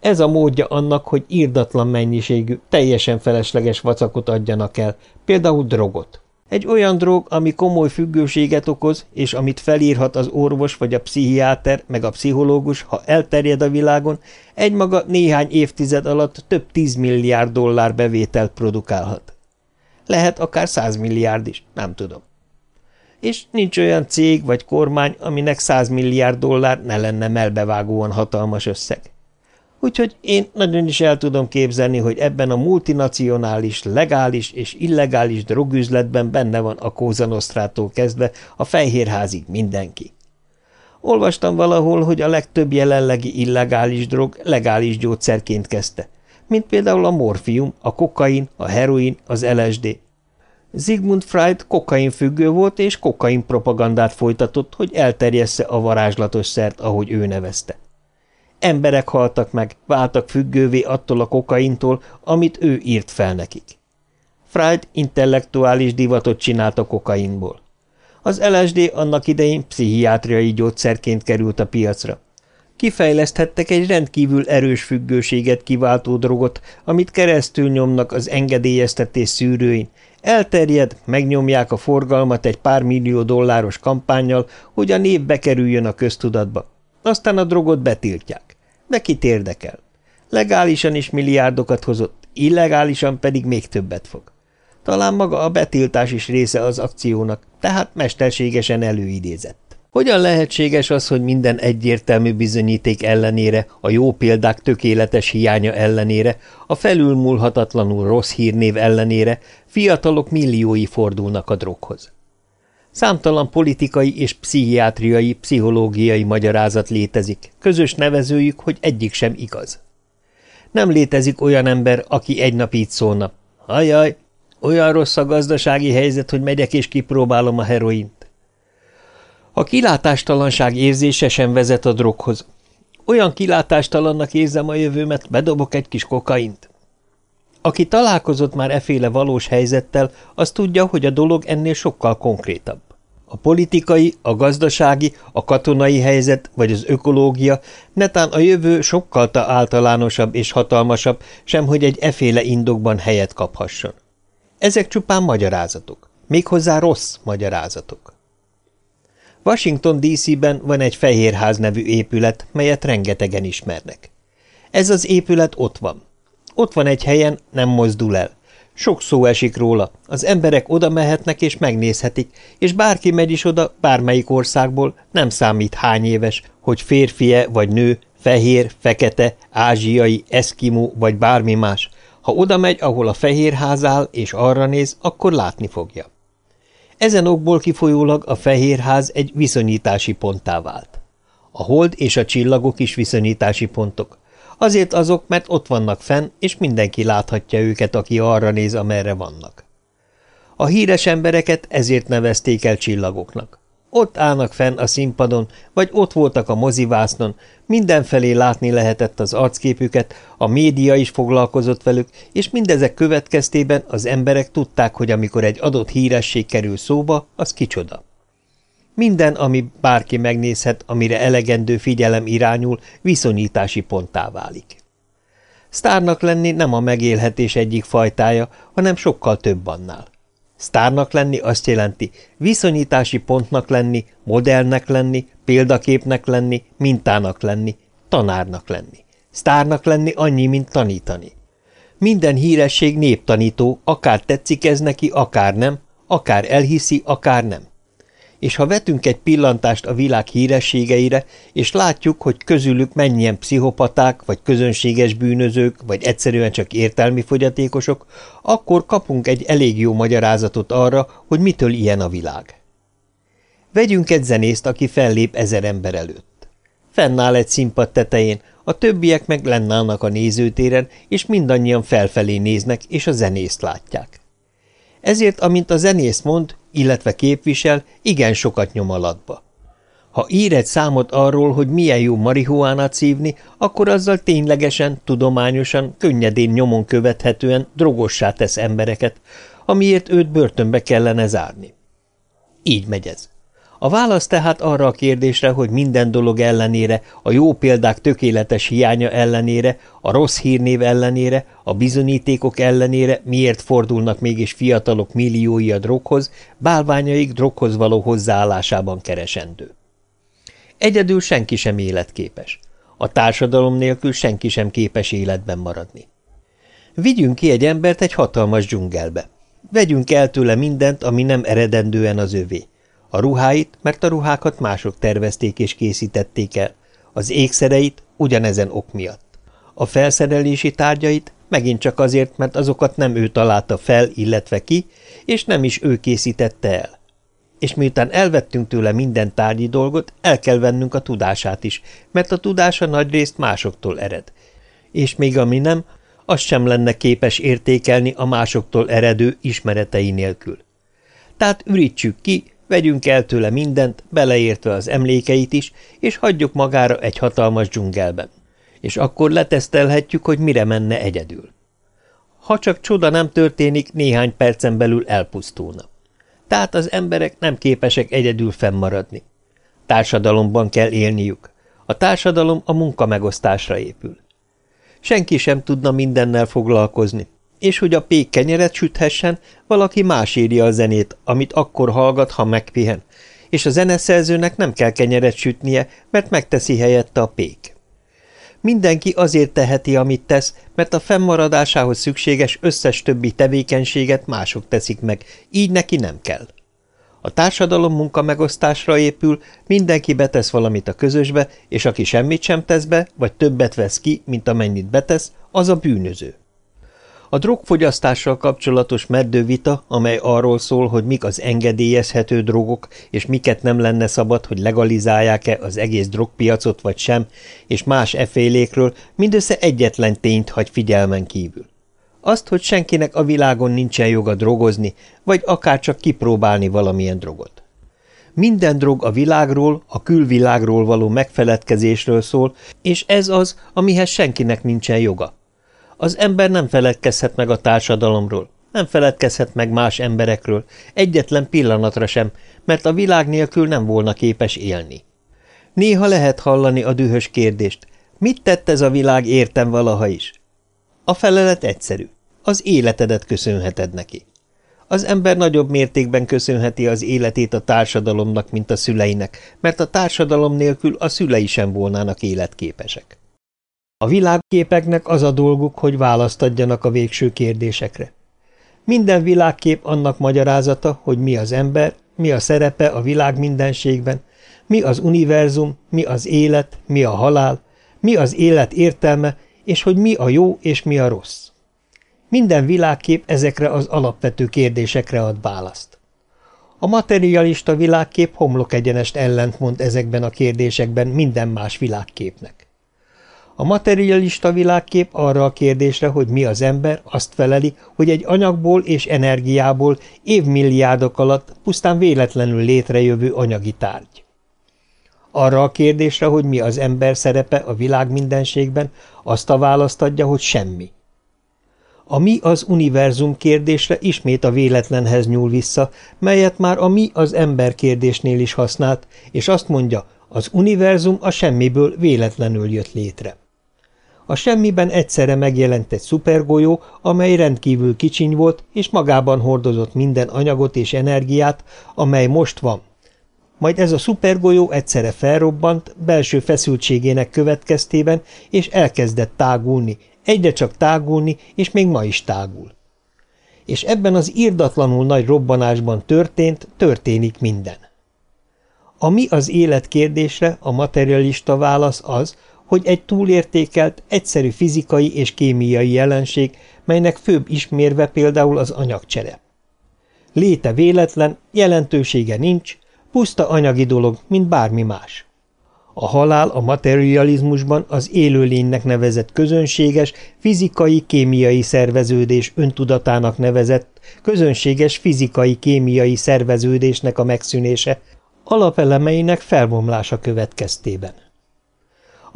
Ez a módja annak, hogy írdatlan mennyiségű, teljesen felesleges vacakot adjanak el, például drogot. Egy olyan drog, ami komoly függőséget okoz, és amit felírhat az orvos vagy a pszichiáter, meg a pszichológus, ha elterjed a világon, egymaga néhány évtized alatt több tízmilliárd dollár bevételt produkálhat. Lehet akár százmilliárd is, nem tudom. És nincs olyan cég vagy kormány, aminek százmilliárd dollár ne lenne melbevágóan hatalmas összeg. Úgyhogy én nagyon is el tudom képzelni, hogy ebben a multinacionális, legális és illegális drogüzletben benne van a Kózanosztrától kezdve a Fehérházig mindenki. Olvastam valahol, hogy a legtöbb jelenlegi illegális drog legális gyógyszerként kezdte, mint például a morfium, a kokain, a heroin, az LSD. Sigmund Freud kokain függő volt, és kokain propagandát folytatott, hogy elterjessze a varázslatos szert, ahogy ő nevezte. Emberek haltak meg, váltak függővé attól a kokaintól, amit ő írt fel nekik. Freud intellektuális divatot csinált a kokainból. Az LSD annak idején pszichiátriai gyógyszerként került a piacra. Kifejleszthettek egy rendkívül erős függőséget kiváltó drogot, amit keresztül nyomnak az engedélyeztetés szűrőin, elterjed, megnyomják a forgalmat egy pár millió dolláros kampányjal, hogy a név bekerüljön a köztudatba. Aztán a drogot betiltják. De kit érdekel? Legálisan is milliárdokat hozott, illegálisan pedig még többet fog. Talán maga a betiltás is része az akciónak, tehát mesterségesen előidézett. Hogyan lehetséges az, hogy minden egyértelmű bizonyíték ellenére, a jó példák tökéletes hiánya ellenére, a felülmúlhatatlanul rossz hírnév ellenére fiatalok milliói fordulnak a droghoz? Számtalan politikai és pszichiátriai, pszichológiai magyarázat létezik, közös nevezőjük, hogy egyik sem igaz. Nem létezik olyan ember, aki egy nap így szólna. Ajaj, olyan rossz a gazdasági helyzet, hogy megyek és kipróbálom a heroint. A kilátástalanság érzése sem vezet a droghoz. Olyan kilátástalannak érzem a jövőmet, bedobok egy kis kokaint. Aki találkozott már eféle valós helyzettel, az tudja, hogy a dolog ennél sokkal konkrétabb. A politikai, a gazdasági, a katonai helyzet vagy az ökológia, netán a jövő sokkal általánosabb és hatalmasabb, sem hogy egy eféle indokban helyet kaphasson. Ezek csupán magyarázatok, méghozzá rossz magyarázatok. Washington DC-ben van egy Fehérház nevű épület, melyet rengetegen ismernek. Ez az épület ott van. Ott van egy helyen, nem mozdul el. Sok szó esik róla, az emberek oda mehetnek és megnézhetik, és bárki megy is oda, bármelyik országból, nem számít hány éves, hogy férfie vagy nő, fehér, fekete, ázsiai, eszkimó vagy bármi más. Ha oda megy, ahol a fehér ház áll, és arra néz, akkor látni fogja. Ezen okból kifolyólag a fehérház egy viszonyítási ponttá vált. A hold és a csillagok is viszonyítási pontok, Azért azok, mert ott vannak fenn, és mindenki láthatja őket, aki arra néz, amerre vannak. A híres embereket ezért nevezték el csillagoknak. Ott állnak fenn a színpadon, vagy ott voltak a mozivásznon, mindenfelé látni lehetett az arcképüket, a média is foglalkozott velük, és mindezek következtében az emberek tudták, hogy amikor egy adott híresség kerül szóba, az kicsoda. Minden, ami bárki megnézhet, amire elegendő figyelem irányul, viszonyítási ponttá válik. Sztárnak lenni nem a megélhetés egyik fajtája, hanem sokkal több annál. Sztárnak lenni azt jelenti, viszonyítási pontnak lenni, modellnek lenni, példaképnek lenni, mintának lenni, tanárnak lenni. Sztárnak lenni annyi, mint tanítani. Minden híresség néptanító, akár tetszik ez neki, akár nem, akár elhiszi, akár nem és ha vetünk egy pillantást a világ hírességeire, és látjuk, hogy közülük mennyien pszichopaták, vagy közönséges bűnözők, vagy egyszerűen csak értelmi fogyatékosok, akkor kapunk egy elég jó magyarázatot arra, hogy mitől ilyen a világ. Vegyünk egy zenészt, aki fellép ezer ember előtt. fennáll egy színpad tetején, a többiek meg lennállnak a nézőtéren, és mindannyian felfelé néznek, és a zenészt látják. Ezért, amint a zenész mond, illetve képvisel, igen sokat nyom alatba. Ha ír egy számot arról, hogy milyen jó marihuánát szívni, akkor azzal ténylegesen, tudományosan, könnyedén nyomon követhetően drogossá tesz embereket, amiért őt börtönbe kellene zárni. Így megy ez. A válasz tehát arra a kérdésre, hogy minden dolog ellenére, a jó példák tökéletes hiánya ellenére, a rossz hírnév ellenére, a bizonyítékok ellenére miért fordulnak mégis fiatalok milliói a droghoz, bálványaik droghoz való hozzáállásában keresendő. Egyedül senki sem életképes. A társadalom nélkül senki sem képes életben maradni. Vigyünk ki egy embert egy hatalmas dzsungelbe. Vegyünk el tőle mindent, ami nem eredendően az övé. A ruháit, mert a ruhákat mások tervezték és készítették el. Az ékszereit ugyanezen ok miatt. A felszerelési tárgyait megint csak azért, mert azokat nem ő találta fel, illetve ki, és nem is ő készítette el. És miután elvettünk tőle minden tárgyi dolgot, el kell vennünk a tudását is, mert a tudása nagyrészt másoktól ered. És még ami nem, azt sem lenne képes értékelni a másoktól eredő ismeretei nélkül. Tehát ürítsük ki, vegyünk el tőle mindent, beleértve az emlékeit is, és hagyjuk magára egy hatalmas dzsungelben. És akkor letesztelhetjük, hogy mire menne egyedül. Ha csak csoda nem történik, néhány percen belül elpusztulna. Tehát az emberek nem képesek egyedül fennmaradni. Társadalomban kell élniük. A társadalom a munka megosztásra épül. Senki sem tudna mindennel foglalkozni, és hogy a pék kenyeret süthessen, valaki más írja a zenét, amit akkor hallgat, ha megpihen, és a zeneszerzőnek nem kell kenyeret sütnie, mert megteszi helyette a pék. Mindenki azért teheti, amit tesz, mert a fennmaradásához szükséges összes többi tevékenységet mások teszik meg, így neki nem kell. A társadalom munka megosztásra épül, mindenki betesz valamit a közösbe, és aki semmit sem tesz be, vagy többet vesz ki, mint amennyit betesz, az a bűnöző. A drogfogyasztással kapcsolatos meddővita, amely arról szól, hogy mik az engedélyezhető drogok, és miket nem lenne szabad, hogy legalizálják-e az egész drogpiacot vagy sem, és más efélékről, mindössze egyetlen tényt hagy figyelmen kívül. Azt, hogy senkinek a világon nincsen joga drogozni, vagy akár csak kipróbálni valamilyen drogot. Minden drog a világról, a külvilágról való megfeledkezésről szól, és ez az, amihez senkinek nincsen joga. Az ember nem feledkezhet meg a társadalomról, nem feledkezhet meg más emberekről, egyetlen pillanatra sem, mert a világ nélkül nem volna képes élni. Néha lehet hallani a dühös kérdést, mit tett ez a világ értem valaha is? A felelet egyszerű, az életedet köszönheted neki. Az ember nagyobb mértékben köszönheti az életét a társadalomnak, mint a szüleinek, mert a társadalom nélkül a szülei sem volnának életképesek. A világképeknek az a dolguk, hogy választ adjanak a végső kérdésekre. Minden világkép annak magyarázata, hogy mi az ember, mi a szerepe a világ mindenségben, mi az univerzum, mi az élet, mi a halál, mi az élet értelme, és hogy mi a jó és mi a rossz. Minden világkép ezekre az alapvető kérdésekre ad választ. A materialista világkép homlok egyenest ellentmond ezekben a kérdésekben minden más világképnek. A materialista világkép arra a kérdésre, hogy mi az ember, azt feleli, hogy egy anyagból és energiából évmilliárdok alatt pusztán véletlenül létrejövő anyagi tárgy. Arra a kérdésre, hogy mi az ember szerepe a világ mindenségben, azt a választ adja, hogy semmi. A mi az univerzum kérdésre ismét a véletlenhez nyúl vissza, melyet már a mi az ember kérdésnél is használt, és azt mondja, az univerzum a semmiből véletlenül jött létre. A semmiben egyszerre megjelent egy szupergolyó, amely rendkívül kicsiny volt, és magában hordozott minden anyagot és energiát, amely most van. Majd ez a szupergolyó egyszerre felrobbant, belső feszültségének következtében, és elkezdett tágulni, egyre csak tágulni, és még ma is tágul. És ebben az írdatlanul nagy robbanásban történt, történik minden. A mi az élet kérdésre a materialista válasz az, hogy egy túlértékelt, egyszerű fizikai és kémiai jelenség, melynek főbb ismérve például az anyagcsere. Léte véletlen, jelentősége nincs, puszta anyagi dolog, mint bármi más. A halál a materializmusban az élőlénynek nevezett közönséges, fizikai-kémiai szerveződés öntudatának nevezett, közönséges fizikai-kémiai szerveződésnek a megszűnése, alapelemeinek felbomlása következtében.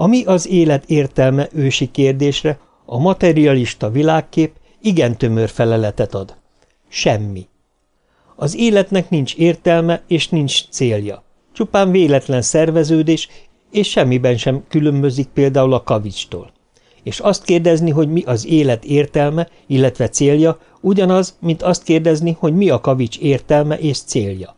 Ami az élet értelme ősi kérdésre, a materialista világkép igen tömör feleletet ad. Semmi. Az életnek nincs értelme és nincs célja. Csupán véletlen szerveződés, és semmiben sem különbözik például a kavicstól. És azt kérdezni, hogy mi az élet értelme, illetve célja, ugyanaz, mint azt kérdezni, hogy mi a kavics értelme és célja.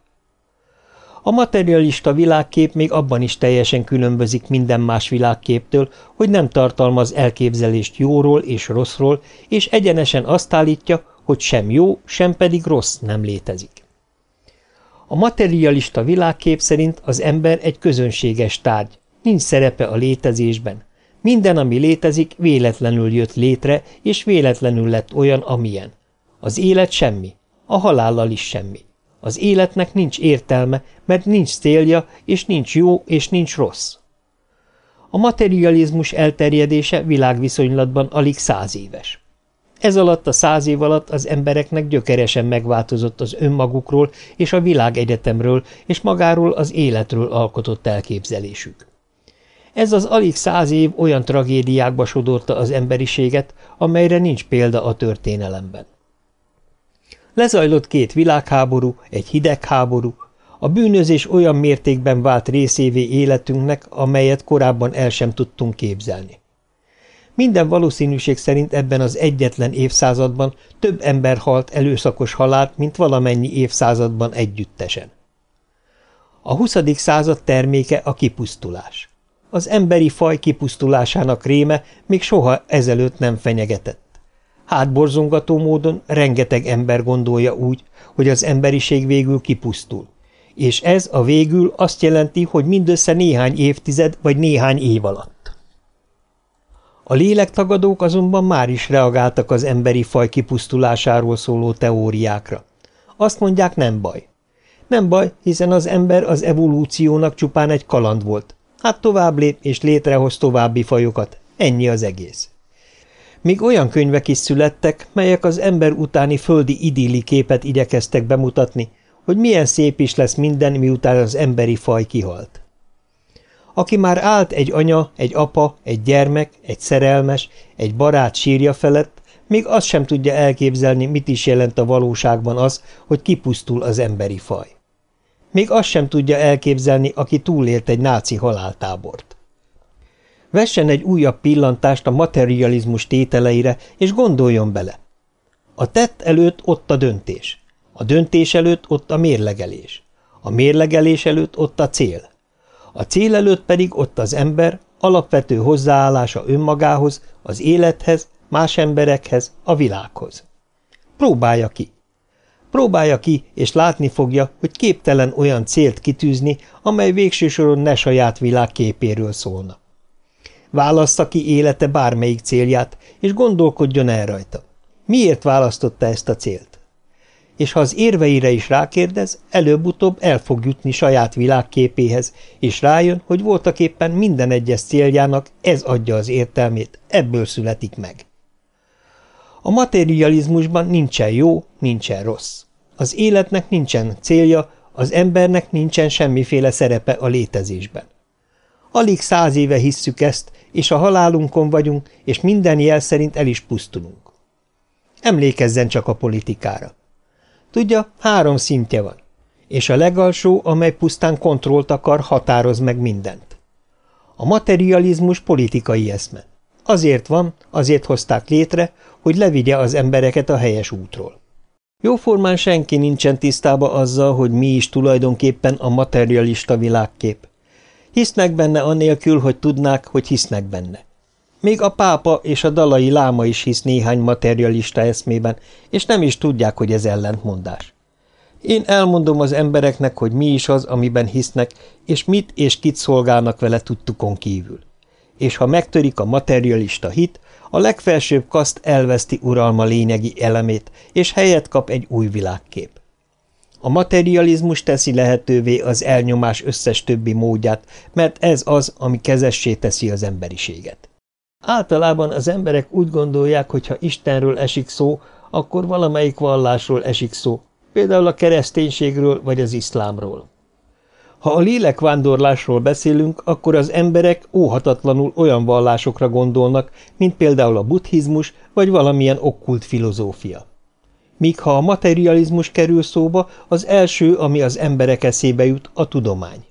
A materialista világkép még abban is teljesen különbözik minden más világképtől, hogy nem tartalmaz elképzelést jóról és rosszról, és egyenesen azt állítja, hogy sem jó, sem pedig rossz nem létezik. A materialista világkép szerint az ember egy közönséges tárgy, nincs szerepe a létezésben. Minden, ami létezik, véletlenül jött létre, és véletlenül lett olyan, amilyen. Az élet semmi, a halállal is semmi. Az életnek nincs értelme, mert nincs célja, és nincs jó, és nincs rossz. A materializmus elterjedése világviszonylatban alig száz éves. Ez alatt a száz év alatt az embereknek gyökeresen megváltozott az önmagukról és a világegyetemről és magáról az életről alkotott elképzelésük. Ez az alig száz év olyan tragédiákba sodorta az emberiséget, amelyre nincs példa a történelemben. Lezajlott két világháború, egy hidegháború, a bűnözés olyan mértékben vált részévé életünknek, amelyet korábban el sem tudtunk képzelni. Minden valószínűség szerint ebben az egyetlen évszázadban több ember halt előszakos halált, mint valamennyi évszázadban együttesen. A 20. század terméke a kipusztulás. Az emberi faj kipusztulásának réme még soha ezelőtt nem fenyegetett. Hátborzongató módon rengeteg ember gondolja úgy, hogy az emberiség végül kipusztul. És ez a végül azt jelenti, hogy mindössze néhány évtized vagy néhány év alatt. A lélektagadók azonban már is reagáltak az emberi faj kipusztulásáról szóló teóriákra. Azt mondják, nem baj. Nem baj, hiszen az ember az evolúciónak csupán egy kaland volt. Hát tovább lép és létrehoz további fajokat. Ennyi az egész. Még olyan könyvek is születtek, melyek az ember utáni földi idilli képet igyekeztek bemutatni, hogy milyen szép is lesz minden, miután az emberi faj kihalt. Aki már állt egy anya, egy apa, egy gyermek, egy szerelmes, egy barát sírja felett, még azt sem tudja elképzelni, mit is jelent a valóságban az, hogy kipusztul az emberi faj. Még azt sem tudja elképzelni, aki túlélt egy náci haláltábort. Vessen egy újabb pillantást a materializmus tételeire, és gondoljon bele. A tett előtt ott a döntés. A döntés előtt ott a mérlegelés. A mérlegelés előtt ott a cél. A cél előtt pedig ott az ember, alapvető hozzáállása önmagához, az élethez, más emberekhez, a világhoz. Próbálja ki. Próbálja ki, és látni fogja, hogy képtelen olyan célt kitűzni, amely végső soron ne saját világ képéről szólna. Válassza ki élete bármelyik célját, és gondolkodjon el rajta. Miért választotta ezt a célt? És ha az érveire is rákérdez, előbb-utóbb el fog jutni saját világképéhez, és rájön, hogy voltaképpen minden egyes céljának ez adja az értelmét, ebből születik meg. A materializmusban nincsen jó, nincsen rossz. Az életnek nincsen célja, az embernek nincsen semmiféle szerepe a létezésben. Alig száz éve hisszük ezt, és a halálunkon vagyunk, és minden jel szerint el is pusztulunk. Emlékezzen csak a politikára. Tudja, három szintje van, és a legalsó, amely pusztán kontrollt akar, határoz meg mindent. A materializmus politikai eszme. Azért van, azért hozták létre, hogy levigye az embereket a helyes útról. Jóformán senki nincsen tisztába azzal, hogy mi is tulajdonképpen a materialista világkép. Hisznek benne anélkül, hogy tudnák, hogy hisznek benne. Még a pápa és a dalai láma is hisz néhány materialista eszmében, és nem is tudják, hogy ez ellentmondás. Én elmondom az embereknek, hogy mi is az, amiben hisznek, és mit és kit szolgálnak vele tudtukon kívül. És ha megtörik a materialista hit, a legfelsőbb kaszt elveszti uralma lényegi elemét, és helyet kap egy új világkép. A materializmus teszi lehetővé az elnyomás összes többi módját, mert ez az, ami kezessé teszi az emberiséget. Általában az emberek úgy gondolják, hogy ha Istenről esik szó, akkor valamelyik vallásról esik szó, például a kereszténységről vagy az iszlámról. Ha a lélekvándorlásról beszélünk, akkor az emberek óhatatlanul olyan vallásokra gondolnak, mint például a buddhizmus vagy valamilyen okkult filozófia. Míg ha a materializmus kerül szóba, az első, ami az emberek eszébe jut, a tudomány.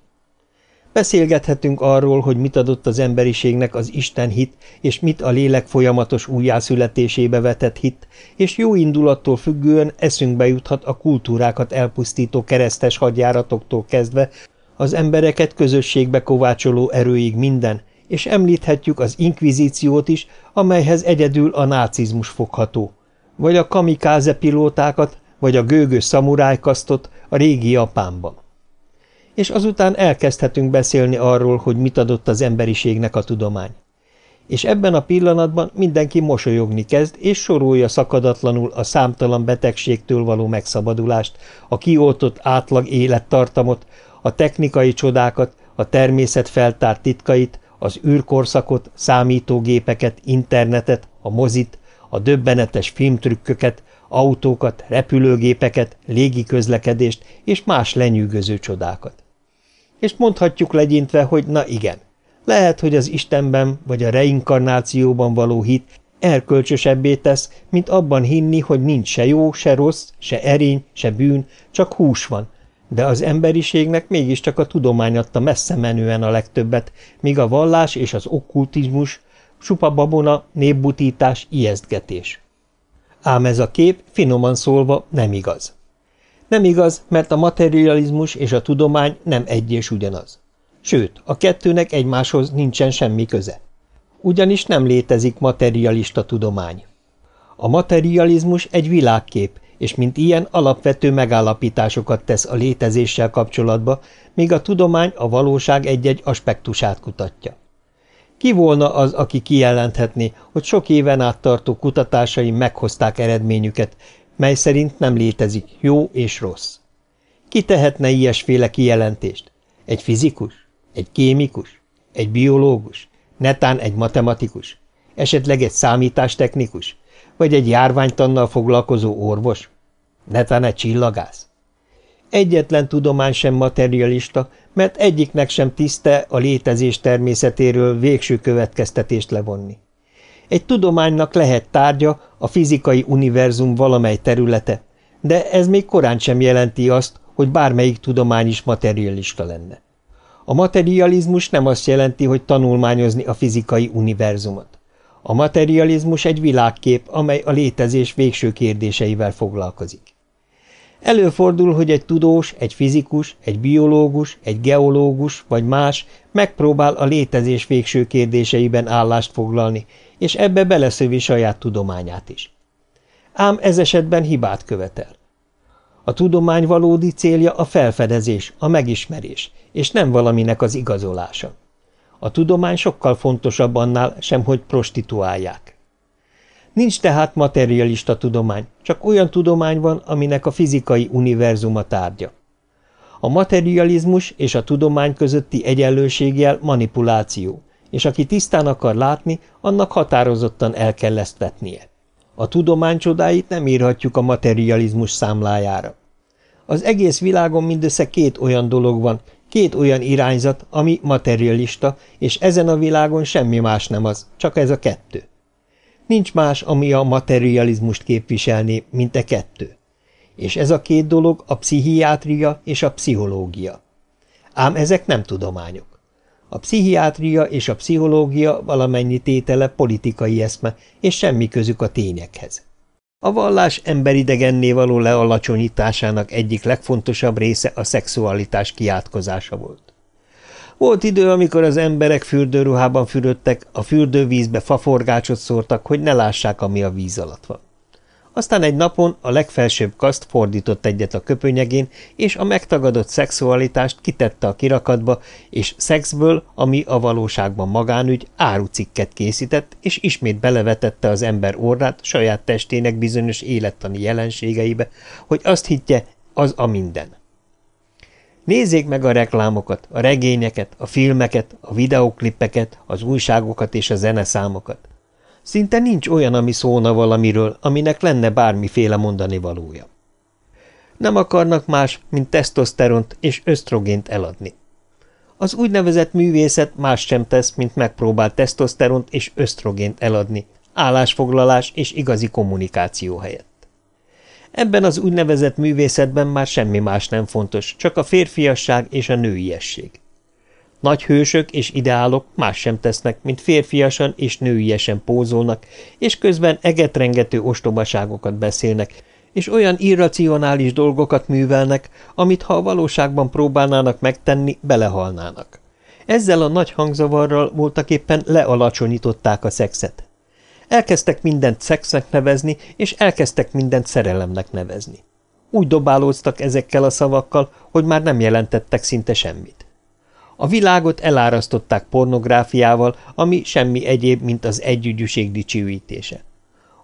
Beszélgethetünk arról, hogy mit adott az emberiségnek az Isten hit, és mit a lélek folyamatos újjászületésébe vetett hit, és jó indulattól függően eszünkbe juthat a kultúrákat elpusztító keresztes hadjáratoktól kezdve az embereket közösségbe kovácsoló erőig minden, és említhetjük az inkvizíciót is, amelyhez egyedül a nácizmus fogható, vagy a kamikáze pilótákat, vagy a gőgös szamurájkasztot a régi Japánban. És azután elkezdhetünk beszélni arról, hogy mit adott az emberiségnek a tudomány. És ebben a pillanatban mindenki mosolyogni kezd, és sorolja szakadatlanul a számtalan betegségtől való megszabadulást, a kioltott átlag élettartamot, a technikai csodákat, a természet feltárt titkait, az űrkorszakot, számítógépeket, internetet, a mozit, a döbbenetes filmtrükköket, autókat, repülőgépeket, légiközlekedést és más lenyűgöző csodákat. És mondhatjuk legyintve, hogy na igen, lehet, hogy az Istenben vagy a reinkarnációban való hit erkölcsösebbé tesz, mint abban hinni, hogy nincs se jó, se rossz, se erény, se bűn, csak hús van, de az emberiségnek mégiscsak a tudomány adta messze menően a legtöbbet, míg a vallás és az okkultizmus supa babona, népbutítás, ijesztgetés. Ám ez a kép, finoman szólva, nem igaz. Nem igaz, mert a materializmus és a tudomány nem egy és ugyanaz. Sőt, a kettőnek egymáshoz nincsen semmi köze. Ugyanis nem létezik materialista tudomány. A materializmus egy világkép, és mint ilyen alapvető megállapításokat tesz a létezéssel kapcsolatba, míg a tudomány a valóság egy-egy aspektusát kutatja. Ki volna az, aki kijelenthetné, hogy sok éven át tartó kutatásai meghozták eredményüket, mely szerint nem létezik jó és rossz? Ki tehetne ilyesféle kijelentést? Egy fizikus? Egy kémikus? Egy biológus? Netán egy matematikus? Esetleg egy számítástechnikus? Vagy egy járványtannal foglalkozó orvos? Netán egy csillagász? Egyetlen tudomány sem materialista, mert egyiknek sem tiszte a létezés természetéről végső következtetést levonni. Egy tudománynak lehet tárgya a fizikai univerzum valamely területe, de ez még korán sem jelenti azt, hogy bármelyik tudomány is materialista lenne. A materializmus nem azt jelenti, hogy tanulmányozni a fizikai univerzumot. A materializmus egy világkép, amely a létezés végső kérdéseivel foglalkozik. Előfordul, hogy egy tudós, egy fizikus, egy biológus, egy geológus vagy más megpróbál a létezés végső kérdéseiben állást foglalni, és ebbe beleszövi saját tudományát is. Ám ez esetben hibát követel. A tudomány valódi célja a felfedezés, a megismerés, és nem valaminek az igazolása. A tudomány sokkal fontosabb annál sem, hogy prostituálják. Nincs tehát materialista tudomány, csak olyan tudomány van, aminek a fizikai univerzuma tárgya. A materializmus és a tudomány közötti egyenlőségjel manipuláció, és aki tisztán akar látni, annak határozottan el kell ezt vetnie. A tudomány csodáit nem írhatjuk a materializmus számlájára. Az egész világon mindössze két olyan dolog van, két olyan irányzat, ami materialista, és ezen a világon semmi más nem az, csak ez a kettő. Nincs más, ami a materializmust képviselné, mint e kettő. És ez a két dolog a pszichiátria és a pszichológia. Ám ezek nem tudományok. A pszichiátria és a pszichológia valamennyi tétele politikai eszme, és semmi közük a tényekhez. A vallás emberidegenné való lealacsonyításának egyik legfontosabb része a szexualitás kiátkozása volt. Volt idő, amikor az emberek fürdőruhában fürödtek, a fürdővízbe faforgácsot szórtak, hogy ne lássák, ami a víz alatt van. Aztán egy napon a legfelsőbb kaszt fordított egyet a köpönyegén, és a megtagadott szexualitást kitette a kirakatba, és szexből, ami a valóságban magánügy, árucikket készített, és ismét belevetette az ember orrát saját testének bizonyos élettani jelenségeibe, hogy azt higgye, az a minden. Nézzék meg a reklámokat, a regényeket, a filmeket, a videoklippeket, az újságokat és a zeneszámokat. Szinte nincs olyan, ami szólna valamiről, aminek lenne bármiféle mondani valója. Nem akarnak más, mint tesztoszteront és ösztrogént eladni. Az úgynevezett művészet más sem tesz, mint megpróbál tesztoszteront és ösztrogént eladni, állásfoglalás és igazi kommunikáció helyett. Ebben az úgynevezett művészetben már semmi más nem fontos, csak a férfiasság és a nőiesség. Nagy hősök és ideálok más sem tesznek, mint férfiasan és nőiesen pózolnak, és közben egetrengető ostobaságokat beszélnek, és olyan irracionális dolgokat művelnek, amit ha a valóságban próbálnának megtenni, belehalnának. Ezzel a nagy hangzavarral voltaképpen lealacsonyították a szexet. Elkezdtek mindent szexnek nevezni, és elkezdtek mindent szerelemnek nevezni. Úgy dobálóztak ezekkel a szavakkal, hogy már nem jelentettek szinte semmit. A világot elárasztották pornográfiával, ami semmi egyéb, mint az együgyűség dicsőítése.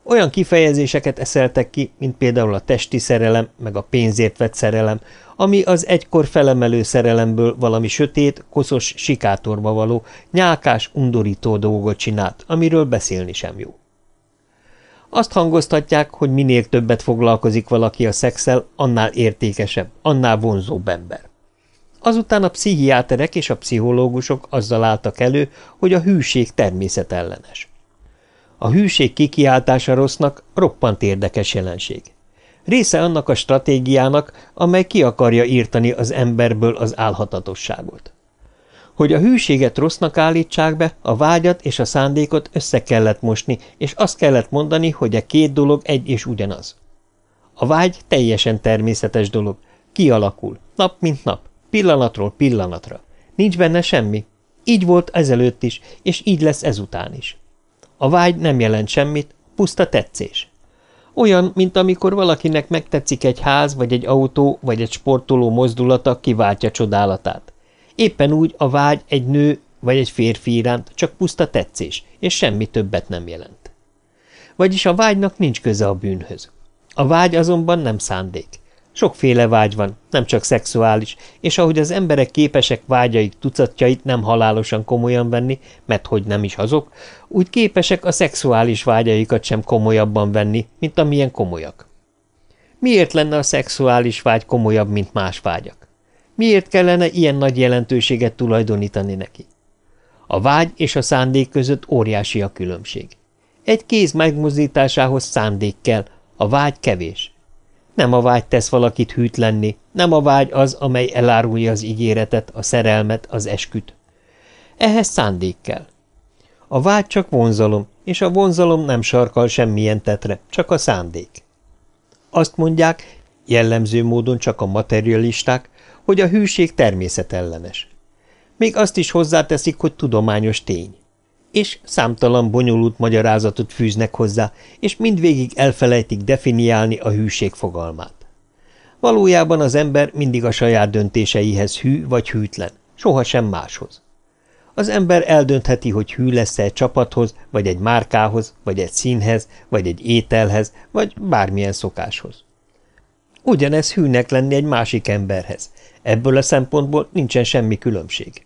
Olyan kifejezéseket eszeltek ki, mint például a testi szerelem, meg a pénzért vett szerelem, ami az egykor felemelő szerelemből valami sötét, koszos sikátorba való, nyálkás, undorító dolgot csinált, amiről beszélni sem jó. Azt hangoztatják, hogy minél többet foglalkozik valaki a szexel, annál értékesebb, annál vonzóbb ember. Azután a pszichiáterek és a pszichológusok azzal álltak elő, hogy a hűség természetellenes. A hűség kikiáltása rossznak roppant érdekes jelenség. Része annak a stratégiának, amely ki akarja írtani az emberből az álhatatosságot. Hogy a hűséget rossznak állítsák be, a vágyat és a szándékot össze kellett mosni, és azt kellett mondani, hogy a két dolog egy és ugyanaz. A vágy teljesen természetes dolog, kialakul, nap mint nap, pillanatról pillanatra. Nincs benne semmi. Így volt ezelőtt is, és így lesz ezután is. A vágy nem jelent semmit, puszta tetszés. Olyan, mint amikor valakinek megtetszik egy ház, vagy egy autó, vagy egy sportoló mozdulata kiváltja csodálatát. Éppen úgy a vágy egy nő vagy egy férfi iránt csak puszta tetszés, és semmi többet nem jelent. Vagyis a vágynak nincs köze a bűnhöz. A vágy azonban nem szándék. Sokféle vágy van, nem csak szexuális, és ahogy az emberek képesek vágyaik tucatjait nem halálosan komolyan venni, mert hogy nem is azok, úgy képesek a szexuális vágyaikat sem komolyabban venni, mint amilyen komolyak. Miért lenne a szexuális vágy komolyabb, mint más vágyak? Miért kellene ilyen nagy jelentőséget tulajdonítani neki? A vágy és a szándék között óriási a különbség. Egy kéz megmozdításához szándék kell, a vágy kevés. Nem a vágy tesz valakit hűtlenni, nem a vágy az, amely elárulja az ígéretet, a szerelmet, az esküt. Ehhez szándék kell. A vágy csak vonzalom, és a vonzalom nem sarkal semmilyen tetre, csak a szándék. Azt mondják, jellemző módon csak a materialisták, hogy a hűség természetellenes. Még azt is hozzáteszik, hogy tudományos tény. És számtalan bonyolult magyarázatot fűznek hozzá, és mindvégig elfelejtik definiálni a hűség fogalmát. Valójában az ember mindig a saját döntéseihez hű vagy hűtlen, sohasem máshoz. Az ember eldöntheti, hogy hű lesz -e egy csapathoz, vagy egy márkához, vagy egy színhez, vagy egy ételhez, vagy bármilyen szokáshoz. Ugyanez hűnek lenni egy másik emberhez. Ebből a szempontból nincsen semmi különbség.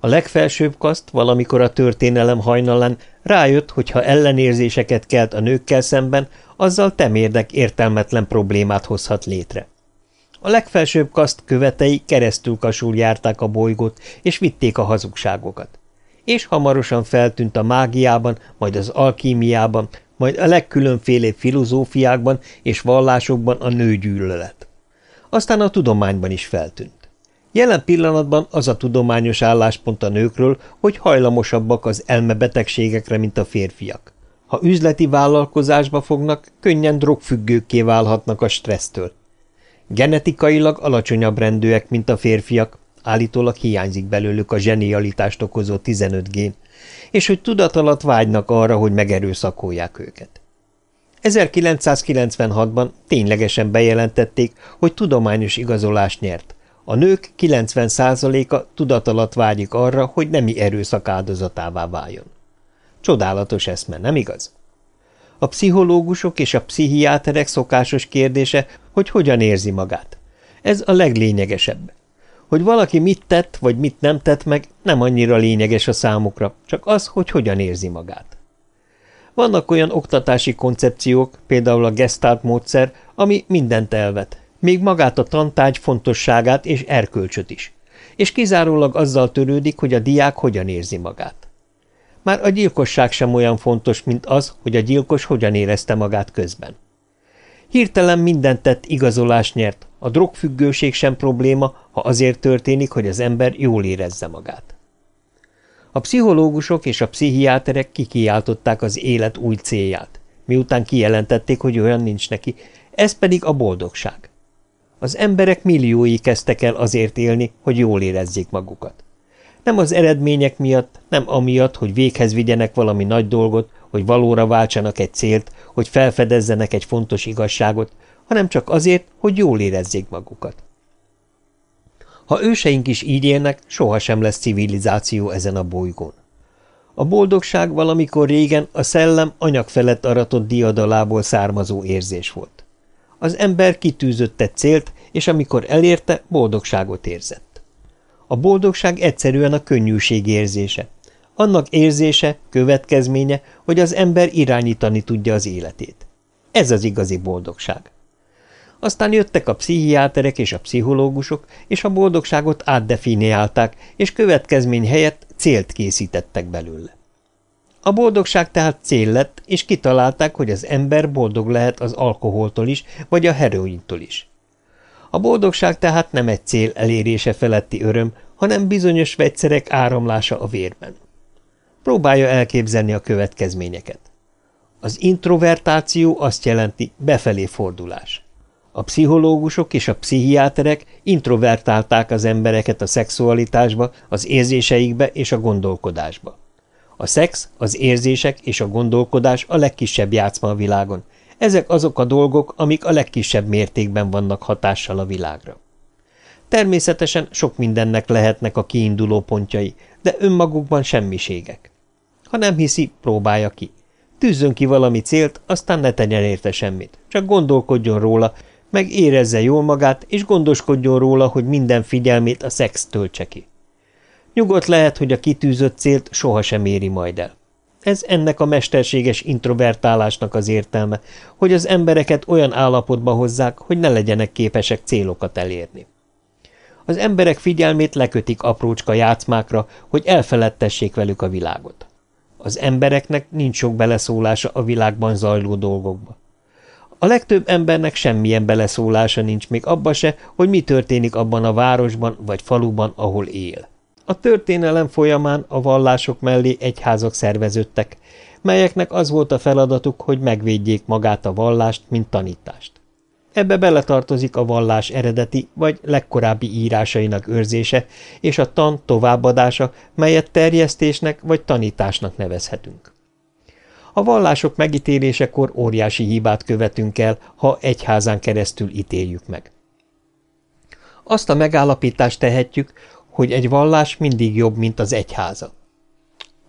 A legfelsőbb kaszt valamikor a történelem hajnalán rájött, hogy ha ellenérzéseket kelt a nőkkel szemben, azzal temérdek értelmetlen problémát hozhat létre. A legfelsőbb kaszt követei keresztül kasul járták a bolygót, és vitték a hazugságokat. És hamarosan feltűnt a mágiában, majd az alkímiában, majd a legkülönfélébb filozófiákban és vallásokban a nőgyűlölet. Aztán a tudományban is feltűnt. Jelen pillanatban az a tudományos álláspont a nőkről, hogy hajlamosabbak az elmebetegségekre, mint a férfiak. Ha üzleti vállalkozásba fognak, könnyen drogfüggőkké válhatnak a stressztől. Genetikailag alacsonyabb rendűek, mint a férfiak, állítólag hiányzik belőlük a zsenialitást okozó 15 gén, és hogy tudat alatt vágynak arra, hogy megerőszakolják őket. 1996-ban ténylegesen bejelentették, hogy tudományos igazolást nyert. A nők 90%-a tudat vágyik arra, hogy nemi erőszak áldozatává váljon. Csodálatos eszme, nem igaz? A pszichológusok és a pszichiáterek szokásos kérdése, hogy hogyan érzi magát. Ez a leglényegesebb. Hogy valaki mit tett, vagy mit nem tett meg, nem annyira lényeges a számukra, csak az, hogy hogyan érzi magát. Vannak olyan oktatási koncepciók, például a gestalt módszer, ami mindent elvet, még magát a tantárgy fontosságát és erkölcsöt is, és kizárólag azzal törődik, hogy a diák hogyan érzi magát. Már a gyilkosság sem olyan fontos, mint az, hogy a gyilkos hogyan érezte magát közben. Hirtelen mindent tett igazolás nyert, a drogfüggőség sem probléma, ha azért történik, hogy az ember jól érezze magát. A pszichológusok és a pszichiáterek kikiáltották az élet új célját, miután kijelentették, hogy olyan nincs neki, ez pedig a boldogság. Az emberek milliói kezdtek el azért élni, hogy jól érezzék magukat. Nem az eredmények miatt, nem amiatt, hogy véghez vigyenek valami nagy dolgot, hogy valóra váltsanak egy célt, hogy felfedezzenek egy fontos igazságot, hanem csak azért, hogy jól érezzék magukat. Ha őseink is így élnek, sohasem lesz civilizáció ezen a bolygón. A boldogság valamikor régen a szellem anyag felett aratott diadalából származó érzés volt. Az ember kitűzött egy célt, és amikor elérte, boldogságot érzett. A boldogság egyszerűen a könnyűség érzése. Annak érzése, következménye, hogy az ember irányítani tudja az életét. Ez az igazi boldogság. Aztán jöttek a pszichiáterek és a pszichológusok, és a boldogságot átdefiniálták, és következmény helyett célt készítettek belőle. A boldogság tehát cél lett, és kitalálták, hogy az ember boldog lehet az alkoholtól is, vagy a herointól is. A boldogság tehát nem egy cél elérése feletti öröm, hanem bizonyos vegyszerek áramlása a vérben. Próbálja elképzelni a következményeket. Az introvertáció azt jelenti befelé fordulás. A pszichológusok és a pszichiáterek introvertálták az embereket a szexualitásba, az érzéseikbe és a gondolkodásba. A szex, az érzések és a gondolkodás a legkisebb játszma a világon. Ezek azok a dolgok, amik a legkisebb mértékben vannak hatással a világra. Természetesen sok mindennek lehetnek a kiinduló pontjai, de önmagukban semmiségek. Ha nem hiszi, próbálja ki. Tűzzön ki valami célt, aztán ne tegyen érte semmit, csak gondolkodjon róla, meg érezze jól magát, és gondoskodjon róla, hogy minden figyelmét a szex töltse ki. Nyugodt lehet, hogy a kitűzött célt sohasem éri majd el. Ez ennek a mesterséges introvertálásnak az értelme, hogy az embereket olyan állapotba hozzák, hogy ne legyenek képesek célokat elérni. Az emberek figyelmét lekötik aprócska játszmákra, hogy elfeledtessék velük a világot. Az embereknek nincs sok beleszólása a világban zajló dolgokba. A legtöbb embernek semmilyen beleszólása nincs még abba se, hogy mi történik abban a városban vagy faluban, ahol él. A történelem folyamán a vallások mellé egyházak szerveződtek, melyeknek az volt a feladatuk, hogy megvédjék magát a vallást, mint tanítást. Ebbe beletartozik a vallás eredeti vagy legkorábbi írásainak őrzése és a tan továbbadása, melyet terjesztésnek vagy tanításnak nevezhetünk. A vallások megítélésekor óriási hibát követünk el, ha egyházán keresztül ítéljük meg. Azt a megállapítást tehetjük, hogy egy vallás mindig jobb, mint az egyháza.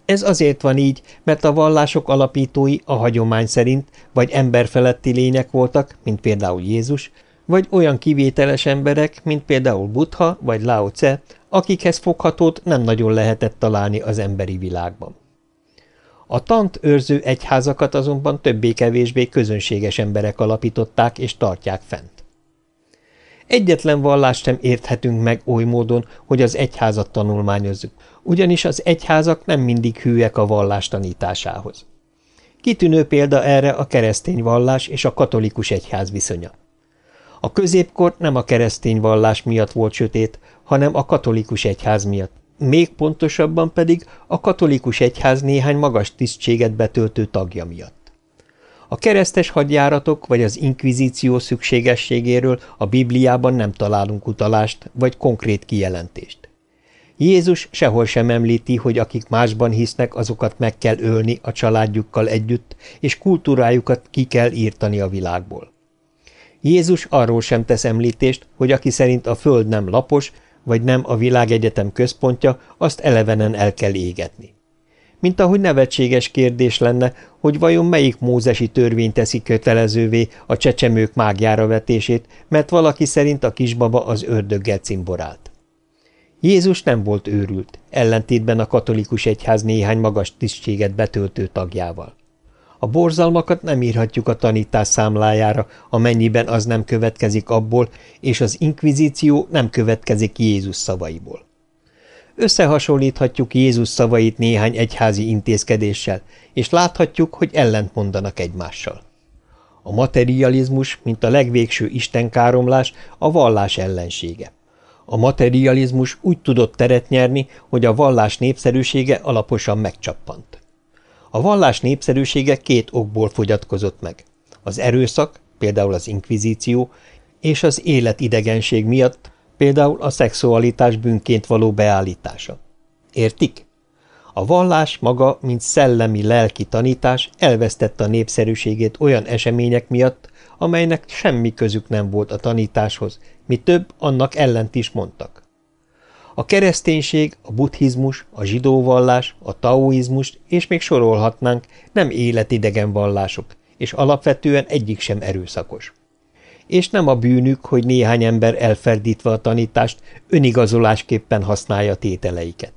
Ez azért van így, mert a vallások alapítói a hagyomány szerint vagy emberfeletti lények voltak, mint például Jézus, vagy olyan kivételes emberek, mint például Buddha vagy Lao Tse, akikhez foghatót nem nagyon lehetett találni az emberi világban. A tant őrző egyházakat azonban többé-kevésbé közönséges emberek alapították és tartják fent. Egyetlen vallást sem érthetünk meg oly módon, hogy az egyházat tanulmányozzuk, ugyanis az egyházak nem mindig hűek a vallás tanításához. Kitűnő példa erre a keresztény vallás és a katolikus egyház viszonya. A középkor nem a keresztény vallás miatt volt sötét, hanem a katolikus egyház miatt, még pontosabban pedig a katolikus egyház néhány magas tisztséget betöltő tagja miatt. A keresztes hadjáratok vagy az inkvizíció szükségességéről a Bibliában nem találunk utalást vagy konkrét kijelentést. Jézus sehol sem említi, hogy akik másban hisznek, azokat meg kell ölni a családjukkal együtt, és kultúrájukat ki kell írtani a világból. Jézus arról sem tesz említést, hogy aki szerint a föld nem lapos, vagy nem a világegyetem központja, azt elevenen el kell égetni. Mint ahogy nevetséges kérdés lenne, hogy vajon melyik mózesi törvény teszi kötelezővé a csecsemők mágjára vetését, mert valaki szerint a kisbaba az ördöggel cimborált. Jézus nem volt őrült, ellentétben a katolikus egyház néhány magas tisztséget betöltő tagjával. A borzalmakat nem írhatjuk a tanítás számlájára, amennyiben az nem következik abból, és az inkvizíció nem következik Jézus szavaiból. Összehasonlíthatjuk Jézus szavait néhány egyházi intézkedéssel, és láthatjuk, hogy ellent mondanak egymással. A materializmus, mint a legvégső istenkáromlás, a vallás ellensége. A materializmus úgy tudott teret nyerni, hogy a vallás népszerűsége alaposan megcsappant. A vallás népszerűsége két okból fogyatkozott meg. Az erőszak, például az inkvizíció, és az életidegenség miatt, például a szexualitás bűnként való beállítása. Értik? A vallás maga, mint szellemi-lelki tanítás elvesztette a népszerűségét olyan események miatt, amelynek semmi közük nem volt a tanításhoz, mi több, annak ellent is mondtak. A kereszténység, a buddhizmus, a zsidóvallás, a taoizmus, és még sorolhatnánk, nem életidegen vallások, és alapvetően egyik sem erőszakos. És nem a bűnük, hogy néhány ember elferdítve a tanítást önigazolásképpen használja tételeiket.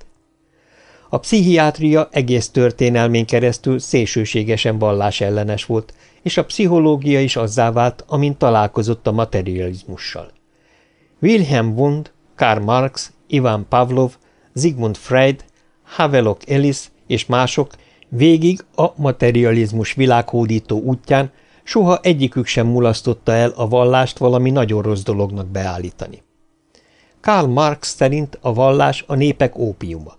A pszichiátria egész történelmén keresztül szélsőségesen vallásellenes volt, és a pszichológia is azzá vált, amint találkozott a materializmussal. Wilhelm Wundt, Karl Marx Ivan Pavlov, Sigmund Freud, Havelock Ellis és mások végig a materializmus világhódító útján soha egyikük sem mulasztotta el a vallást valami nagyon rossz dolognak beállítani. Karl Marx szerint a vallás a népek ópiuma.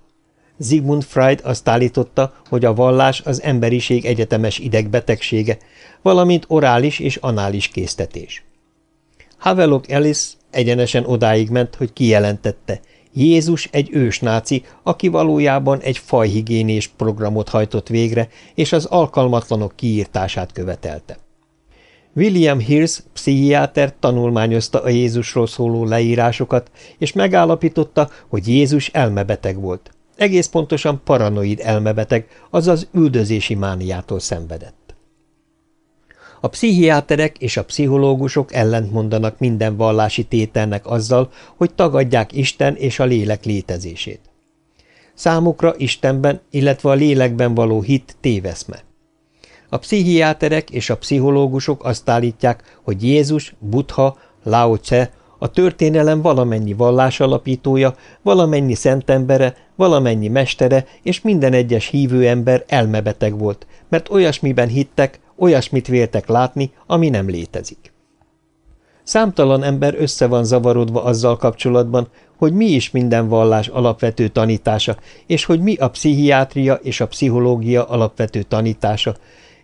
Sigmund Freud azt állította, hogy a vallás az emberiség egyetemes idegbetegsége, valamint orális és anális késztetés. Havelock Ellis egyenesen odáig ment, hogy kijelentette – Jézus egy ősnáci, aki valójában egy fajhigiénés programot hajtott végre, és az alkalmatlanok kiírtását követelte. William Hirsch, pszichiáter tanulmányozta a Jézusról szóló leírásokat, és megállapította, hogy Jézus elmebeteg volt. Egész pontosan paranoid elmebeteg, azaz üldözési mániától szenvedett. A pszichiáterek és a pszichológusok ellentmondanak minden vallási tételnek azzal, hogy tagadják Isten és a lélek létezését. Számukra Istenben, illetve a lélekben való hit téveszme. A pszichiáterek és a pszichológusok azt állítják, hogy Jézus, Buddha, Lao Tse, a történelem valamennyi vallásalapítója, valamennyi szentembere, valamennyi mestere és minden egyes hívő ember elmebeteg volt, mert olyasmiben hittek, Olyasmit véltek látni, ami nem létezik. Számtalan ember össze van zavarodva azzal kapcsolatban, hogy mi is minden vallás alapvető tanítása, és hogy mi a pszichiátria és a pszichológia alapvető tanítása,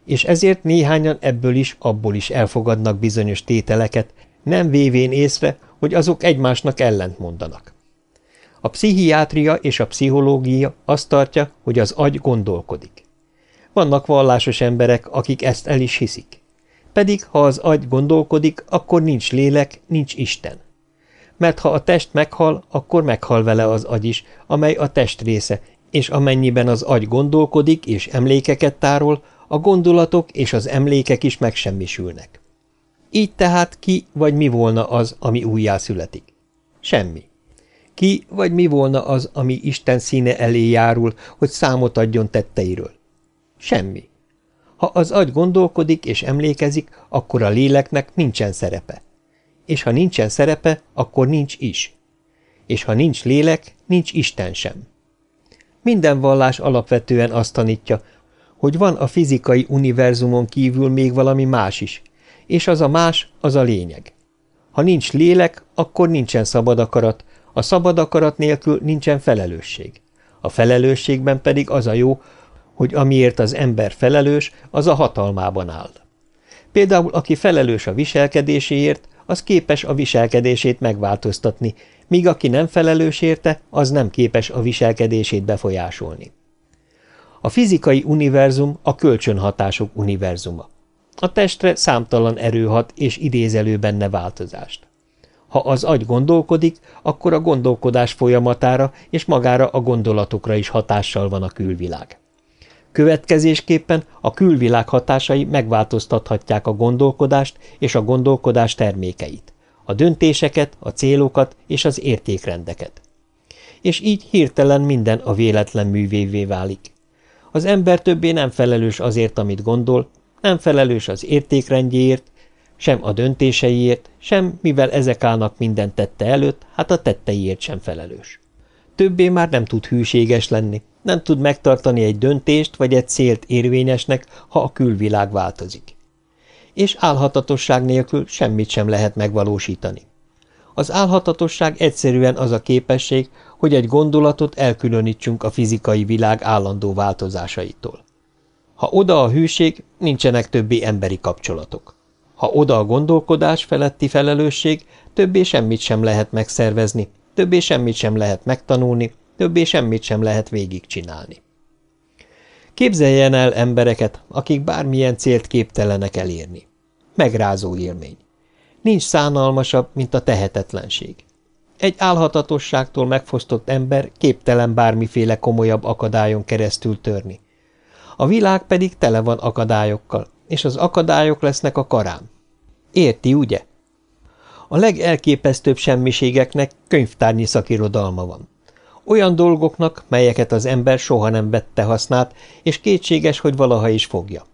és ezért néhányan ebből is, abból is elfogadnak bizonyos tételeket, nem vévén észre, hogy azok egymásnak ellent mondanak. A pszichiátria és a pszichológia azt tartja, hogy az agy gondolkodik. Vannak vallásos emberek, akik ezt el is hiszik. Pedig, ha az agy gondolkodik, akkor nincs lélek, nincs Isten. Mert ha a test meghal, akkor meghal vele az agy is, amely a test része, és amennyiben az agy gondolkodik és emlékeket tárol, a gondolatok és az emlékek is megsemmisülnek. Így tehát ki vagy mi volna az, ami újjászületik? Semmi. Ki vagy mi volna az, ami Isten színe elé járul, hogy számot adjon tetteiről? Semmi. Ha az agy gondolkodik és emlékezik, akkor a léleknek nincsen szerepe. És ha nincsen szerepe, akkor nincs is. És ha nincs lélek, nincs Isten sem. Minden vallás alapvetően azt tanítja, hogy van a fizikai univerzumon kívül még valami más is, és az a más, az a lényeg. Ha nincs lélek, akkor nincsen szabad akarat, a szabad akarat nélkül nincsen felelősség. A felelősségben pedig az a jó, hogy amiért az ember felelős, az a hatalmában áll. Például aki felelős a viselkedéséért, az képes a viselkedését megváltoztatni, míg aki nem felelős érte, az nem képes a viselkedését befolyásolni. A fizikai univerzum a kölcsönhatások univerzuma. A testre számtalan erő hat és idézelő benne változást. Ha az agy gondolkodik, akkor a gondolkodás folyamatára és magára a gondolatokra is hatással van a külvilág. Következésképpen a külvilág hatásai megváltoztathatják a gondolkodást és a gondolkodás termékeit, a döntéseket, a célokat és az értékrendeket. És így hirtelen minden a véletlen művévé válik. Az ember többé nem felelős azért, amit gondol, nem felelős az értékrendjéért, sem a döntéseiért, sem mivel ezek állnak minden tette előtt, hát a tetteiért sem felelős. Többé már nem tud hűséges lenni, nem tud megtartani egy döntést vagy egy célt érvényesnek, ha a külvilág változik. És álhatatosság nélkül semmit sem lehet megvalósítani. Az álhatatosság egyszerűen az a képesség, hogy egy gondolatot elkülönítsünk a fizikai világ állandó változásaitól. Ha oda a hűség, nincsenek többi emberi kapcsolatok. Ha oda a gondolkodás feletti felelősség, többé semmit sem lehet megszervezni, többé semmit sem lehet megtanulni, többé semmit sem lehet végigcsinálni. Képzeljen el embereket, akik bármilyen célt képtelenek elérni. Megrázó élmény. Nincs szánalmasabb, mint a tehetetlenség. Egy álhatatosságtól megfosztott ember képtelen bármiféle komolyabb akadályon keresztül törni. A világ pedig tele van akadályokkal, és az akadályok lesznek a karám. Érti, ugye? A legelképesztőbb semmiségeknek könyvtárnyi szakirodalma van. Olyan dolgoknak, melyeket az ember soha nem vette hasznát, és kétséges, hogy valaha is fogja.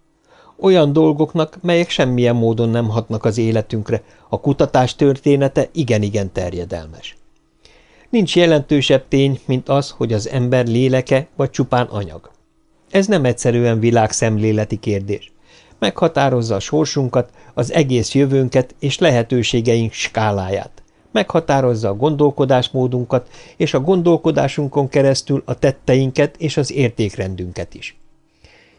Olyan dolgoknak, melyek semmilyen módon nem hatnak az életünkre, a kutatás története igen-igen terjedelmes. Nincs jelentősebb tény, mint az, hogy az ember léleke vagy csupán anyag. Ez nem egyszerűen világszemléleti kérdés. Meghatározza a sorsunkat, az egész jövőnket és lehetőségeink skáláját. Meghatározza a gondolkodásmódunkat, és a gondolkodásunkon keresztül a tetteinket és az értékrendünket is.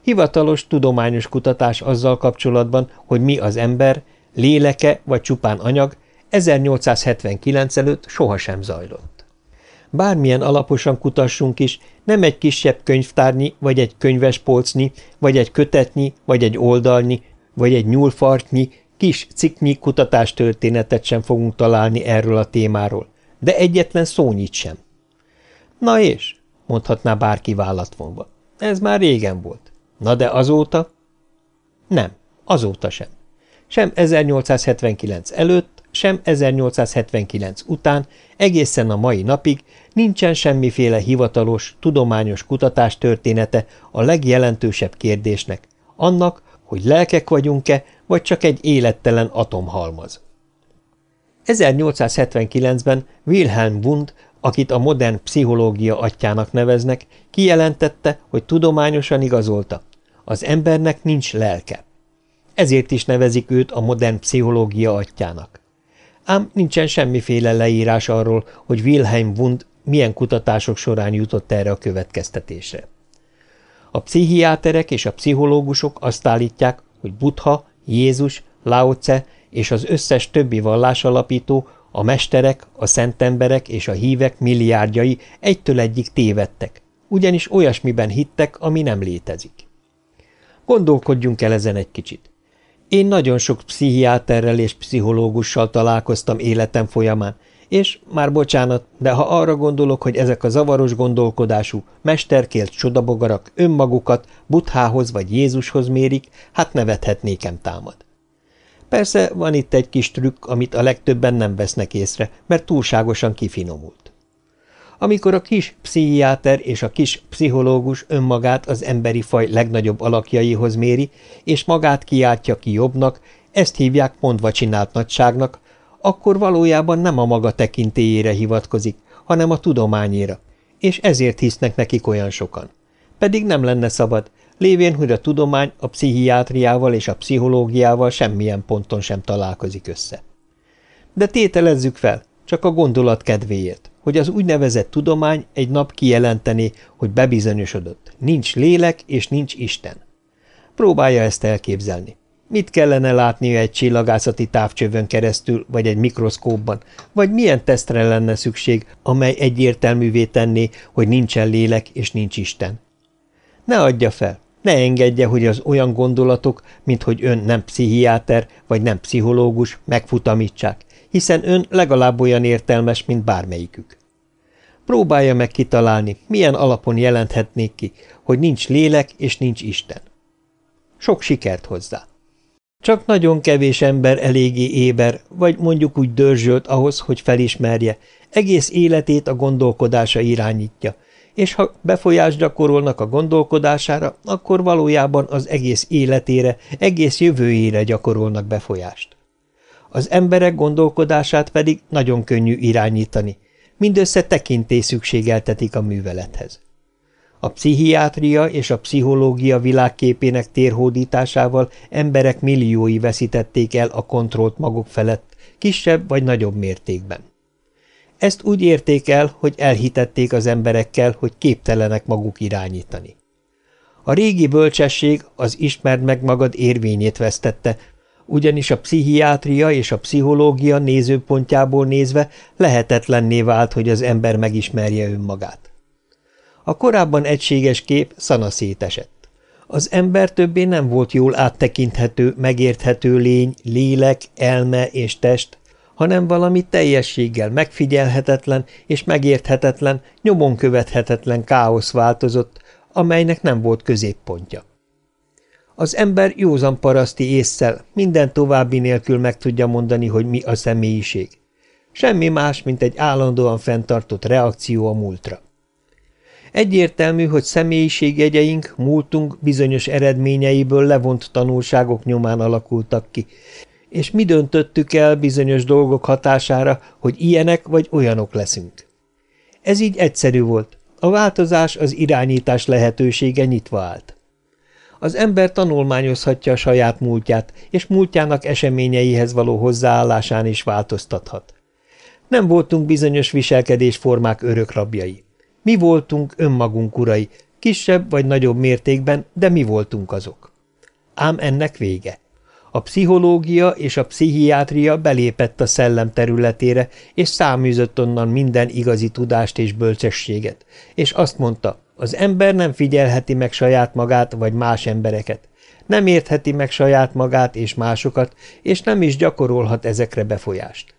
Hivatalos tudományos kutatás azzal kapcsolatban, hogy mi az ember, léleke vagy csupán anyag, 1879 előtt sohasem zajlott. Bármilyen alaposan kutassunk is, nem egy kisebb könyvtárnyi, vagy egy könyvespolcnyi, vagy egy kötetnyi, vagy egy oldalnyi, vagy egy nyúlfartnyi, kis cikknyi kutatástörténetet sem fogunk találni erről a témáról, de egyetlen szónyit sem. Na és? mondhatná bárki vállatvonva. Ez már régen volt. Na de azóta? Nem, azóta sem. Sem 1879 előtt, sem 1879 után, egészen a mai napig nincsen semmiféle hivatalos, tudományos kutatás története a legjelentősebb kérdésnek, annak, hogy lelkek vagyunk-e, vagy csak egy élettelen atomhalmaz. 1879-ben Wilhelm Wundt, akit a modern pszichológia atyának neveznek, kijelentette, hogy tudományosan igazolta, az embernek nincs lelke. Ezért is nevezik őt a modern pszichológia atyának. Ám nincsen semmiféle leírás arról, hogy Wilhelm Wundt milyen kutatások során jutott erre a következtetésre. A pszichiáterek és a pszichológusok azt állítják, hogy Buddha, Jézus, Lao Tse és az összes többi vallásalapító, a mesterek, a szentemberek és a hívek milliárdjai egytől egyik tévedtek, ugyanis olyasmiben hittek, ami nem létezik. Gondolkodjunk el ezen egy kicsit. Én nagyon sok pszichiáterrel és pszichológussal találkoztam életem folyamán, és, már bocsánat, de ha arra gondolok, hogy ezek a zavaros gondolkodású, mesterkélt csodabogarak önmagukat Buthához vagy Jézushoz mérik, hát nevethetnékem támad. Persze van itt egy kis trükk, amit a legtöbben nem vesznek észre, mert túlságosan kifinomult. Amikor a kis pszichiáter és a kis pszichológus önmagát az emberi faj legnagyobb alakjaihoz méri, és magát kiáltja ki jobbnak, ezt hívják mondva csinált nagyságnak, akkor valójában nem a maga tekintélyére hivatkozik, hanem a tudományéra, és ezért hisznek nekik olyan sokan. Pedig nem lenne szabad, lévén, hogy a tudomány a pszichiátriával és a pszichológiával semmilyen ponton sem találkozik össze. De tételezzük fel, csak a gondolat kedvéért, hogy az úgynevezett tudomány egy nap kijelenteni, hogy bebizonyosodott, nincs lélek és nincs Isten. Próbálja ezt elképzelni. Mit kellene látnia egy csillagászati távcsövön keresztül, vagy egy mikroszkópban, vagy milyen tesztre lenne szükség, amely egyértelművé tenné, hogy nincsen lélek és nincs Isten? Ne adja fel, ne engedje, hogy az olyan gondolatok, mint hogy ön nem pszichiáter vagy nem pszichológus, megfutamítsák, hiszen ön legalább olyan értelmes, mint bármelyikük. Próbálja meg kitalálni, milyen alapon jelenthetnék ki, hogy nincs lélek és nincs Isten. Sok sikert hozzá! Csak nagyon kevés ember eléggé éber, vagy mondjuk úgy dörzsölt ahhoz, hogy felismerje, egész életét a gondolkodása irányítja, és ha befolyást gyakorolnak a gondolkodására, akkor valójában az egész életére, egész jövőjére gyakorolnak befolyást. Az emberek gondolkodását pedig nagyon könnyű irányítani, mindössze tekintés szükségeltetik a művelethez. A pszichiátria és a pszichológia világképének térhódításával emberek milliói veszítették el a kontrollt maguk felett, kisebb vagy nagyobb mértékben. Ezt úgy érték el, hogy elhitették az emberekkel, hogy képtelenek maguk irányítani. A régi bölcsesség az ismerd meg magad érvényét vesztette, ugyanis a pszichiátria és a pszichológia nézőpontjából nézve lehetetlenné vált, hogy az ember megismerje önmagát. A korábban egységes kép szana szétesett. Az ember többé nem volt jól áttekinthető, megérthető lény, lélek, elme és test, hanem valami teljességgel megfigyelhetetlen és megérthetetlen, nyomon követhetetlen káosz változott, amelynek nem volt középpontja. Az ember józan paraszti észszel minden további nélkül meg tudja mondani, hogy mi a személyiség. Semmi más, mint egy állandóan fenntartott reakció a múltra. Egyértelmű, hogy személyiségjegyeink, múltunk bizonyos eredményeiből levont tanulságok nyomán alakultak ki, és mi döntöttük el bizonyos dolgok hatására, hogy ilyenek vagy olyanok leszünk. Ez így egyszerű volt. A változás az irányítás lehetősége nyitva állt. Az ember tanulmányozhatja a saját múltját, és múltjának eseményeihez való hozzáállásán is változtathat. Nem voltunk bizonyos viselkedésformák örök rabjai. Mi voltunk önmagunk urai, kisebb vagy nagyobb mértékben, de mi voltunk azok. Ám ennek vége. A pszichológia és a pszichiátria belépett a szellem területére, és száműzött onnan minden igazi tudást és bölcsességet, és azt mondta, az ember nem figyelheti meg saját magát vagy más embereket, nem értheti meg saját magát és másokat, és nem is gyakorolhat ezekre befolyást.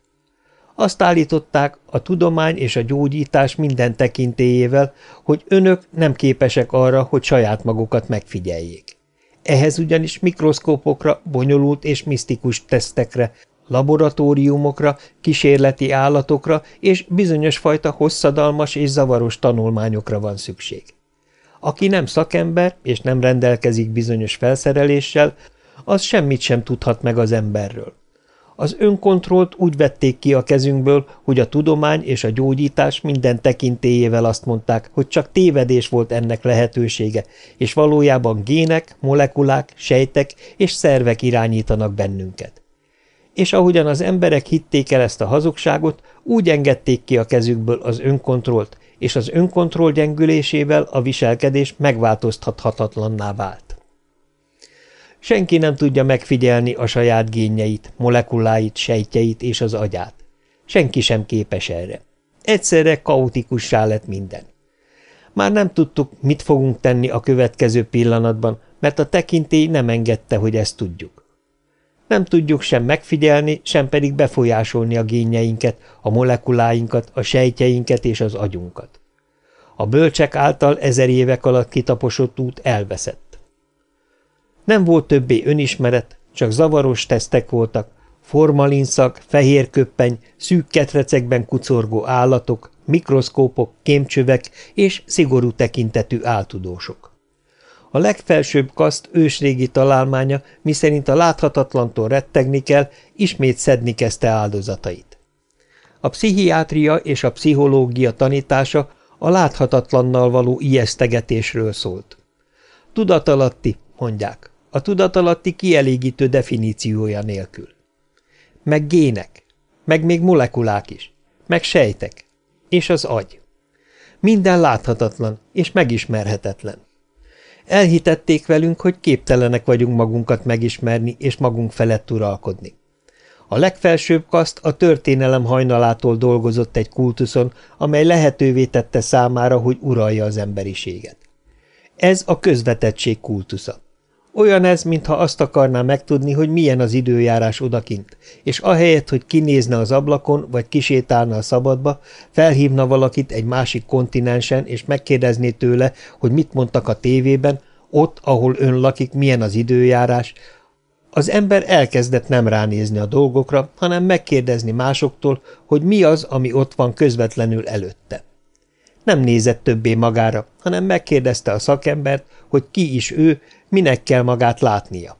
Azt állították, a tudomány és a gyógyítás minden tekintélyével, hogy önök nem képesek arra, hogy saját magukat megfigyeljék. Ehhez ugyanis mikroszkópokra, bonyolult és misztikus tesztekre, laboratóriumokra, kísérleti állatokra és bizonyos fajta hosszadalmas és zavaros tanulmányokra van szükség. Aki nem szakember és nem rendelkezik bizonyos felszereléssel, az semmit sem tudhat meg az emberről. Az önkontrollt úgy vették ki a kezünkből, hogy a tudomány és a gyógyítás minden tekintélyével azt mondták, hogy csak tévedés volt ennek lehetősége, és valójában gének, molekulák, sejtek és szervek irányítanak bennünket. És ahogyan az emberek hitték el ezt a hazugságot, úgy engedték ki a kezükből az önkontrollt, és az önkontroll gyengülésével a viselkedés megváltoztathatatlanná vált. Senki nem tudja megfigyelni a saját génjeit, molekuláit, sejtjeit és az agyát. Senki sem képes erre. Egyszerre kaotikussá lett minden. Már nem tudtuk, mit fogunk tenni a következő pillanatban, mert a tekintély nem engedte, hogy ezt tudjuk. Nem tudjuk sem megfigyelni, sem pedig befolyásolni a génjeinket, a molekuláinkat, a sejtjeinket és az agyunkat. A bölcsek által ezer évek alatt kitaposott út elveszett. Nem volt többé önismeret, csak zavaros tesztek voltak, formalinszak, fehér köppeny, szűk ketrecekben kucorgó állatok, mikroszkópok, kémcsövek és szigorú tekintetű áltudósok. A legfelsőbb kaszt ősrégi találmánya, miszerint a láthatatlantól rettegni kell, ismét szedni kezdte áldozatait. A pszichiátria és a pszichológia tanítása a láthatatlannal való ijesztegetésről szólt. Tudatalatti, mondják, a tudatalatti kielégítő definíciója nélkül. Meg gének, meg még molekulák is, meg sejtek, és az agy. Minden láthatatlan és megismerhetetlen. Elhitették velünk, hogy képtelenek vagyunk magunkat megismerni és magunk felett uralkodni. A legfelsőbb kaszt a történelem hajnalától dolgozott egy kultuszon, amely lehetővé tette számára, hogy uralja az emberiséget. Ez a közvetettség kultusza. Olyan ez, mintha azt akarná megtudni, hogy milyen az időjárás odakint, és ahelyett, hogy kinézne az ablakon, vagy kisétálna a szabadba, felhívna valakit egy másik kontinensen, és megkérdezné tőle, hogy mit mondtak a tévében, ott, ahol ön lakik, milyen az időjárás, az ember elkezdett nem ránézni a dolgokra, hanem megkérdezni másoktól, hogy mi az, ami ott van közvetlenül előtte. Nem nézett többé magára, hanem megkérdezte a szakembert, hogy ki is ő, minek kell magát látnia.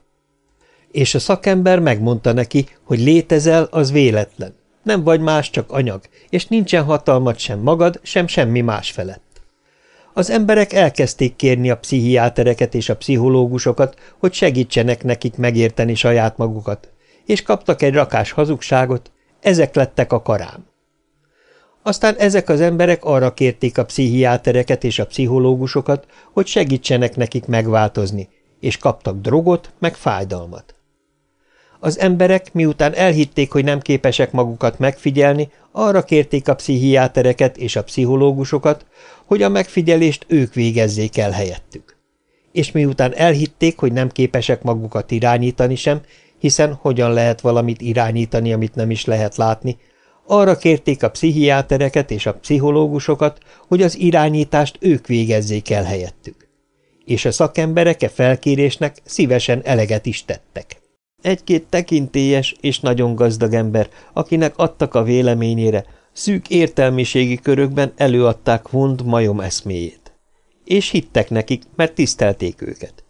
És a szakember megmondta neki, hogy létezel, az véletlen. Nem vagy más, csak anyag, és nincsen hatalmat sem magad, sem semmi más felett. Az emberek elkezdték kérni a pszichiátereket és a pszichológusokat, hogy segítsenek nekik megérteni saját magukat, és kaptak egy rakás hazugságot, ezek lettek a karám. Aztán ezek az emberek arra kérték a pszichiátereket és a pszichológusokat, hogy segítsenek nekik megváltozni, és kaptak drogot, meg fájdalmat. Az emberek, miután elhitték, hogy nem képesek magukat megfigyelni, arra kérték a pszichiátereket és a pszichológusokat, hogy a megfigyelést ők végezzék el helyettük. És miután elhitték, hogy nem képesek magukat irányítani sem, hiszen hogyan lehet valamit irányítani, amit nem is lehet látni, arra kérték a pszichiátereket és a pszichológusokat, hogy az irányítást ők végezzék el helyettük. És a szakemberek e felkérésnek szívesen eleget is tettek. Egy-két tekintélyes és nagyon gazdag ember, akinek adtak a véleményére, szűk értelmiségi körökben előadták Wund majom eszméjét. És hittek nekik, mert tisztelték őket.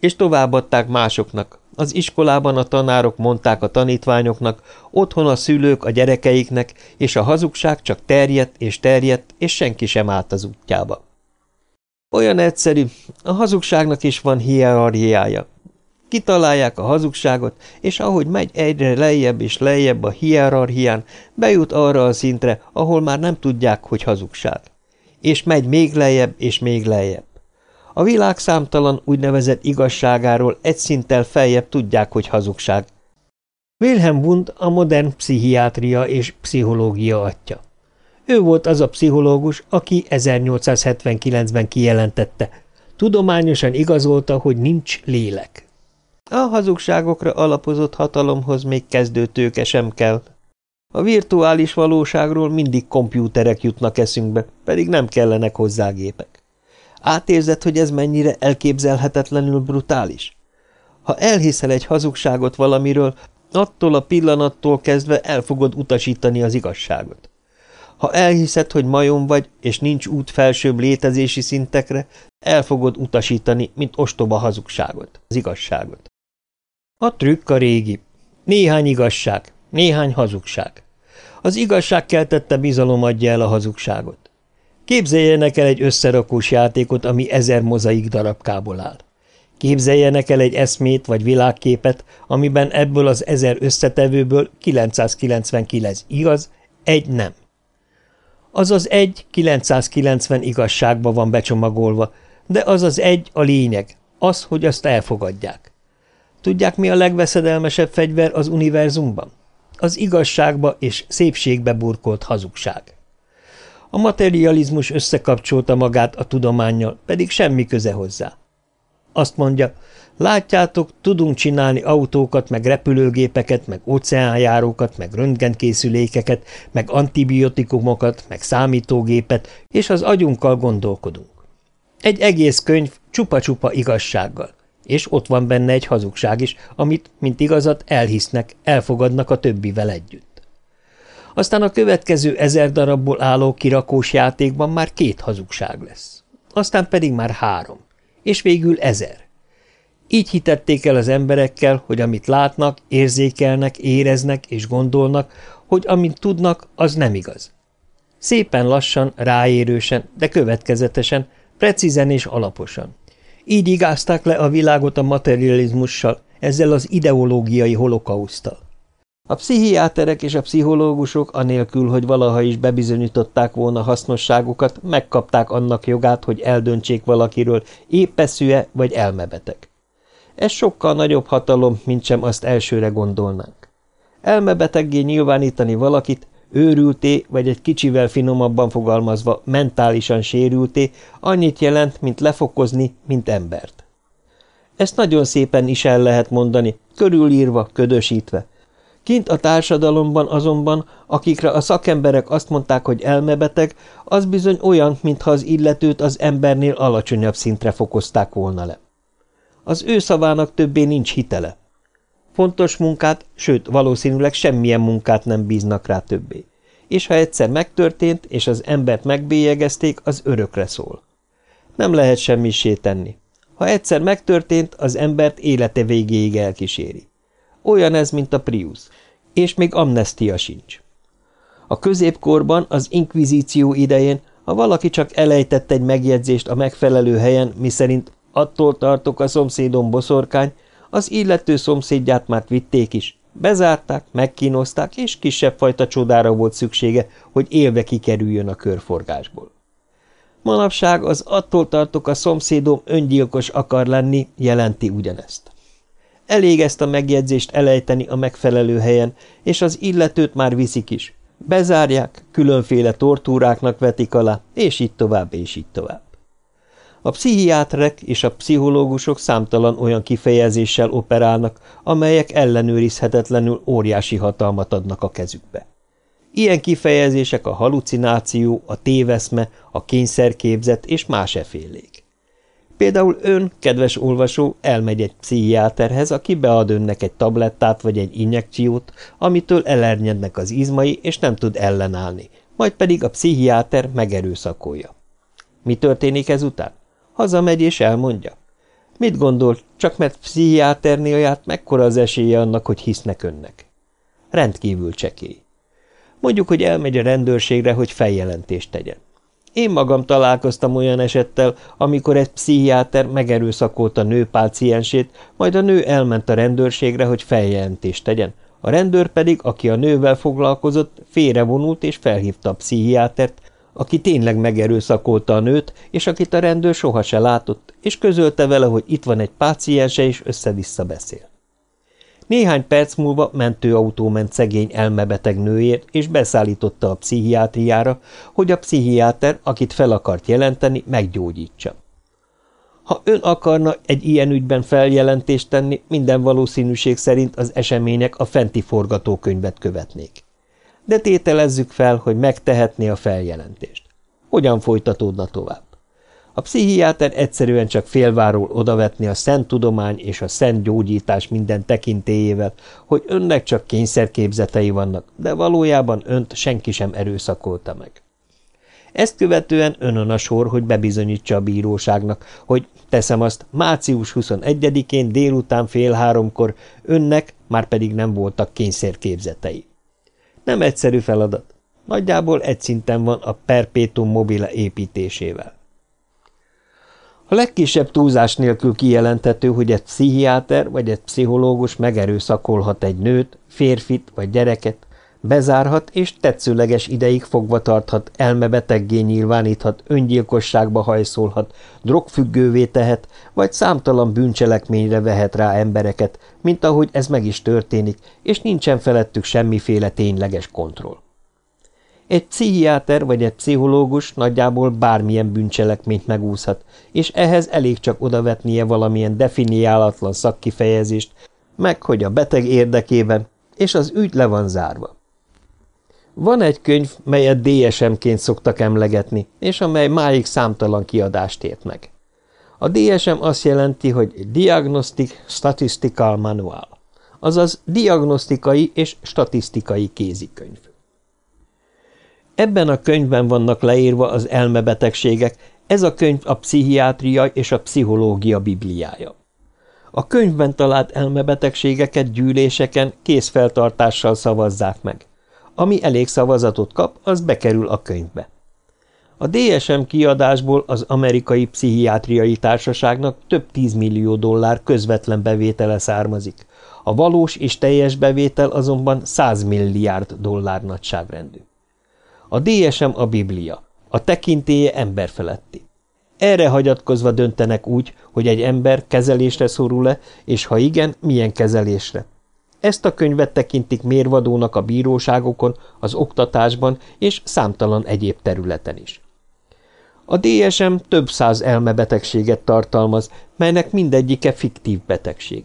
És továbbadták másoknak, az iskolában a tanárok mondták a tanítványoknak, otthon a szülők a gyerekeiknek, és a hazugság csak terjedt és terjedt, és senki sem állt az útjába. Olyan egyszerű, a hazugságnak is van hierarchiája, Kitalálják a hazugságot, és ahogy megy egyre lejjebb és lejjebb a hierarchián, bejut arra a szintre, ahol már nem tudják, hogy hazugság. És megy még lejjebb és még lejjebb. A világ számtalan úgynevezett igazságáról egy szinttel feljebb tudják, hogy hazugság. Wilhelm Wundt a modern pszichiátria és pszichológia atya. Ő volt az a pszichológus, aki 1879-ben kijelentette, tudományosan igazolta, hogy nincs lélek. A hazugságokra alapozott hatalomhoz még kezdőtőke sem kell. A virtuális valóságról mindig kompjúterek jutnak eszünkbe, pedig nem kellenek hozzá gépek. Átérzed, hogy ez mennyire elképzelhetetlenül brutális? Ha elhiszel egy hazugságot valamiről, attól a pillanattól kezdve el fogod utasítani az igazságot. Ha elhiszed, hogy majom vagy, és nincs út felsőbb létezési szintekre, el fogod utasítani, mint ostoba hazugságot, az igazságot. A trükk a régi. Néhány igazság, néhány hazugság. Az igazság keltette bizalom adja el a hazugságot. Képzeljenek el egy összerakós játékot, ami ezer mozaik darabkából áll. Képzeljenek el egy eszmét vagy világképet, amiben ebből az ezer összetevőből 999 igaz, egy nem. Az az egy 990 igazságba van becsomagolva, de az az egy a lényeg, az, hogy azt elfogadják. Tudják, mi a legveszedelmesebb fegyver az univerzumban? Az igazságba és szépségbe burkolt hazugság. A materializmus összekapcsolta magát a tudományjal, pedig semmi köze hozzá. Azt mondja, látjátok, tudunk csinálni autókat, meg repülőgépeket, meg óceánjárókat, meg röntgenkészülékeket, meg antibiotikumokat, meg számítógépet, és az agyunkkal gondolkodunk. Egy egész könyv csupa-csupa igazsággal. És ott van benne egy hazugság is, amit, mint igazat, elhisznek, elfogadnak a többivel együtt. Aztán a következő ezer darabból álló kirakós játékban már két hazugság lesz. Aztán pedig már három. És végül ezer. Így hitették el az emberekkel, hogy amit látnak, érzékelnek, éreznek és gondolnak, hogy amit tudnak, az nem igaz. Szépen lassan, ráérősen, de következetesen, precízen és alaposan. Így igázták le a világot a materializmussal, ezzel az ideológiai holokausztal. A pszichiáterek és a pszichológusok, anélkül, hogy valaha is bebizonyították volna hasznosságukat, megkapták annak jogát, hogy eldöntsék valakiről, épeszűe vagy elmebeteg. Ez sokkal nagyobb hatalom, mint sem azt elsőre gondolnánk. Elmebeteggé nyilvánítani valakit, őrülté, vagy egy kicsivel finomabban fogalmazva mentálisan sérülté, annyit jelent, mint lefokozni, mint embert. Ezt nagyon szépen is el lehet mondani, körülírva, ködösítve. Kint a társadalomban azonban, akikre a szakemberek azt mondták, hogy elmebeteg, az bizony olyan, mintha az illetőt az embernél alacsonyabb szintre fokozták volna le. Az ő szavának többé nincs hitele. Fontos munkát, sőt, valószínűleg semmilyen munkát nem bíznak rá többé. És ha egyszer megtörtént, és az embert megbélyegezték, az örökre szól. Nem lehet semmisé tenni. Ha egyszer megtörtént, az embert élete végéig elkíséri. Olyan ez, mint a Prius. És még amnestia sincs. A középkorban, az inkvizíció idején, ha valaki csak elejtett egy megjegyzést a megfelelő helyen, miszerint attól tartok a szomszédom boszorkány, az illető szomszédját már vitték is. Bezárták, megkínozták, és kisebb fajta csodára volt szüksége, hogy élve kikerüljön a körforgásból. Manapság az attól tartok a szomszédom öngyilkos akar lenni, jelenti ugyanezt. Elég ezt a megjegyzést elejteni a megfelelő helyen, és az illetőt már viszik is. Bezárják, különféle tortúráknak vetik alá, és így tovább, és így tovább. A pszichiátrek és a pszichológusok számtalan olyan kifejezéssel operálnak, amelyek ellenőrizhetetlenül óriási hatalmat adnak a kezükbe. Ilyen kifejezések a halucináció, a téveszme, a kényszerképzet és más efélék. Például ön, kedves olvasó, elmegy egy pszichiáterhez, aki bead önnek egy tablettát vagy egy injekciót, amitől elernyednek az izmai, és nem tud ellenállni, majd pedig a pszichiáter megerőszakolja. Mi történik ezután? Hazamegy és elmondja. Mit gondol, csak mert pszichiáternél járt, mekkora az esélye annak, hogy hisznek önnek? Rendkívül csekély. Mondjuk, hogy elmegy a rendőrségre, hogy feljelentést tegyen. Én magam találkoztam olyan esettel, amikor egy pszichiáter megerőszakolta nő páciensét, majd a nő elment a rendőrségre, hogy feljelentést tegyen. A rendőr pedig, aki a nővel foglalkozott, félrevonult és felhívta a pszichiátert, aki tényleg megerőszakolta a nőt, és akit a rendőr soha se látott, és közölte vele, hogy itt van egy páciense, és össze-vissza beszél. Néhány perc múlva mentőautó ment szegény elmebeteg nőért, és beszállította a pszichiátriára, hogy a pszichiáter, akit fel akart jelenteni, meggyógyítsa. Ha ön akarna egy ilyen ügyben feljelentést tenni, minden valószínűség szerint az események a fenti forgatókönyvet követnék de tételezzük fel, hogy megtehetné a feljelentést. Hogyan folytatódna tovább? A pszichiáter egyszerűen csak félváról odavetni a szent tudomány és a szent gyógyítás minden tekintélyével, hogy önnek csak kényszerképzetei vannak, de valójában önt senki sem erőszakolta meg. Ezt követően önön a sor, hogy bebizonyítsa a bíróságnak, hogy teszem azt, március 21-én délután fél háromkor önnek már pedig nem voltak kényszerképzetei. Nem egyszerű feladat. Nagyjából egy szinten van a perpétum mobile építésével. A legkisebb túlzás nélkül kijelenthető, hogy egy pszichiáter vagy egy pszichológus megerőszakolhat egy nőt, férfit vagy gyereket, bezárhat és tetszőleges ideig fogva tarthat, elmebeteggé nyilváníthat, öngyilkosságba hajszolhat, drogfüggővé tehet, vagy számtalan bűncselekményre vehet rá embereket, mint ahogy ez meg is történik, és nincsen felettük semmiféle tényleges kontroll. Egy pszichiáter vagy egy pszichológus nagyjából bármilyen bűncselekményt megúszhat, és ehhez elég csak odavetnie valamilyen definiálatlan szakkifejezést, meg hogy a beteg érdekében, és az ügy le van zárva. Van egy könyv, melyet DSM-ként szoktak emlegetni, és amely máig számtalan kiadást ért meg. A DSM azt jelenti, hogy Diagnostic Statistical Manual, azaz diagnosztikai és statisztikai kézikönyv. Ebben a könyvben vannak leírva az elmebetegségek, ez a könyv a pszichiátria és a pszichológia bibliája. A könyvben talált elmebetegségeket gyűléseken készfeltartással szavazzák meg. Ami elég szavazatot kap, az bekerül a könyvbe. A DSM kiadásból az Amerikai Pszichiátriai Társaságnak több tízmillió dollár közvetlen bevétele származik, a valós és teljes bevétel azonban 100 milliárd dollár nagyságrendű. A DSM a Biblia, a tekintélye emberfeletti. Erre hagyatkozva döntenek úgy, hogy egy ember kezelésre szorul-e, és ha igen, milyen kezelésre. Ezt a könyvet tekintik mérvadónak a bíróságokon, az oktatásban és számtalan egyéb területen is. A DSM több száz elmebetegséget tartalmaz, melynek mindegyike fiktív betegség.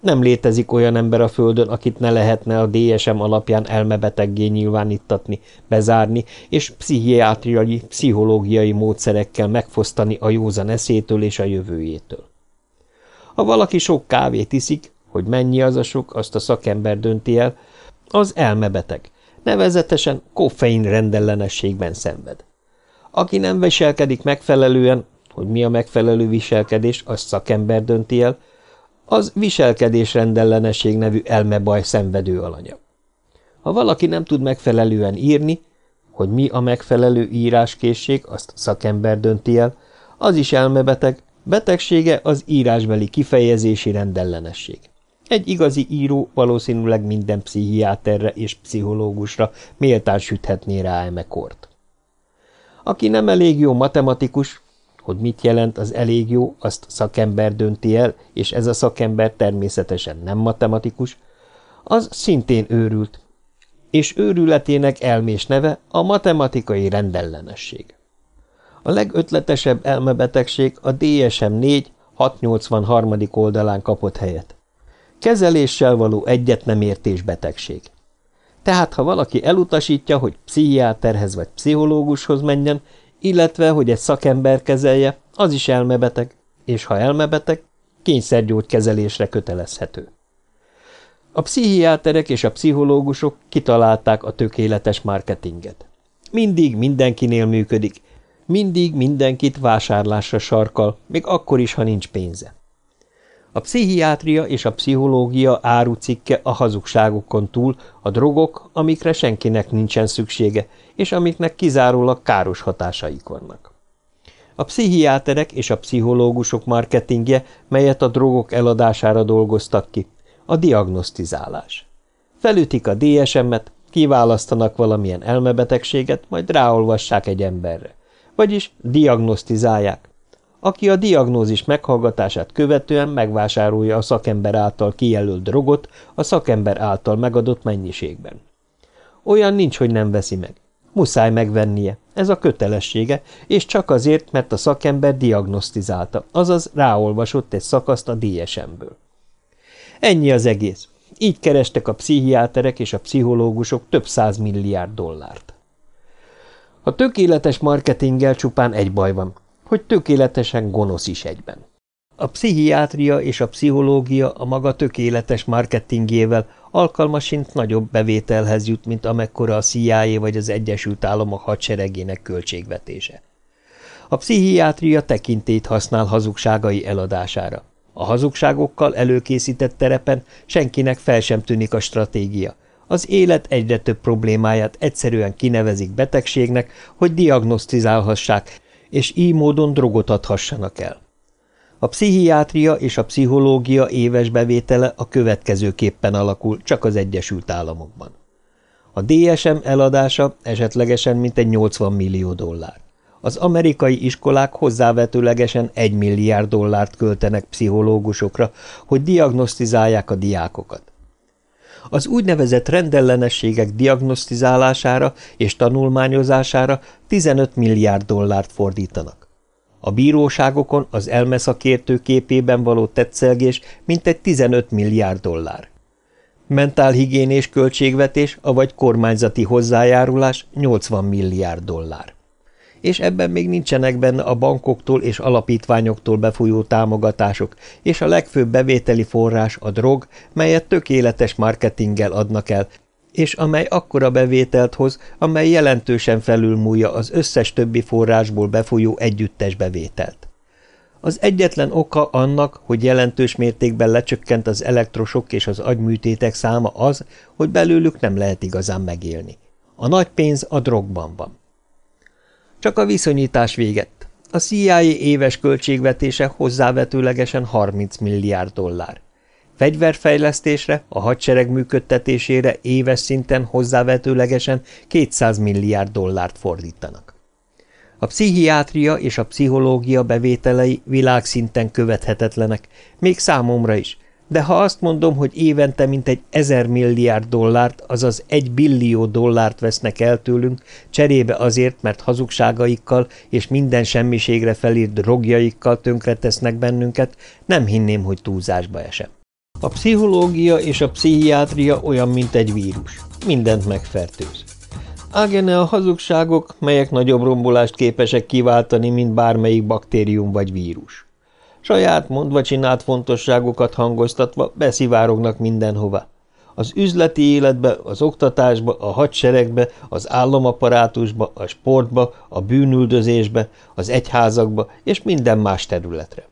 Nem létezik olyan ember a Földön, akit ne lehetne a DSM alapján elmebeteggé nyilvánítani, bezárni és pszichiátriai, pszichológiai módszerekkel megfosztani a józan eszétől és a jövőjétől. Ha valaki sok kávét iszik, hogy mennyi az a sok, azt a szakember dönti el, az elmebeteg, nevezetesen koffein rendellenességben szenved. Aki nem viselkedik megfelelően, hogy mi a megfelelő viselkedés, azt szakember dönti el, az viselkedésrendellenesség nevű elmebaj szenvedő alanya. Ha valaki nem tud megfelelően írni, hogy mi a megfelelő íráskészség, azt szakember dönti el, az is elmebeteg, betegsége az írásbeli kifejezési rendellenesség. Egy igazi író valószínűleg minden pszichiáterre és pszichológusra méltán süthetné rá emekort. Aki nem elég jó matematikus, hogy mit jelent az elég jó, azt szakember dönti el, és ez a szakember természetesen nem matematikus, az szintén őrült, és őrületének elmés neve a matematikai rendellenesség. A legötletesebb elmebetegség a DSM-4 683. oldalán kapott helyet. Kezeléssel való egyet nem értés betegség. Tehát, ha valaki elutasítja, hogy pszichiáterhez vagy pszichológushoz menjen, illetve, hogy egy szakember kezelje, az is elmebeteg, és ha elmebeteg, kényszergyógykezelésre kötelezhető. A pszichiáterek és a pszichológusok kitalálták a tökéletes marketinget. Mindig mindenkinél működik, mindig mindenkit vásárlásra sarkal, még akkor is, ha nincs pénze. A pszichiátria és a pszichológia árucikke a hazugságokon túl a drogok, amikre senkinek nincsen szüksége, és amiknek kizárólag káros hatásaik vannak. A pszichiáterek és a pszichológusok marketingje, melyet a drogok eladására dolgoztak ki, a diagnosztizálás. Felütik a DSM-et, kiválasztanak valamilyen elmebetegséget, majd ráolvassák egy emberre. Vagyis diagnosztizálják, aki a diagnózis meghallgatását követően megvásárolja a szakember által kijelölt drogot a szakember által megadott mennyiségben. Olyan nincs, hogy nem veszi meg. Muszáj megvennie, ez a kötelessége, és csak azért, mert a szakember diagnosztizálta, azaz ráolvasott egy szakaszt a DSM-ből. Ennyi az egész. Így kerestek a pszichiáterek és a pszichológusok több száz milliárd dollárt. A tökéletes marketinggel csupán egy baj van, hogy tökéletesen gonosz is egyben. A pszichiátria és a pszichológia a maga tökéletes marketingjével alkalmasint nagyobb bevételhez jut, mint amekkora a CIA vagy az Egyesült Államok hadseregének költségvetése. A pszichiátria tekintét használ hazugságai eladására. A hazugságokkal előkészített terepen senkinek fel sem tűnik a stratégia. Az élet egyre több problémáját egyszerűen kinevezik betegségnek, hogy diagnosztizálhassák, és így módon drogot adhassanak el. A pszichiátria és a pszichológia éves bevétele a következőképpen alakul csak az Egyesült Államokban. A DSM eladása esetlegesen mintegy 80 millió dollár. Az amerikai iskolák hozzávetőlegesen 1 milliárd dollárt költenek pszichológusokra, hogy diagnosztizálják a diákokat. Az úgynevezett rendellenességek diagnosztizálására és tanulmányozására 15 milliárd dollárt fordítanak. A bíróságokon az elmeszakértő képében való tetszelgés mintegy 15 milliárd dollár. Mentálhigiénés költségvetés, avagy kormányzati hozzájárulás 80 milliárd dollár és ebben még nincsenek benne a bankoktól és alapítványoktól befolyó támogatások, és a legfőbb bevételi forrás a drog, melyet tökéletes marketinggel adnak el, és amely akkora bevételt hoz, amely jelentősen felülmúlja az összes többi forrásból befolyó együttes bevételt. Az egyetlen oka annak, hogy jelentős mértékben lecsökkent az elektrosok és az agyműtétek száma az, hogy belőlük nem lehet igazán megélni. A nagy pénz a drogban van. Csak a viszonyítás végett. A CIA éves költségvetése hozzávetőlegesen 30 milliárd dollár. Fegyverfejlesztésre, a hadsereg működtetésére éves szinten hozzávetőlegesen 200 milliárd dollárt fordítanak. A pszichiátria és a pszichológia bevételei világszinten követhetetlenek, még számomra is, de ha azt mondom, hogy évente mintegy ezer milliárd dollárt, azaz egy billió dollárt vesznek el tőlünk, cserébe azért, mert hazugságaikkal és minden semmiségre felírt drogjaikkal tönkretesznek bennünket, nem hinném, hogy túlzásba esem. A pszichológia és a pszichiátria olyan, mint egy vírus. Mindent megfertőz. Ágene a hazugságok, melyek nagyobb rombolást képesek kiváltani, mint bármelyik baktérium vagy vírus. Saját mondva csinált fontosságokat hangoztatva beszivárognak mindenhova. Az üzleti életbe, az oktatásba, a hadseregbe, az államaparátusba, a sportba, a bűnüldözésbe, az egyházakba és minden más területre.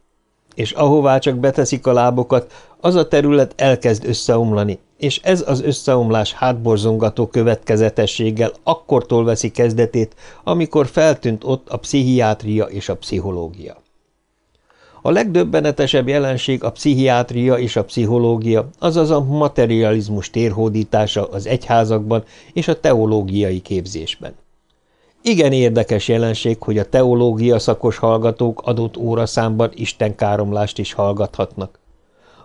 És ahová csak beteszik a lábokat, az a terület elkezd összeomlani, és ez az összeomlás hátborzongató következetességgel akkortól veszi kezdetét, amikor feltűnt ott a pszichiátria és a pszichológia. A legdöbbenetesebb jelenség a pszichiátria és a pszichológia, azaz a materializmus térhódítása az egyházakban és a teológiai képzésben. Igen érdekes jelenség, hogy a teológia szakos hallgatók adott óraszámban istenkáromlást is hallgathatnak.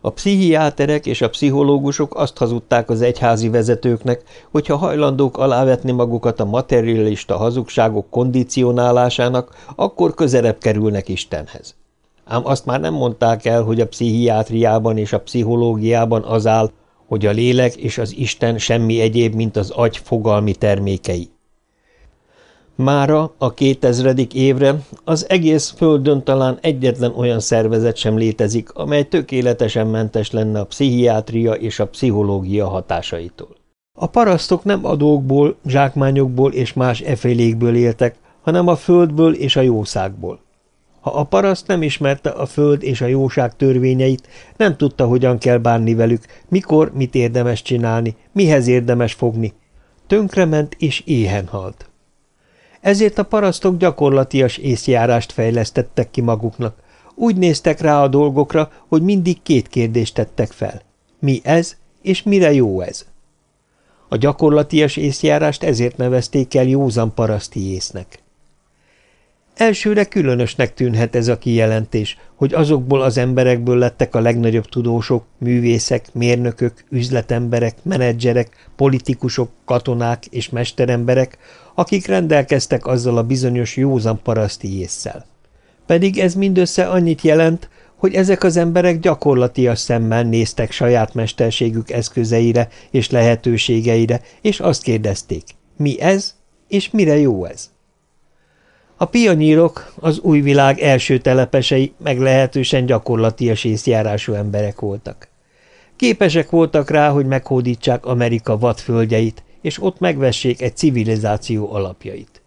A pszichiáterek és a pszichológusok azt hazudták az egyházi vezetőknek, hogy ha hajlandók alávetni magukat a materialista hazugságok kondicionálásának, akkor közelebb kerülnek Istenhez. Ám azt már nem mondták el, hogy a pszichiátriában és a pszichológiában az áll, hogy a lélek és az Isten semmi egyéb, mint az agy fogalmi termékei. Mára a kétezredik évre az egész földön talán egyetlen olyan szervezet sem létezik, amely tökéletesen mentes lenne a pszichiátria és a pszichológia hatásaitól. A parasztok nem adókból, zsákmányokból és más efélékből éltek, hanem a földből és a jószágból. Ha a paraszt nem ismerte a föld és a jóság törvényeit, nem tudta, hogyan kell bánni velük, mikor mit érdemes csinálni, mihez érdemes fogni. Tönkrement és éhen halt. Ezért a parasztok gyakorlatias észjárást fejlesztettek ki maguknak. Úgy néztek rá a dolgokra, hogy mindig két kérdést tettek fel. Mi ez, és mire jó ez? A gyakorlatias észjárást ezért nevezték el józan paraszti észnek. Elsőre különösnek tűnhet ez a kijelentés, hogy azokból az emberekből lettek a legnagyobb tudósok, művészek, mérnökök, üzletemberek, menedzserek, politikusok, katonák és mesteremberek, akik rendelkeztek azzal a bizonyos józan paraszti észszel. Pedig ez mindössze annyit jelent, hogy ezek az emberek gyakorlatias szemmel néztek saját mesterségük eszközeire és lehetőségeire, és azt kérdezték, mi ez, és mire jó ez? A pionírok, az új világ első telepesei meglehetősen gyakorlatias észjárású emberek voltak. Képesek voltak rá, hogy meghódítsák Amerika vadföldjeit, és ott megvessék egy civilizáció alapjait.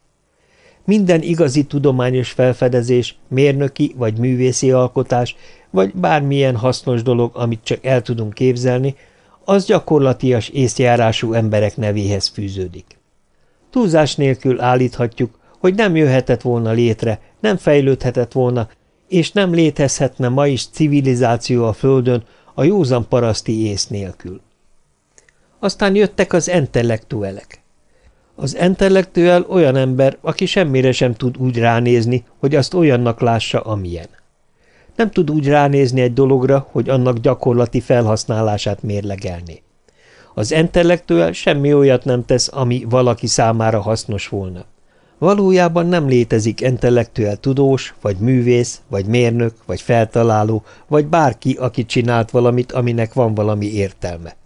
Minden igazi tudományos felfedezés, mérnöki vagy művészi alkotás, vagy bármilyen hasznos dolog, amit csak el tudunk képzelni, az gyakorlatias észjárású emberek nevéhez fűződik. Túlzás nélkül állíthatjuk, hogy nem jöhetett volna létre, nem fejlődhetett volna, és nem létezhetne ma is civilizáció a Földön a józan paraszti ész nélkül. Aztán jöttek az intellektuelek. Az intellektuel olyan ember, aki semmire sem tud úgy ránézni, hogy azt olyannak lássa, amilyen. Nem tud úgy ránézni egy dologra, hogy annak gyakorlati felhasználását mérlegelni. Az intellektuel semmi olyat nem tesz, ami valaki számára hasznos volna. Valójában nem létezik intellektuel tudós, vagy művész, vagy mérnök, vagy feltaláló, vagy bárki, aki csinált valamit, aminek van valami értelme.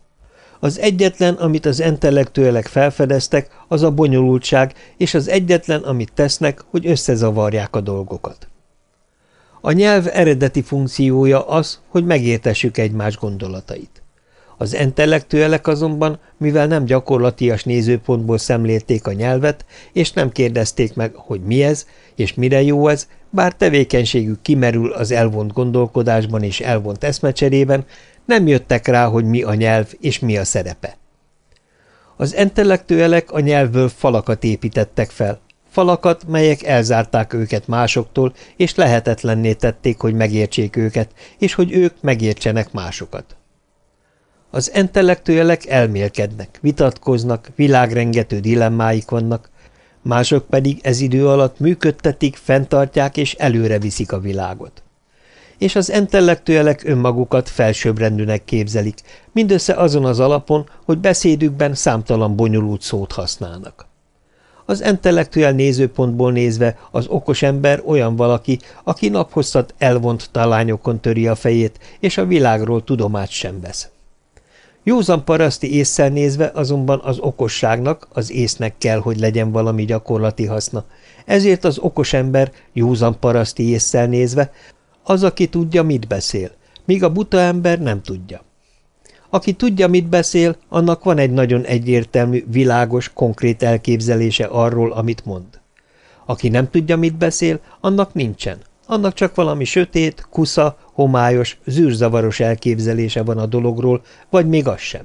Az egyetlen, amit az intellektuelek felfedeztek, az a bonyolultság, és az egyetlen, amit tesznek, hogy összezavarják a dolgokat. A nyelv eredeti funkciója az, hogy megértessük egymás gondolatait. Az intellektuelek azonban, mivel nem gyakorlatias nézőpontból szemlélték a nyelvet, és nem kérdezték meg, hogy mi ez, és mire jó ez, bár tevékenységük kimerül az elvont gondolkodásban és elvont eszmecserében, nem jöttek rá, hogy mi a nyelv és mi a szerepe. Az intellektuelek a nyelvből falakat építettek fel, falakat, melyek elzárták őket másoktól, és lehetetlenné tették, hogy megértsék őket, és hogy ők megértsenek másokat. Az intellektuelek elmélkednek, vitatkoznak, világrengető dilemmáik vannak, mások pedig ez idő alatt működtetik, fenntartják és előre viszik a világot. és az intellektuelek önmagukat felsőbbrendűnek képzelik, mindössze azon az alapon, hogy beszédükben számtalan bonyolult szót használnak. Az intellektuel nézőpontból nézve az okos ember olyan valaki, aki naphosszat elvont talányokon töri a fejét, és a világról tudomát sem vesz. Józan paraszti észszel nézve azonban az okosságnak, az észnek kell, hogy legyen valami gyakorlati haszna, ezért az okos ember józan paraszti észszel nézve az, aki tudja, mit beszél, míg a buta ember nem tudja. Aki tudja, mit beszél, annak van egy nagyon egyértelmű, világos, konkrét elképzelése arról, amit mond. Aki nem tudja, mit beszél, annak nincsen. Annak csak valami sötét, kusza, homályos, zűrzavaros elképzelése van a dologról, vagy még az sem.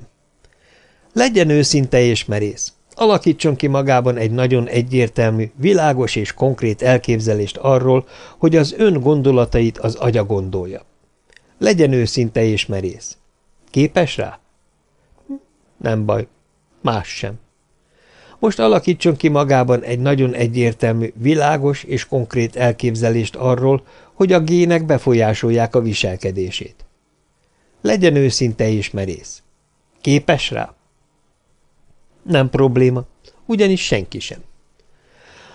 Legyen őszinte és merész. Alakítson ki magában egy nagyon egyértelmű, világos és konkrét elképzelést arról, hogy az ön gondolatait az agya gondolja. Legyen őszinte és merész. Képes rá? Nem baj. Más sem. Most alakítson ki magában egy nagyon egyértelmű, világos és konkrét elképzelést arról, hogy a gének befolyásolják a viselkedését. Legyen őszinte és merész. Képes rá? Nem probléma, ugyanis senki sem.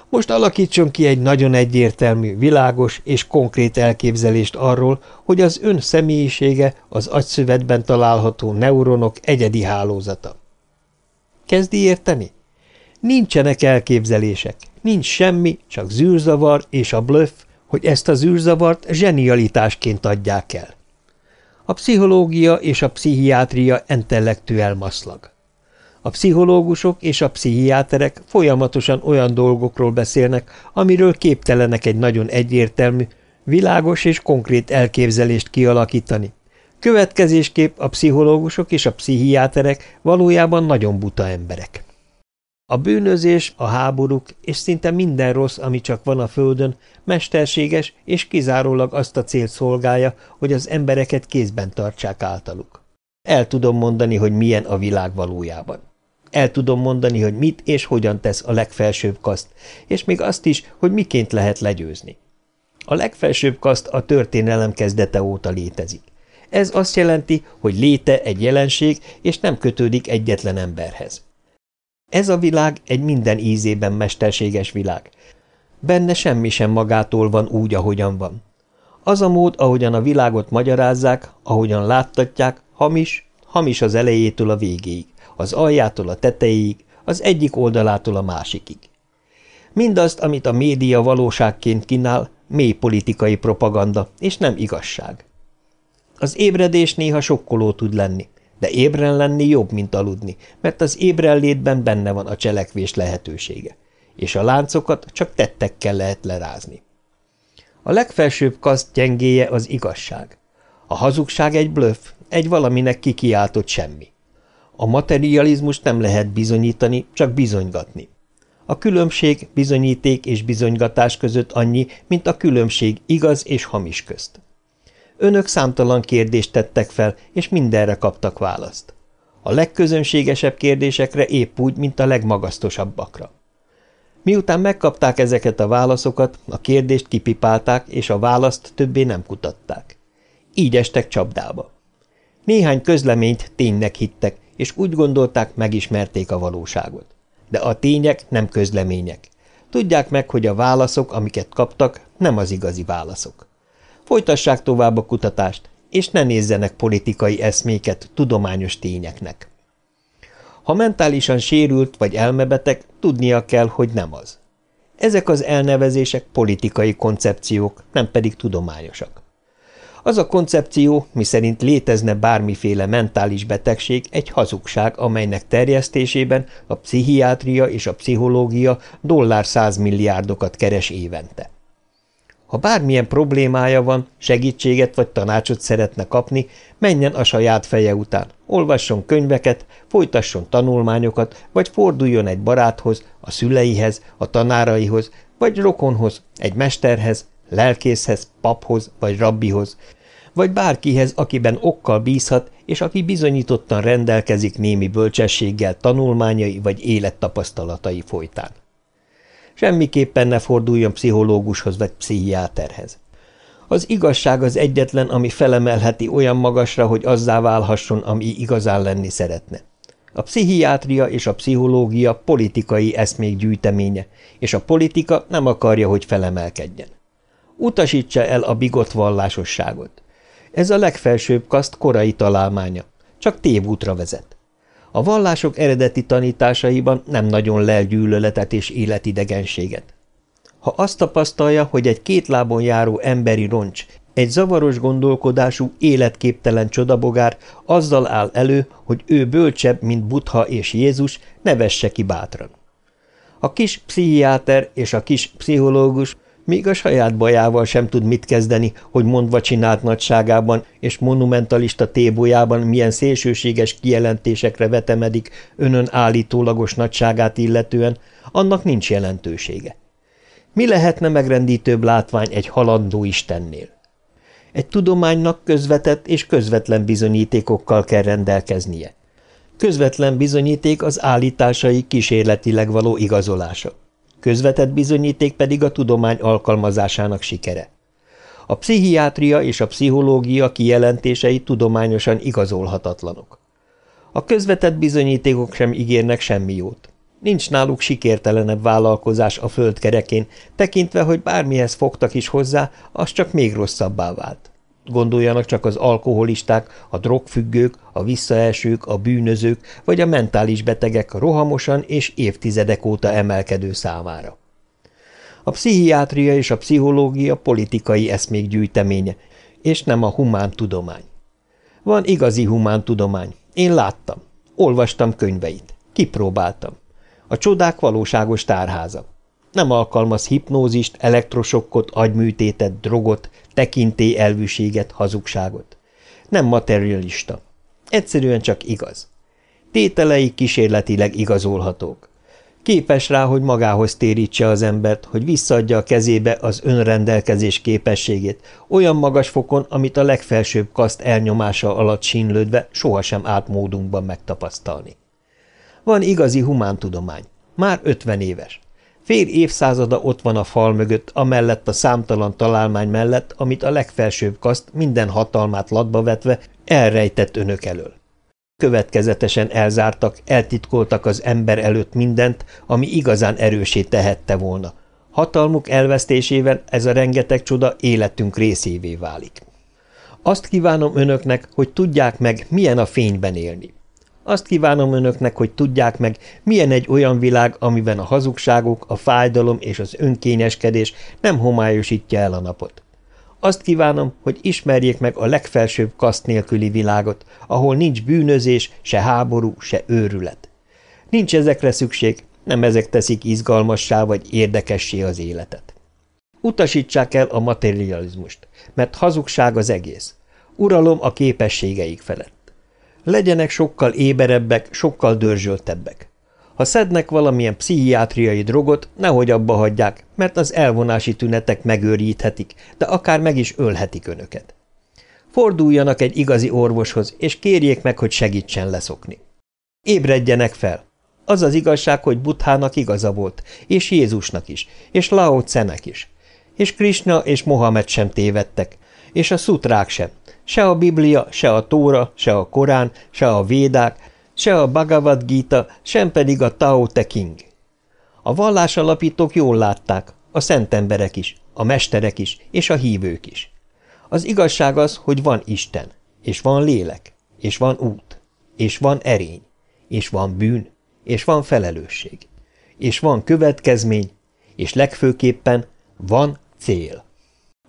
Most alakítson ki egy nagyon egyértelmű, világos és konkrét elképzelést arról, hogy az ön személyisége az agyszövetben található neuronok egyedi hálózata. Kezdi érteni? Nincsenek elképzelések, nincs semmi, csak zűrzavar és a blöff, hogy ezt a zűrzavart zsenialitásként adják el. A pszichológia és a pszichiátria intellektuel maszlag. A pszichológusok és a pszichiáterek folyamatosan olyan dolgokról beszélnek, amiről képtelenek egy nagyon egyértelmű, világos és konkrét elképzelést kialakítani. Következésképp a pszichológusok és a pszichiáterek valójában nagyon buta emberek. A bűnözés, a háborúk és szinte minden rossz, ami csak van a földön, mesterséges és kizárólag azt a célt szolgálja, hogy az embereket kézben tartsák általuk. El tudom mondani, hogy milyen a világ valójában. El tudom mondani, hogy mit és hogyan tesz a legfelsőbb kaszt, és még azt is, hogy miként lehet legyőzni. A legfelsőbb kaszt a történelem kezdete óta létezik. Ez azt jelenti, hogy léte egy jelenség, és nem kötődik egyetlen emberhez. Ez a világ egy minden ízében mesterséges világ. Benne semmi sem magától van úgy, ahogyan van. Az a mód, ahogyan a világot magyarázzák, ahogyan láttatják, hamis, hamis az elejétől a végéig az aljától a tetejéig, az egyik oldalától a másikig. Mindazt, amit a média valóságként kínál, mély politikai propaganda, és nem igazság. Az ébredés néha sokkoló tud lenni, de ébren lenni jobb, mint aludni, mert az ébrenlétben benne van a cselekvés lehetősége, és a láncokat csak tettekkel lehet lerázni. A legfelsőbb kaszt gyengéje az igazság. A hazugság egy blöff, egy valaminek kikiáltott semmi. A materializmus nem lehet bizonyítani, csak bizonygatni. A különbség bizonyíték és bizonygatás között annyi, mint a különbség igaz és hamis közt. Önök számtalan kérdést tettek fel, és mindenre kaptak választ. A legközönségesebb kérdésekre épp úgy, mint a legmagasztosabbakra. Miután megkapták ezeket a válaszokat, a kérdést kipipálták, és a választ többé nem kutatták. Így estek csapdába. Néhány közleményt ténynek hittek, és úgy gondolták, megismerték a valóságot. De a tények nem közlemények. Tudják meg, hogy a válaszok, amiket kaptak, nem az igazi válaszok. Folytassák tovább a kutatást, és ne nézzenek politikai eszméket tudományos tényeknek. Ha mentálisan sérült vagy elmebeteg, tudnia kell, hogy nem az. Ezek az elnevezések politikai koncepciók, nem pedig tudományosak. Az a koncepció, miszerint létezne bármiféle mentális betegség, egy hazugság, amelynek terjesztésében a pszichiátria és a pszichológia dollár százmilliárdokat keres évente. Ha bármilyen problémája van, segítséget vagy tanácsot szeretne kapni, menjen a saját feje után, olvasson könyveket, folytasson tanulmányokat, vagy forduljon egy baráthoz, a szüleihez, a tanáraihoz, vagy rokonhoz, egy mesterhez, lelkészhez, paphoz vagy rabbihoz, vagy bárkihez, akiben okkal bízhat, és aki bizonyítottan rendelkezik némi bölcsességgel tanulmányai vagy élettapasztalatai folytán. Semmiképpen ne forduljon pszichológushoz vagy pszichiáterhez. Az igazság az egyetlen, ami felemelheti olyan magasra, hogy azzá válhasson, ami igazán lenni szeretne. A pszichiátria és a pszichológia politikai eszmék gyűjteménye, és a politika nem akarja, hogy felemelkedjen. Utasítsa el a bigott vallásosságot. Ez a legfelsőbb kaszt korai találmánya, csak tévútra vezet. A vallások eredeti tanításaiban nem nagyon lel gyűlöletet és életidegenséget. Ha azt tapasztalja, hogy egy két lábon járó emberi roncs, egy zavaros gondolkodású, életképtelen csodabogár azzal áll elő, hogy ő bölcsebb, mint Buddha és Jézus, ne vesse ki bátran. A kis pszichiáter és a kis pszichológus még a saját bajával sem tud mit kezdeni, hogy mondva csinált nagyságában és monumentalista tébójában milyen szélsőséges kijelentésekre vetemedik önön állítólagos nagyságát illetően, annak nincs jelentősége. Mi lehetne megrendítőbb látvány egy halandó Istennél? Egy tudománynak közvetett és közvetlen bizonyítékokkal kell rendelkeznie. Közvetlen bizonyíték az állításai kísérletileg való igazolása. Közvetett bizonyíték pedig a tudomány alkalmazásának sikere. A pszichiátria és a pszichológia kijelentései tudományosan igazolhatatlanok. A közvetett bizonyítékok sem ígérnek semmi jót. Nincs náluk sikertelenebb vállalkozás a földkerekén, tekintve, hogy bármihez fogtak is hozzá, az csak még rosszabbá vált. Gondoljanak csak az alkoholisták, a drogfüggők, a visszaesők, a bűnözők vagy a mentális betegek rohamosan és évtizedek óta emelkedő számára. A pszichiátria és a pszichológia politikai eszmék gyűjteménye, és nem a humán tudomány. Van igazi humán tudomány. Én láttam. Olvastam könyveit. Kipróbáltam. A csodák valóságos tárháza. Nem alkalmaz hipnózist, elektrosokkot, agyműtétet, drogot, tekintély elvűséget, hazugságot. Nem materialista. Egyszerűen csak igaz. Tételei kísérletileg igazolhatók. Képes rá, hogy magához térítse az embert, hogy visszaadja a kezébe az önrendelkezés képességét, olyan magas fokon, amit a legfelsőbb kaszt elnyomása alatt sínlődve sohasem állt módunkban megtapasztalni. Van igazi humántudomány. Már ötven éves. Fél évszázada ott van a fal mögött, amellett a számtalan találmány mellett, amit a legfelsőbb kaszt minden hatalmát latba vetve elrejtett önök elől. Következetesen elzártak, eltitkoltak az ember előtt mindent, ami igazán erősé tehette volna. Hatalmuk elvesztésével ez a rengeteg csoda életünk részévé válik. Azt kívánom önöknek, hogy tudják meg, milyen a fényben élni. Azt kívánom önöknek, hogy tudják meg, milyen egy olyan világ, amiben a hazugságok, a fájdalom és az önkényeskedés nem homályosítja el a napot. Azt kívánom, hogy ismerjék meg a legfelsőbb kaszt nélküli világot, ahol nincs bűnözés, se háború, se őrület. Nincs ezekre szükség, nem ezek teszik izgalmassá vagy érdekessé az életet. Utasítsák el a materializmust, mert hazugság az egész. Uralom a képességeik felett. Legyenek sokkal éberebbek, sokkal dörzsöltebbek. Ha szednek valamilyen pszichiátriai drogot, nehogy abba hagyják, mert az elvonási tünetek megőríthetik, de akár meg is ölhetik önöket. Forduljanak egy igazi orvoshoz, és kérjék meg, hogy segítsen leszokni. Ébredjenek fel! Az az igazság, hogy Buthának igaza volt, és Jézusnak is, és Lao Tsenek is. És Krishna és Mohamed sem tévedtek, és a szutrák sem, Se a Biblia, se a Tóra, se a Korán, se a Védák, se a Bhagavad Gita, sem pedig a Tao Te King. A vallásalapítók jól látták, a szent emberek is, a mesterek is, és a hívők is. Az igazság az, hogy van Isten, és van lélek, és van út, és van erény, és van bűn, és van felelősség, és van következmény, és legfőképpen van cél.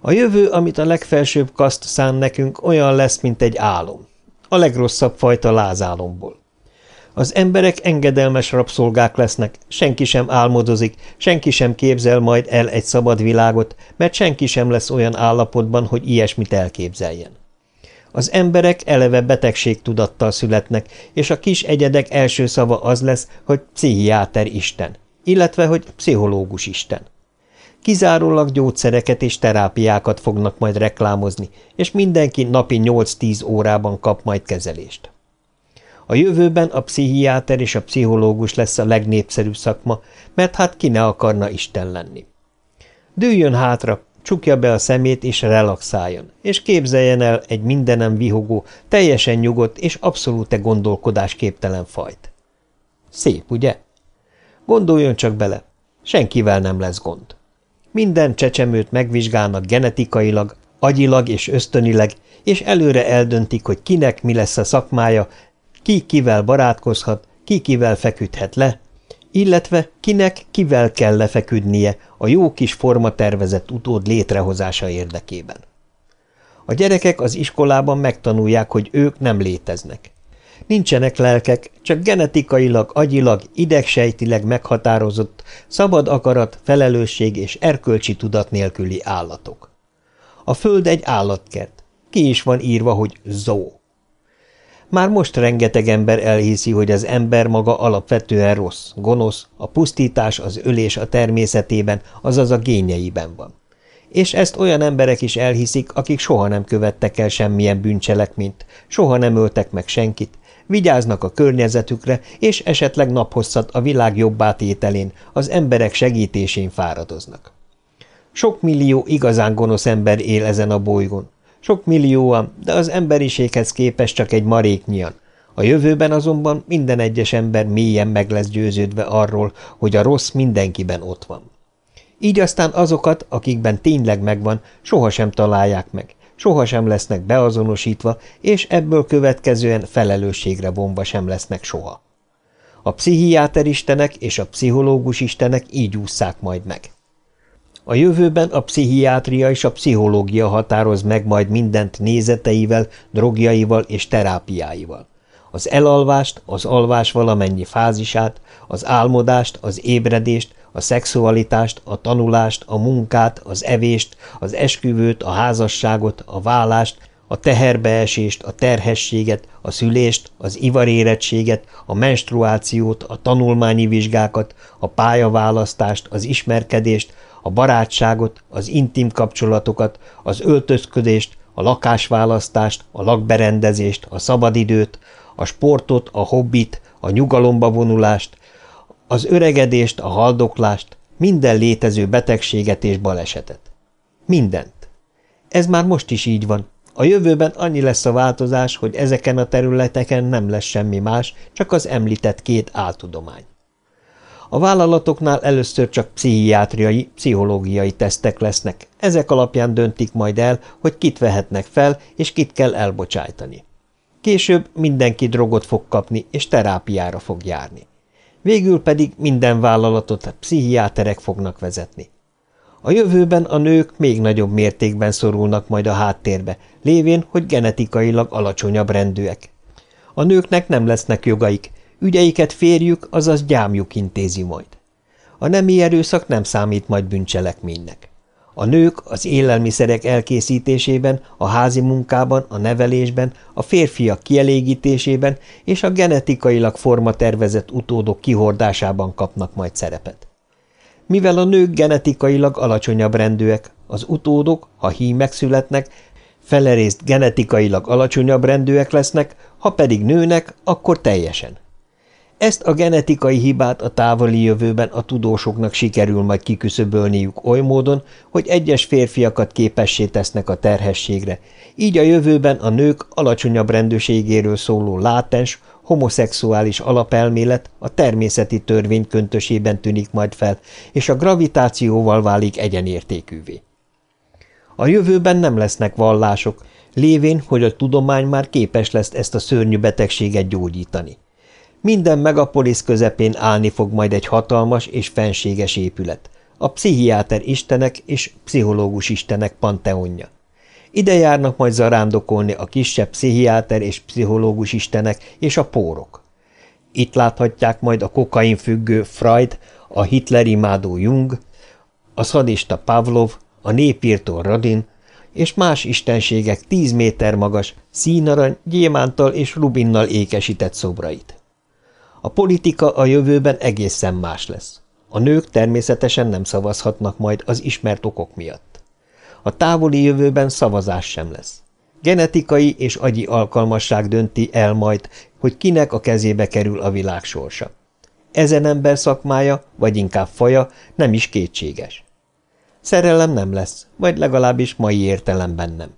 A jövő, amit a legfelsőbb kaszt szán nekünk, olyan lesz, mint egy álom. A legrosszabb fajta lázálomból. Az emberek engedelmes rabszolgák lesznek, senki sem álmodozik, senki sem képzel majd el egy szabad világot, mert senki sem lesz olyan állapotban, hogy ilyesmit elképzeljen. Az emberek eleve betegségtudattal születnek, és a kis egyedek első szava az lesz, hogy pszichiáter Isten, illetve hogy pszichológus Isten. Kizárólag gyógyszereket és terápiákat fognak majd reklámozni, és mindenki napi 8-10 órában kap majd kezelést. A jövőben a pszichiáter és a pszichológus lesz a legnépszerűbb szakma, mert hát ki ne akarna Isten lenni. Dőljön hátra, csukja be a szemét és relaxáljon, és képzeljen el egy mindenem vihogó, teljesen nyugodt és abszolút gondolkodás képtelen fajt. Szép, ugye? Gondoljon csak bele, senkivel nem lesz gond. Minden csecsemőt megvizsgálnak genetikailag, agyilag és ösztönileg, és előre eldöntik, hogy kinek mi lesz a szakmája, ki kivel barátkozhat, ki kivel feküdhet le, illetve kinek kivel kell lefeküdnie a jó kis forma tervezett utód létrehozása érdekében. A gyerekek az iskolában megtanulják, hogy ők nem léteznek. Nincsenek lelkek, csak genetikailag, agyilag, idegsejtileg meghatározott, szabad akarat, felelősség és erkölcsi tudat nélküli állatok. A föld egy állatkert. Ki is van írva, hogy zó. Már most rengeteg ember elhiszi, hogy az ember maga alapvetően rossz, gonosz, a pusztítás, az ölés a természetében, azaz a gényeiben van. És ezt olyan emberek is elhiszik, akik soha nem követtek el semmilyen bűncselekményt, soha nem öltek meg senkit, vigyáznak a környezetükre, és esetleg naphosszat a világ jobbátételén, az emberek segítésén fáradoznak. Sok millió igazán gonosz ember él ezen a bolygón, sok millióan, de az emberiséghez képest csak egy maréknyian. A jövőben azonban minden egyes ember mélyen meg lesz győződve arról, hogy a rossz mindenkiben ott van. Így aztán azokat, akikben tényleg megvan, sohasem találják meg, sohasem lesznek beazonosítva, és ebből következően felelősségre vonva sem lesznek soha. A pszichiáter istenek és a pszichológus istenek így ússzák majd meg. A jövőben a pszichiátria és a pszichológia határoz meg majd mindent nézeteivel, drogjaival és terápiáival. Az elalvást, az alvás valamennyi fázisát, az álmodást, az ébredést, a szexualitást, a tanulást, a munkát, az evést, az esküvőt, a házasságot, a vállást, a teherbeesést, a terhességet, a szülést, az ivarérettséget, a menstruációt, a tanulmányi vizsgákat, a pályaválasztást, az ismerkedést, a barátságot, az intim kapcsolatokat, az öltözködést, a lakásválasztást, a lakberendezést, a szabadidőt, a sportot, a hobbit, a nyugalomba vonulást, az öregedést, a haldoklást, minden létező betegséget és balesetet. Mindent. Ez már most is így van. A jövőben annyi lesz a változás, hogy ezeken a területeken nem lesz semmi más, csak az említett két áltudomány. A vállalatoknál először csak pszichiátriai, pszichológiai tesztek lesznek, ezek alapján döntik majd el, hogy kit vehetnek fel, és kit kell elbocsájtani. Később mindenki drogot fog kapni, és terápiára fog járni. Végül pedig minden vállalatot pszichiáterek fognak vezetni. A jövőben a nők még nagyobb mértékben szorulnak majd a háttérbe, lévén, hogy genetikailag alacsonyabb rendűek. A nőknek nem lesznek jogaik, Ügyeiket férjük, azaz gyámjuk intézi majd. A nemi erőszak nem számít majd bűncselekménynek. A nők az élelmiszerek elkészítésében, a házi munkában, a nevelésben, a férfiak kielégítésében és a genetikailag formatervezett utódok kihordásában kapnak majd szerepet. Mivel a nők genetikailag alacsonyabb rendűek, az utódok, ha hímek születnek, felerészt genetikailag alacsonyabb rendűek lesznek, ha pedig nőnek, akkor teljesen. Ezt a genetikai hibát a távoli jövőben a tudósoknak sikerül majd kiküszöbölniük oly módon, hogy egyes férfiakat képessé tesznek a terhességre, így a jövőben a nők alacsonyabb rendőségéről szóló látens, homoszexuális alapelmélet a természeti törvény köntösében tűnik majd fel, és a gravitációval válik egyenértékűvé. A jövőben nem lesznek vallások, lévén, hogy a tudomány már képes lesz ezt a szörnyű betegséget gyógyítani. Minden megapolisz közepén állni fog majd egy hatalmas és fenséges épület, a pszichiáter istenek és pszichológus istenek panteonja. Ide járnak majd zarándokolni a kisebb pszichiáter és pszichológus istenek és a pórok. Itt láthatják majd a kokain függő Freud, a Hitler imádó Jung, a szadista Pavlov, a népírtó Radin, és más istenségek tíz méter magas, színarany, gyémántal és rubinnal ékesített szobrait. A politika a jövőben egészen más lesz. A nők természetesen nem szavazhatnak majd az ismert okok miatt. A távoli jövőben szavazás sem lesz. Genetikai és agyi alkalmasság dönti el majd, hogy kinek a kezébe kerül a világ sorsa. Ezen ember szakmája, vagy inkább faja nem is kétséges. Szerelem nem lesz, vagy legalábbis mai értelemben nem.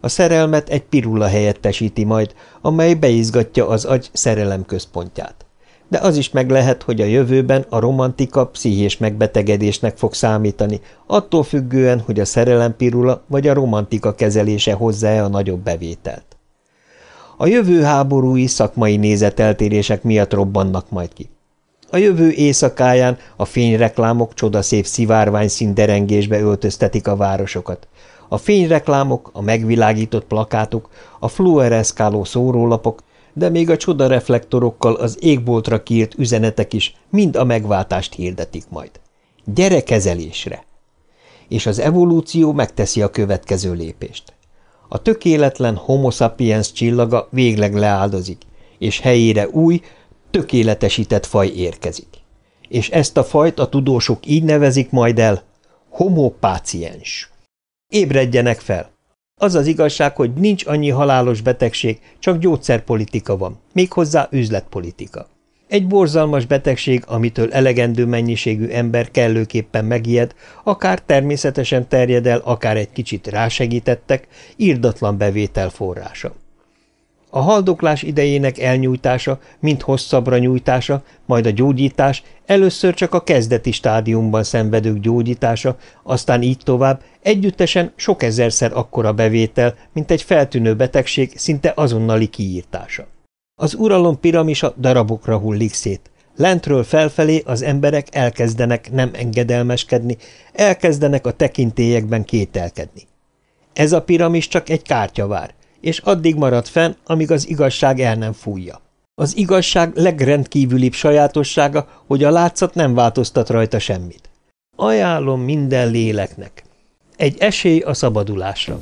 A szerelmet egy pirula helyettesíti majd, amely beizgatja az agy szerelem központját. De az is meg lehet, hogy a jövőben a romantika pszichés megbetegedésnek fog számítani, attól függően, hogy a szerelempirula vagy a romantika kezelése hozzá-e a nagyobb bevételt. A jövő háborúi szakmai nézeteltérések miatt robbannak majd ki. A jövő éjszakáján a fényreklámok csodaszép szivárvány derengésbe öltöztetik a városokat. A fényreklámok, a megvilágított plakátok, a fluoreszkáló szórólapok, de még a csodareflektorokkal az égboltra kiírt üzenetek is mind a megváltást hirdetik majd. Gyere kezelésre! És az evolúció megteszi a következő lépést. A tökéletlen homo sapiens csillaga végleg leáldozik, és helyére új, tökéletesített faj érkezik. És ezt a fajt a tudósok így nevezik majd el homo páciens. Ébredjenek fel! Az az igazság, hogy nincs annyi halálos betegség, csak gyógyszerpolitika van, méghozzá üzletpolitika. Egy borzalmas betegség, amitől elegendő mennyiségű ember kellőképpen megijed, akár természetesen terjed el, akár egy kicsit rásegítettek, írdatlan bevétel forrása. A haldoklás idejének elnyújtása, mint hosszabbra nyújtása, majd a gyógyítás, először csak a kezdeti stádiumban szenvedők gyógyítása, aztán így tovább, együttesen sok ezerszer akkora bevétel, mint egy feltűnő betegség szinte azonnali kiírtása. Az uralom piramisa darabokra hullik szét. Lentről felfelé az emberek elkezdenek nem engedelmeskedni, elkezdenek a tekintélyekben kételkedni. Ez a piramis csak egy kártyavár, és addig marad fenn, amíg az igazság el nem fújja. Az igazság legrendkívülibb sajátossága, hogy a látszat nem változtat rajta semmit. Ajánlom minden léleknek. Egy esély a szabadulásra.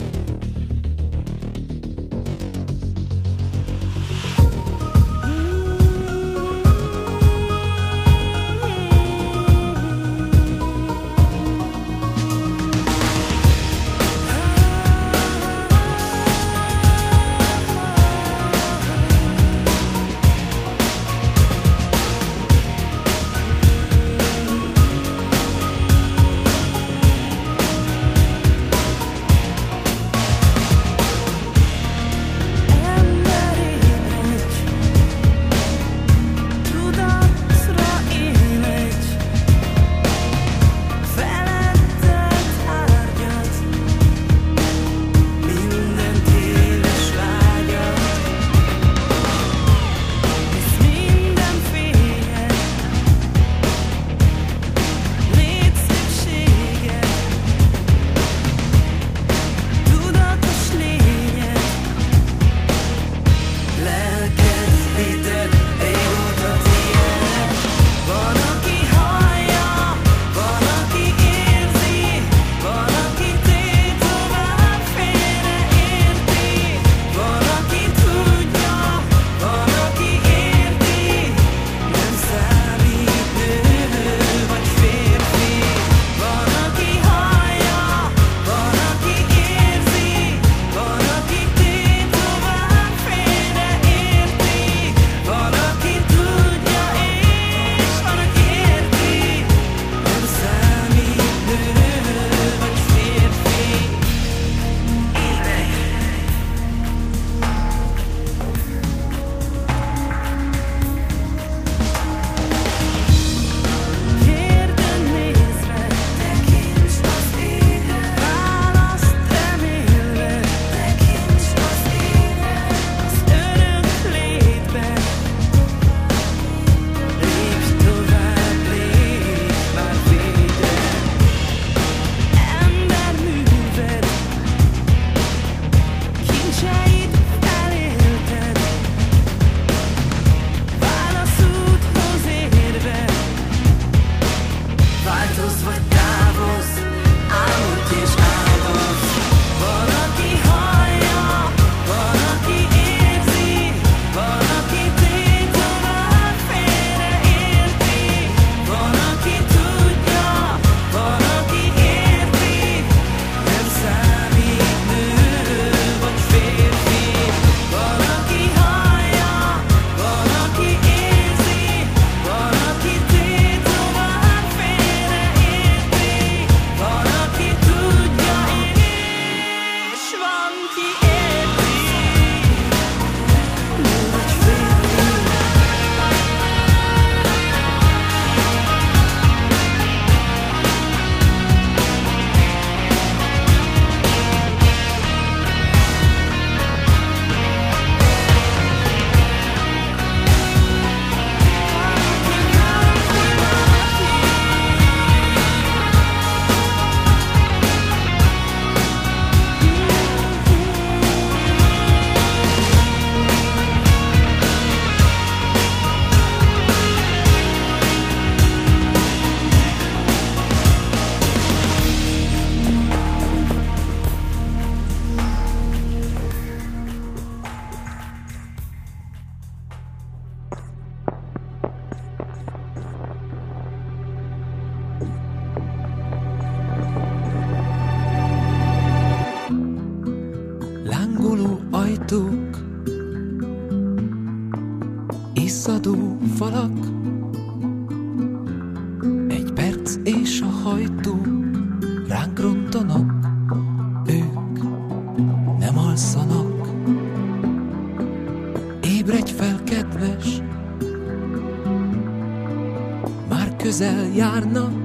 Közel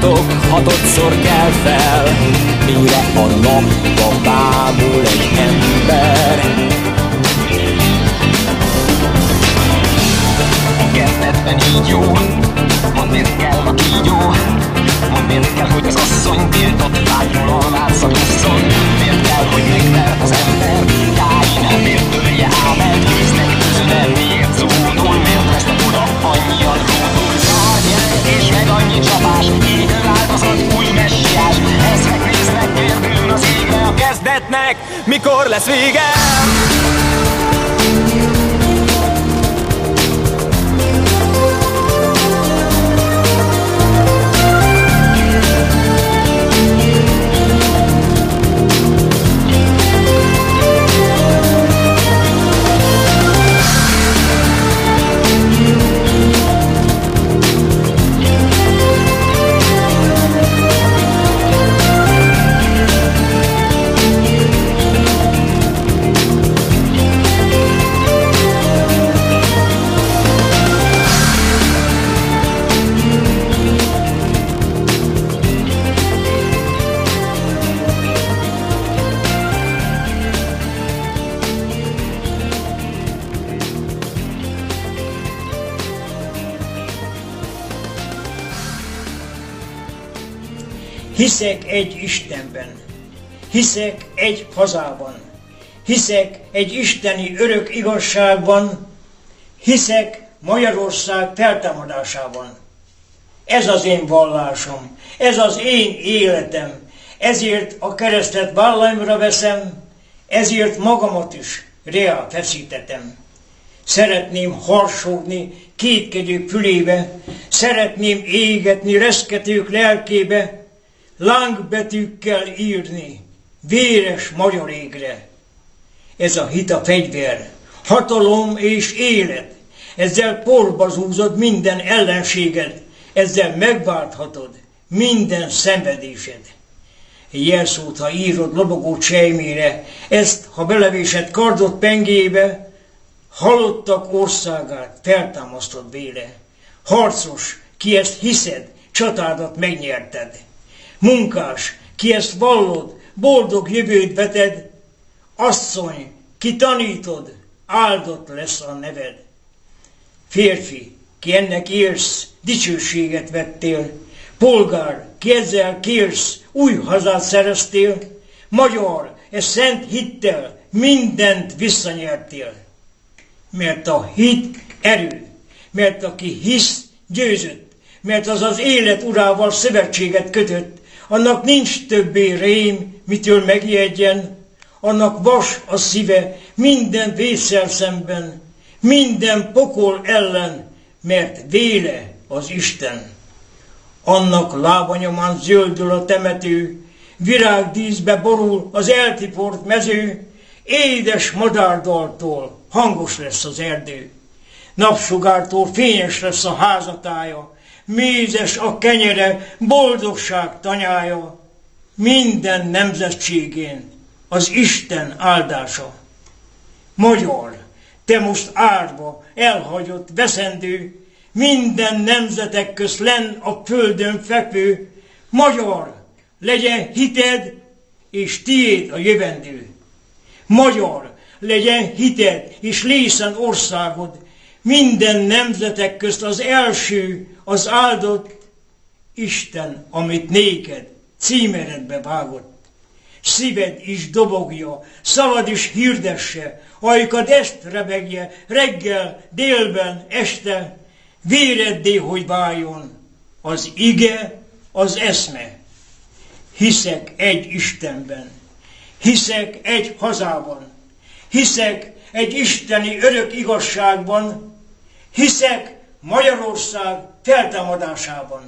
vadállatok hatodszor kell fel, mire a napba bámul egy ember. kezdetben így jó Mondd miért kell a kígyó? Mondd miért kell, hogy az asszony tiltott vágyról alvátszak asszony Miért kell, hogy megver az ember? Nem miért ölje Ábelt Kéznek közöne miért zúdul? Miért lesz a ura annyian annyi csapás Égő áldozat új messiás Ezek néznek kérdőn az égre a kezdetnek Mikor lesz vége? Hiszek egy Istenben, hiszek egy hazában, hiszek egy isteni örök igazságban, hiszek Magyarország feltámadásában. Ez az én vallásom, ez az én életem, ezért a keresztet vállaimra veszem, ezért magamat is reá feszítetem. Szeretném harsogni kétkedők fülébe, szeretném égetni reszketők lelkébe, lángbetűkkel írni, véres magyar égre. Ez a hit a fegyver, hatalom és élet, ezzel porba zúzod minden ellenséged, ezzel megválthatod minden szenvedésed. Jelszót, ha írod lobogó csejmére, ezt, ha belevésed kardot pengébe, halottak országát feltámasztod véle. Harcos, ki ezt hiszed, csatádat megnyerted. Munkás, ki ezt vallod, boldog jövőt veted. Asszony, ki tanítod, áldott lesz a neved. Férfi, ki ennek érsz, dicsőséget vettél. Polgár, ki ezzel kérsz, új hazát szereztél. Magyar, e szent hittel mindent visszanyertél. Mert a hit erő, mert aki hisz, győzött, mert az az élet urával szövetséget kötött, annak nincs többé rém, mitől megijedjen, annak vas a szíve minden vészsel szemben, minden pokol ellen, mert véle az Isten. Annak lábanyomán zöldül a temető, virágdíszbe borul az eltiport mező, édes madárdaltól hangos lesz az erdő. Napsugártól fényes lesz a házatája, mézes a kenyere, boldogság tanyája, minden nemzetségén az Isten áldása. Magyar, te most árva, elhagyott, veszendő, minden nemzetek közt len a földön fekvő, magyar, legyen hited, és tiéd a jövendő. Magyar, legyen hited, és lészen országod, minden nemzetek közt az első, az áldott Isten, amit néked címeredbe vágott. Szíved is dobogja, szavad is hirdesse, ajkad ezt rebegje, reggel, délben, este, véreddé, hogy váljon az ige, az eszme. Hiszek egy Istenben, hiszek egy hazában, hiszek egy isteni örök igazságban, hiszek Magyarország feltámadásában.